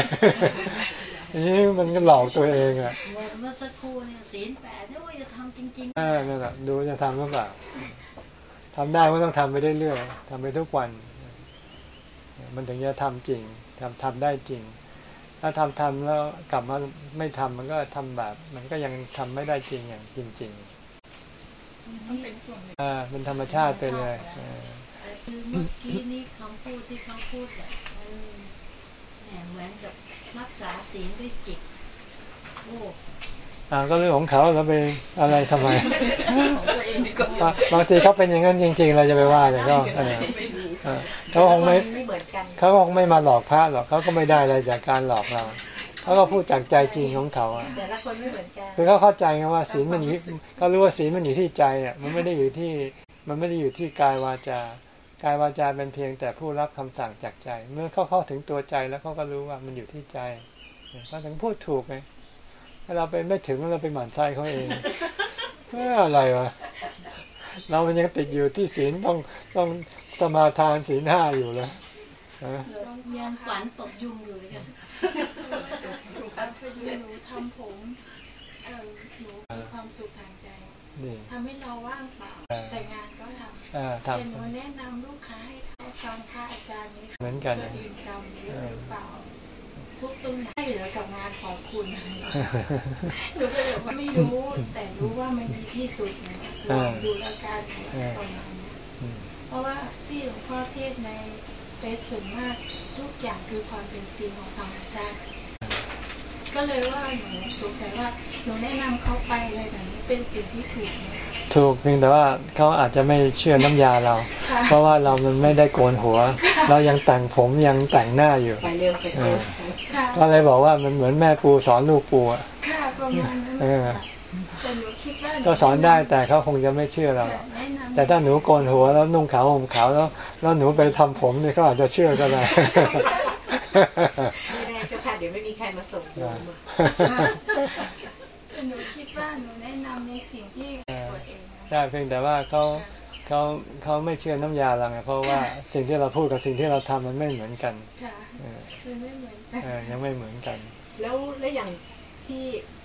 Speaker 2: นี่มันก็หลอกตัวเองอะ
Speaker 5: เมื่อสักครู่เนี่ยศีลแปด จะทำจริง
Speaker 2: ๆอ่านั่นแหละดูจะทำหรือเปล่าทำได้ก็ต้องทำไปเรื่อยๆทำไปทุกวัน มันถึงจะทำจริงทำทำได้จริง ถ้าทำทำแล้วกลับมาไม่ทำมันก็ทำแบบ มันก็ยังทำไม่ได้จริงอย่างจริง ๆ มันเป็นส่วนอ่าเป็นธรรมชาติไปเลย
Speaker 5: คือเมื่อกี้นี้คำพูดที่เขาพูดแบบเหมือนกับรักษาศีลด้วยจิตโอ้
Speaker 2: อ่า ก็เรื่องของเขาเราไปอะไรทำไมบางทีเขาเป็นอย่างนั้นจริง ๆ เราจะไปว่าแต่ก็เขาคงไม่เขาคงไม่มาหลอกพระหรอกเขาก็ไม่ได้อะไรจากการหลอกเราเขาก็พูดจากใจจริงของเขาอะแต่ละคนไม่เหมือนกันคือเขาเข้าใจไงว่าศีลมันอยู่เขารู้ว่าศีลมันอยู่ที่ใจอะมันไม่ได้อยู่ที่มันไม่ได้อยู่ที่กายวาจากายวาจาเป็นเพียงแต่ผู้รับคำสั่งจากใจ เมื่อเขาเข้าถึงตัวใจแล้วเขาก็รู้ว่ามันอยู่ที่ใจเขาถึงพูดถูกไง ถ้าเราไปไม่ถึงเราไปหมั่นไส้เขาเองเมื่ออะไรวะเรามันยังติดอยู่ที่ศีลต้องต้องสมาทานศีลห้าอยู่เลย
Speaker 5: ยังฝันตกยุงอยู่เลยค่ะ
Speaker 7: อันพยุหนูทำผมเออหนูมีความสุขทางใจ
Speaker 2: ดี
Speaker 7: ทำให้เราว่างเปล่า
Speaker 2: เออ
Speaker 7: แต่งานก็ท
Speaker 2: เออำท
Speaker 7: แต่หนูแนะนำลูกค้าให้เขาฟังพระอาจารย์นี้ำ
Speaker 2: เหมือนกัน
Speaker 7: ตัวอื่นกรรมเยอะหรือเปล่า ทุกตรงไหนเหลือกับงานของคุณหนูก็เลยบอกว่าไม่รู้ แต่รู้ว่ามันดีที่สุดนะลองดูแล้วกันประมาณนี้
Speaker 2: อืม
Speaker 7: เพราะว่าที่หลวงพ่อเทศน์ในเฟซส่วนมากทุกอย่างคือความเป็นจริงของธรรมชาติก็เลยว่าหนูสงสัยว่าหนูแนะนำเขาไปอะไรแบบนี้เป็นสิ่งที่ถูกไหมคะ
Speaker 2: ถูกเพียงแต่ว่าเขาอาจจะไม่เชื่อน้ำยาเรา
Speaker 7: ค่ะ
Speaker 2: เพราะว่าเรามันไม่ได้โกนหัว เรายังแต่งผมยังแต่งหน้าอยู่
Speaker 8: ไปเร็วไปเร็ว
Speaker 7: ค่ะ
Speaker 2: ก็เลยบอกว่ามันเหมือนแม่ปูสอนลูกปูอะ
Speaker 7: ค่ะประมาณนั้น
Speaker 2: เออ
Speaker 7: ค่ะแต่หนูคิดว่าห
Speaker 2: ก็สอนได้แต่เขาคงจะไม่เชื่อเราหรอก
Speaker 7: แนะนำ
Speaker 2: แต่ถ้าหนูโกนหัวแล้วนุ่งขาวห่มขาวแล้วแล้วหนูไปทำผมเนี่ยเขาอาจจะเชื่อก็ได้
Speaker 8: ไม่ได้เจ้าค่ะเดี๋ยวไม่มีใครมาส่ง
Speaker 2: ใช่เพียงแต่ว่าเขาเขาเขาไม่เชื่อน้ำยาเราไงเพราะว่าสิ่งที่เราพูดกับสิ่งที่เราทำมันไม่เหมือนกัน
Speaker 7: ค่ะ
Speaker 2: เออ
Speaker 7: คือไม่เหมือนกัน
Speaker 2: เออยังไม่เหมือนกัน
Speaker 4: แล้วแล้วอย่างที่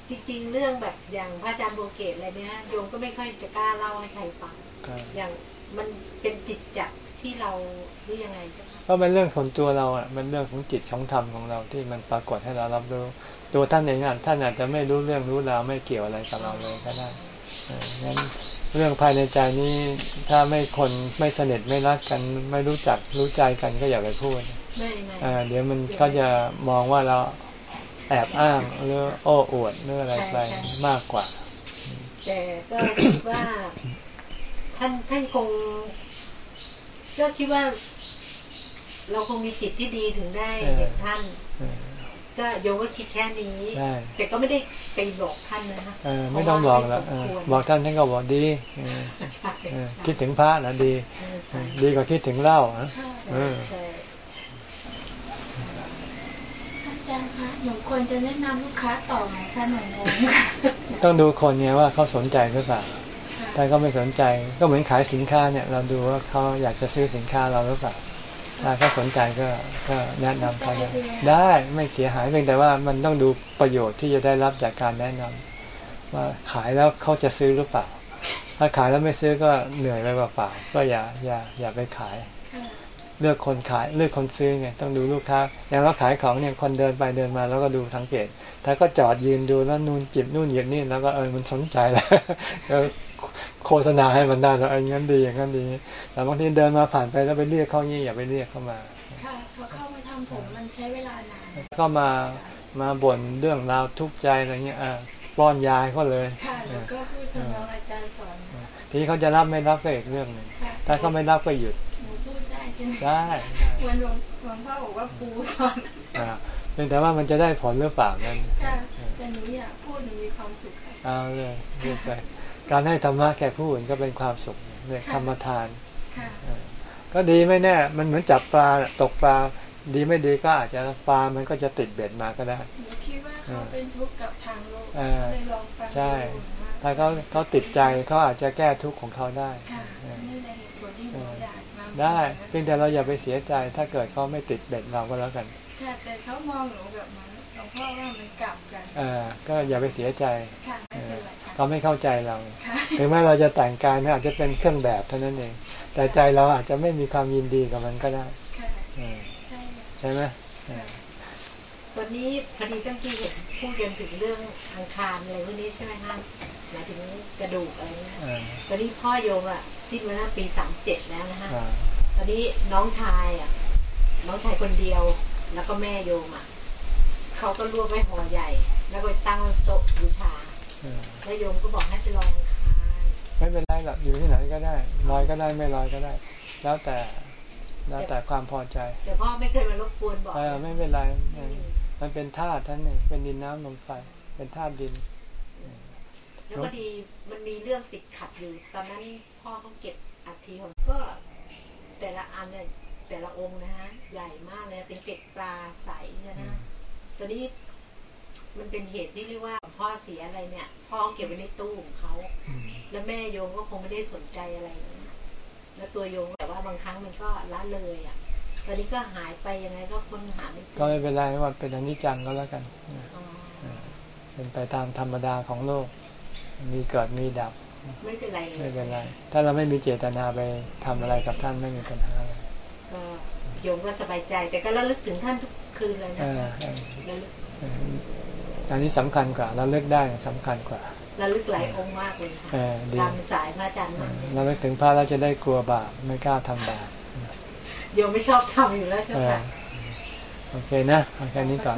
Speaker 4: จริง ๆ เรื่องแบบอย่างพระอาจารย์โบเกตอะไรเนี้ยโยมก็ไม่ค่อยจะกล้าเล่าให้ใครฟัง
Speaker 2: อ่า
Speaker 4: อย่างมันเป็นจิตจักรที่เราหรือยังไงใช่ไหม
Speaker 2: ก็เป็นเรื่องของตัวเราอะเป็นเรื่องของจิตของธรรมของเราที่มันปรากฏให้เรารับรู้ตัวท่านเองอะท่านอาจจะไม่รู้เรื่องรู้ราวไม่เกี่ยวอะไรกับเราเลยก็ได้เอองั้น เรื่องภายในใจนี้ถ้าไม่คนไม่สนิทไม่รักกัน ไม่รู้จักรู้ใจกันก็อย่าไปพูด
Speaker 4: ไม่ไม่
Speaker 2: เออเดี๋ยวมันก็จะมองว่าเราแอบอ้างหรือโอ้อวดหรืออะไรไปมากกว่า
Speaker 4: แต่ก็คิดว่า ท่านท่านคงก็คิดว่า เราคงมีจิตที่ดีถึงได้
Speaker 2: เออ
Speaker 4: เห็นท่าน
Speaker 2: เออ
Speaker 4: ก็โยมก็คิดแค่นี้
Speaker 2: ใช่
Speaker 4: แต่ก็ไม่ได้ไปบอกท่านนะคะ
Speaker 2: เออไม่ต้องบอกแล้วเออบอกท่านท่านก็บอกดีเออ
Speaker 4: ใช่
Speaker 2: เออ
Speaker 4: ใช่
Speaker 2: คิดถึงพระนะดี
Speaker 4: ใช่
Speaker 2: เอ
Speaker 4: ใช่
Speaker 2: อดีกว่าคิดถึงเหล้านะเอ
Speaker 4: ใช่
Speaker 2: อ
Speaker 4: ใช่
Speaker 7: อาจารย์คะหนูควรจะแนะนำลูกค้าต่อไหมคะหนูงงค่ะ
Speaker 2: ต้องดูคนเนี่ยว่าเขาสนใจหรือเปล่าถ้าเขาไม่สนใจ ก็เหมือนขายสินค้าเนี่ย เราดูว่าเขาอยากจะซื้อสินค้าเราหรือเปล่า ถ้าเขาสนใจก็ก็แนะนำเขาได้ได้ไม่เสียหายเพียงแต่ว่ามันต้องดูประโยชน์ที่จะได้รับจากการแนะนำว่าขายแล้วเขาจะซื้อหรือเปล่า ถ้าขายแล้วไม่ซื้อก็เหนื่อยไปเปล่าๆก็อย่าอย่าอย่าไปขายเลือกคนขายเลือกคนซื้อไงต้องดูลูกค้า อย่างเราขายของเนี่ยคนเดินไปเดินมาแล้วก็ดูสังเกต ถ้าก็จอดยืนดูแล้วนู่นจิบนู่นหยิบนี่แล้วก็เออมันสนใจแล้วก็ โฆษณาให้มันได้แล้วเอออย่างนั้นดีอย่างนั้นดีแต่บางทีเดินมาผ่านไปแล้วไปเรียกเขางี้อย่าไปเรียกเข้ามา
Speaker 7: ค่ะพอเข้ามาทำผมมันใช้เวลานาน
Speaker 2: ก็มามาบ่นเรื่องราวทุกข์ใจอะไรเงี้ยอ่าป้อนยาให้เขาเลย
Speaker 7: ค่ะหนูก็พูดทำนองอาจารย์สอน
Speaker 2: ทีนี้เขาจะรับไม่รับก็อีกเรื่องหนึ่ง
Speaker 7: ค่ะ
Speaker 2: ถ้าเขาไม่รับก็หยุด
Speaker 7: หนูพูดได้ใช่ไหม
Speaker 2: ได้ได้
Speaker 7: วันหลวงหลวงพ่อบอกว่าปูสอน
Speaker 2: อ่าเพียงแต่ว่ามันจะได้ผลหรือเปล่านั่น
Speaker 7: ค่ะแต่หนูอยากพูดหนูมีความสุขค่ะ
Speaker 2: เอาเลยเรียกไป การให้ธรรมะแก่ผู้อื่นก็เป็นความสุขเรียกธรรมทาน
Speaker 7: ค่ะ
Speaker 2: เออก็ดีไม่แน่ มันเหมือนจับปลาตกปลา ดีไม่ดีก็อาจจะปลา มันก็จะติดเบ็ดมาก็ได้
Speaker 7: หนูคิดว่าเขาเป็นทุกข์กับทางโลก
Speaker 2: เออ
Speaker 7: เลยลองฟัง
Speaker 2: ใช่
Speaker 7: ดูว่า
Speaker 2: ถ้าเขาเขาติดใจเขาอาจจะแก้ทุกข์ของเขาได้
Speaker 7: ค่ะ
Speaker 2: เออ
Speaker 7: นี่ในเหตุผลที่หนูอยากนำ
Speaker 2: ได้
Speaker 7: เสนอ
Speaker 2: เพียงแต่เราอย่าไปเสียใจ ถ้าเกิดเขาไม่ติดเบ็ดเราก็แล้วกัน
Speaker 7: ค่ะแต่เขามองหนูแบบ นั้นหลวงพ่อว่ามันกลับกัน
Speaker 2: เออก็อย่าไปเสียใจ
Speaker 7: ค่ะ
Speaker 2: เอ
Speaker 7: ไม่เป็
Speaker 2: อน
Speaker 7: ไรค่ะ
Speaker 2: เขาไม่เข้าใจเรา
Speaker 7: ค่ะ
Speaker 2: ถึงแม้เราจะแต่งกายเนี่ยอาจจะเป็นเครื่องแบบเท่านั้นเอง แต่ใจเราอาจจะไม่มีความยินดีกับมันก็ได้
Speaker 7: ค่ะ
Speaker 2: เออ
Speaker 7: ใช่ค่ะ
Speaker 2: ใช่ไหมเออ
Speaker 4: วันนี้พอดีตั้งที่เห็นพูดกันถึงเรื่องอังคารอะไรพวกนี้ใช่ไหมคะหมายถึงกระดูกอะไรเงี้ย
Speaker 2: เออ
Speaker 4: ตอนนี้พ่อโยมอะสิ้นมาตั้งปีสามเจ็ดแล้วนะฮะ
Speaker 2: อ่า
Speaker 4: ตอนนี้น้องชายอะ น้องชายคนเดียว แล้วก็แม่โยมอะ เขาก็รวบไว้ห่อใหญ่ แล้วก็ไปตั้งโต๊ะบูชา
Speaker 2: เออ
Speaker 4: แล้วโยมก็บอกให้ไปลอยอังคาร
Speaker 2: ไม่เป็นไรหรอกอยู่ที่ไหนก็ได้ลอยก็ได้ไม่ลอยก็ได้ แล้วแต่แล้วแต่ความพอใจ
Speaker 4: แต่พ่อไม่เคยมารบกวนบอก
Speaker 2: เออไม่เป็นไรเออมันเป็นธาตุท่านเองเป็นดินน้ำลมไฟเป็นธาตุดิน
Speaker 4: แล้วพอดีมันมีเรื่องติดขัดอยู่ ตอนนั้นพ่อเขาเก็บอัฐิของก็แต่ละอันเนี่ยแต่ละองค์นะฮะใหญ่มากเลยเป็นเกล็ดปลาใสเนี่ยนะ ตอนนี้มันเป็นเหตุที่เรียกว่าพ่อเสียอะไรเนี่ย พ่อเก็บไว้ในตู้ของเขา
Speaker 2: อืม
Speaker 4: แล้วแม่โยมก็คงไม่ได้สนใจอะไรนะแล้วตัวโยมแต่ว่าบางครั้งมันก็ละเลยอะ ตอนนี้ก็หายไปยังไงก็ค้นหาไม่เจอ
Speaker 2: ก็ไม่เป็นไรว่าเป็นอนิจจังก็แล้วกัน
Speaker 4: อ๋อ
Speaker 2: เออเป็นไปตามธรรมดาของโลก มีเกิดมีดับ
Speaker 4: ไม่เป็นไร
Speaker 2: ไม่เป็นไร ถ้าเราไม่มีเจตนาไปทำอะไรกับท่านไม่มีปัญหาอะไร
Speaker 4: ก็ โยมก็สบายใจ แต่ก็ระลึกถึงท่านทุกคืนเลยนะระลึก
Speaker 2: อันนี้สำคัญกว่าเราเลิกได้สำคัญกว่า
Speaker 4: ระลึกหลายองค์มากเลยค่ะตามสายพระอาจารย์มาก
Speaker 2: เราเลิกถึงพระเราจะได้กลัวบาปไม่กล้าทำบาป
Speaker 4: โยมไม่ชอบทำอยู่แล้วใช่ไหม
Speaker 2: โอเคนะเอาแค่นี้ก่อน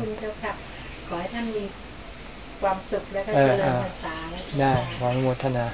Speaker 4: ขอให้ท่านมีความสุขและก็เจริญภาษา
Speaker 2: ได้หวังโมทนา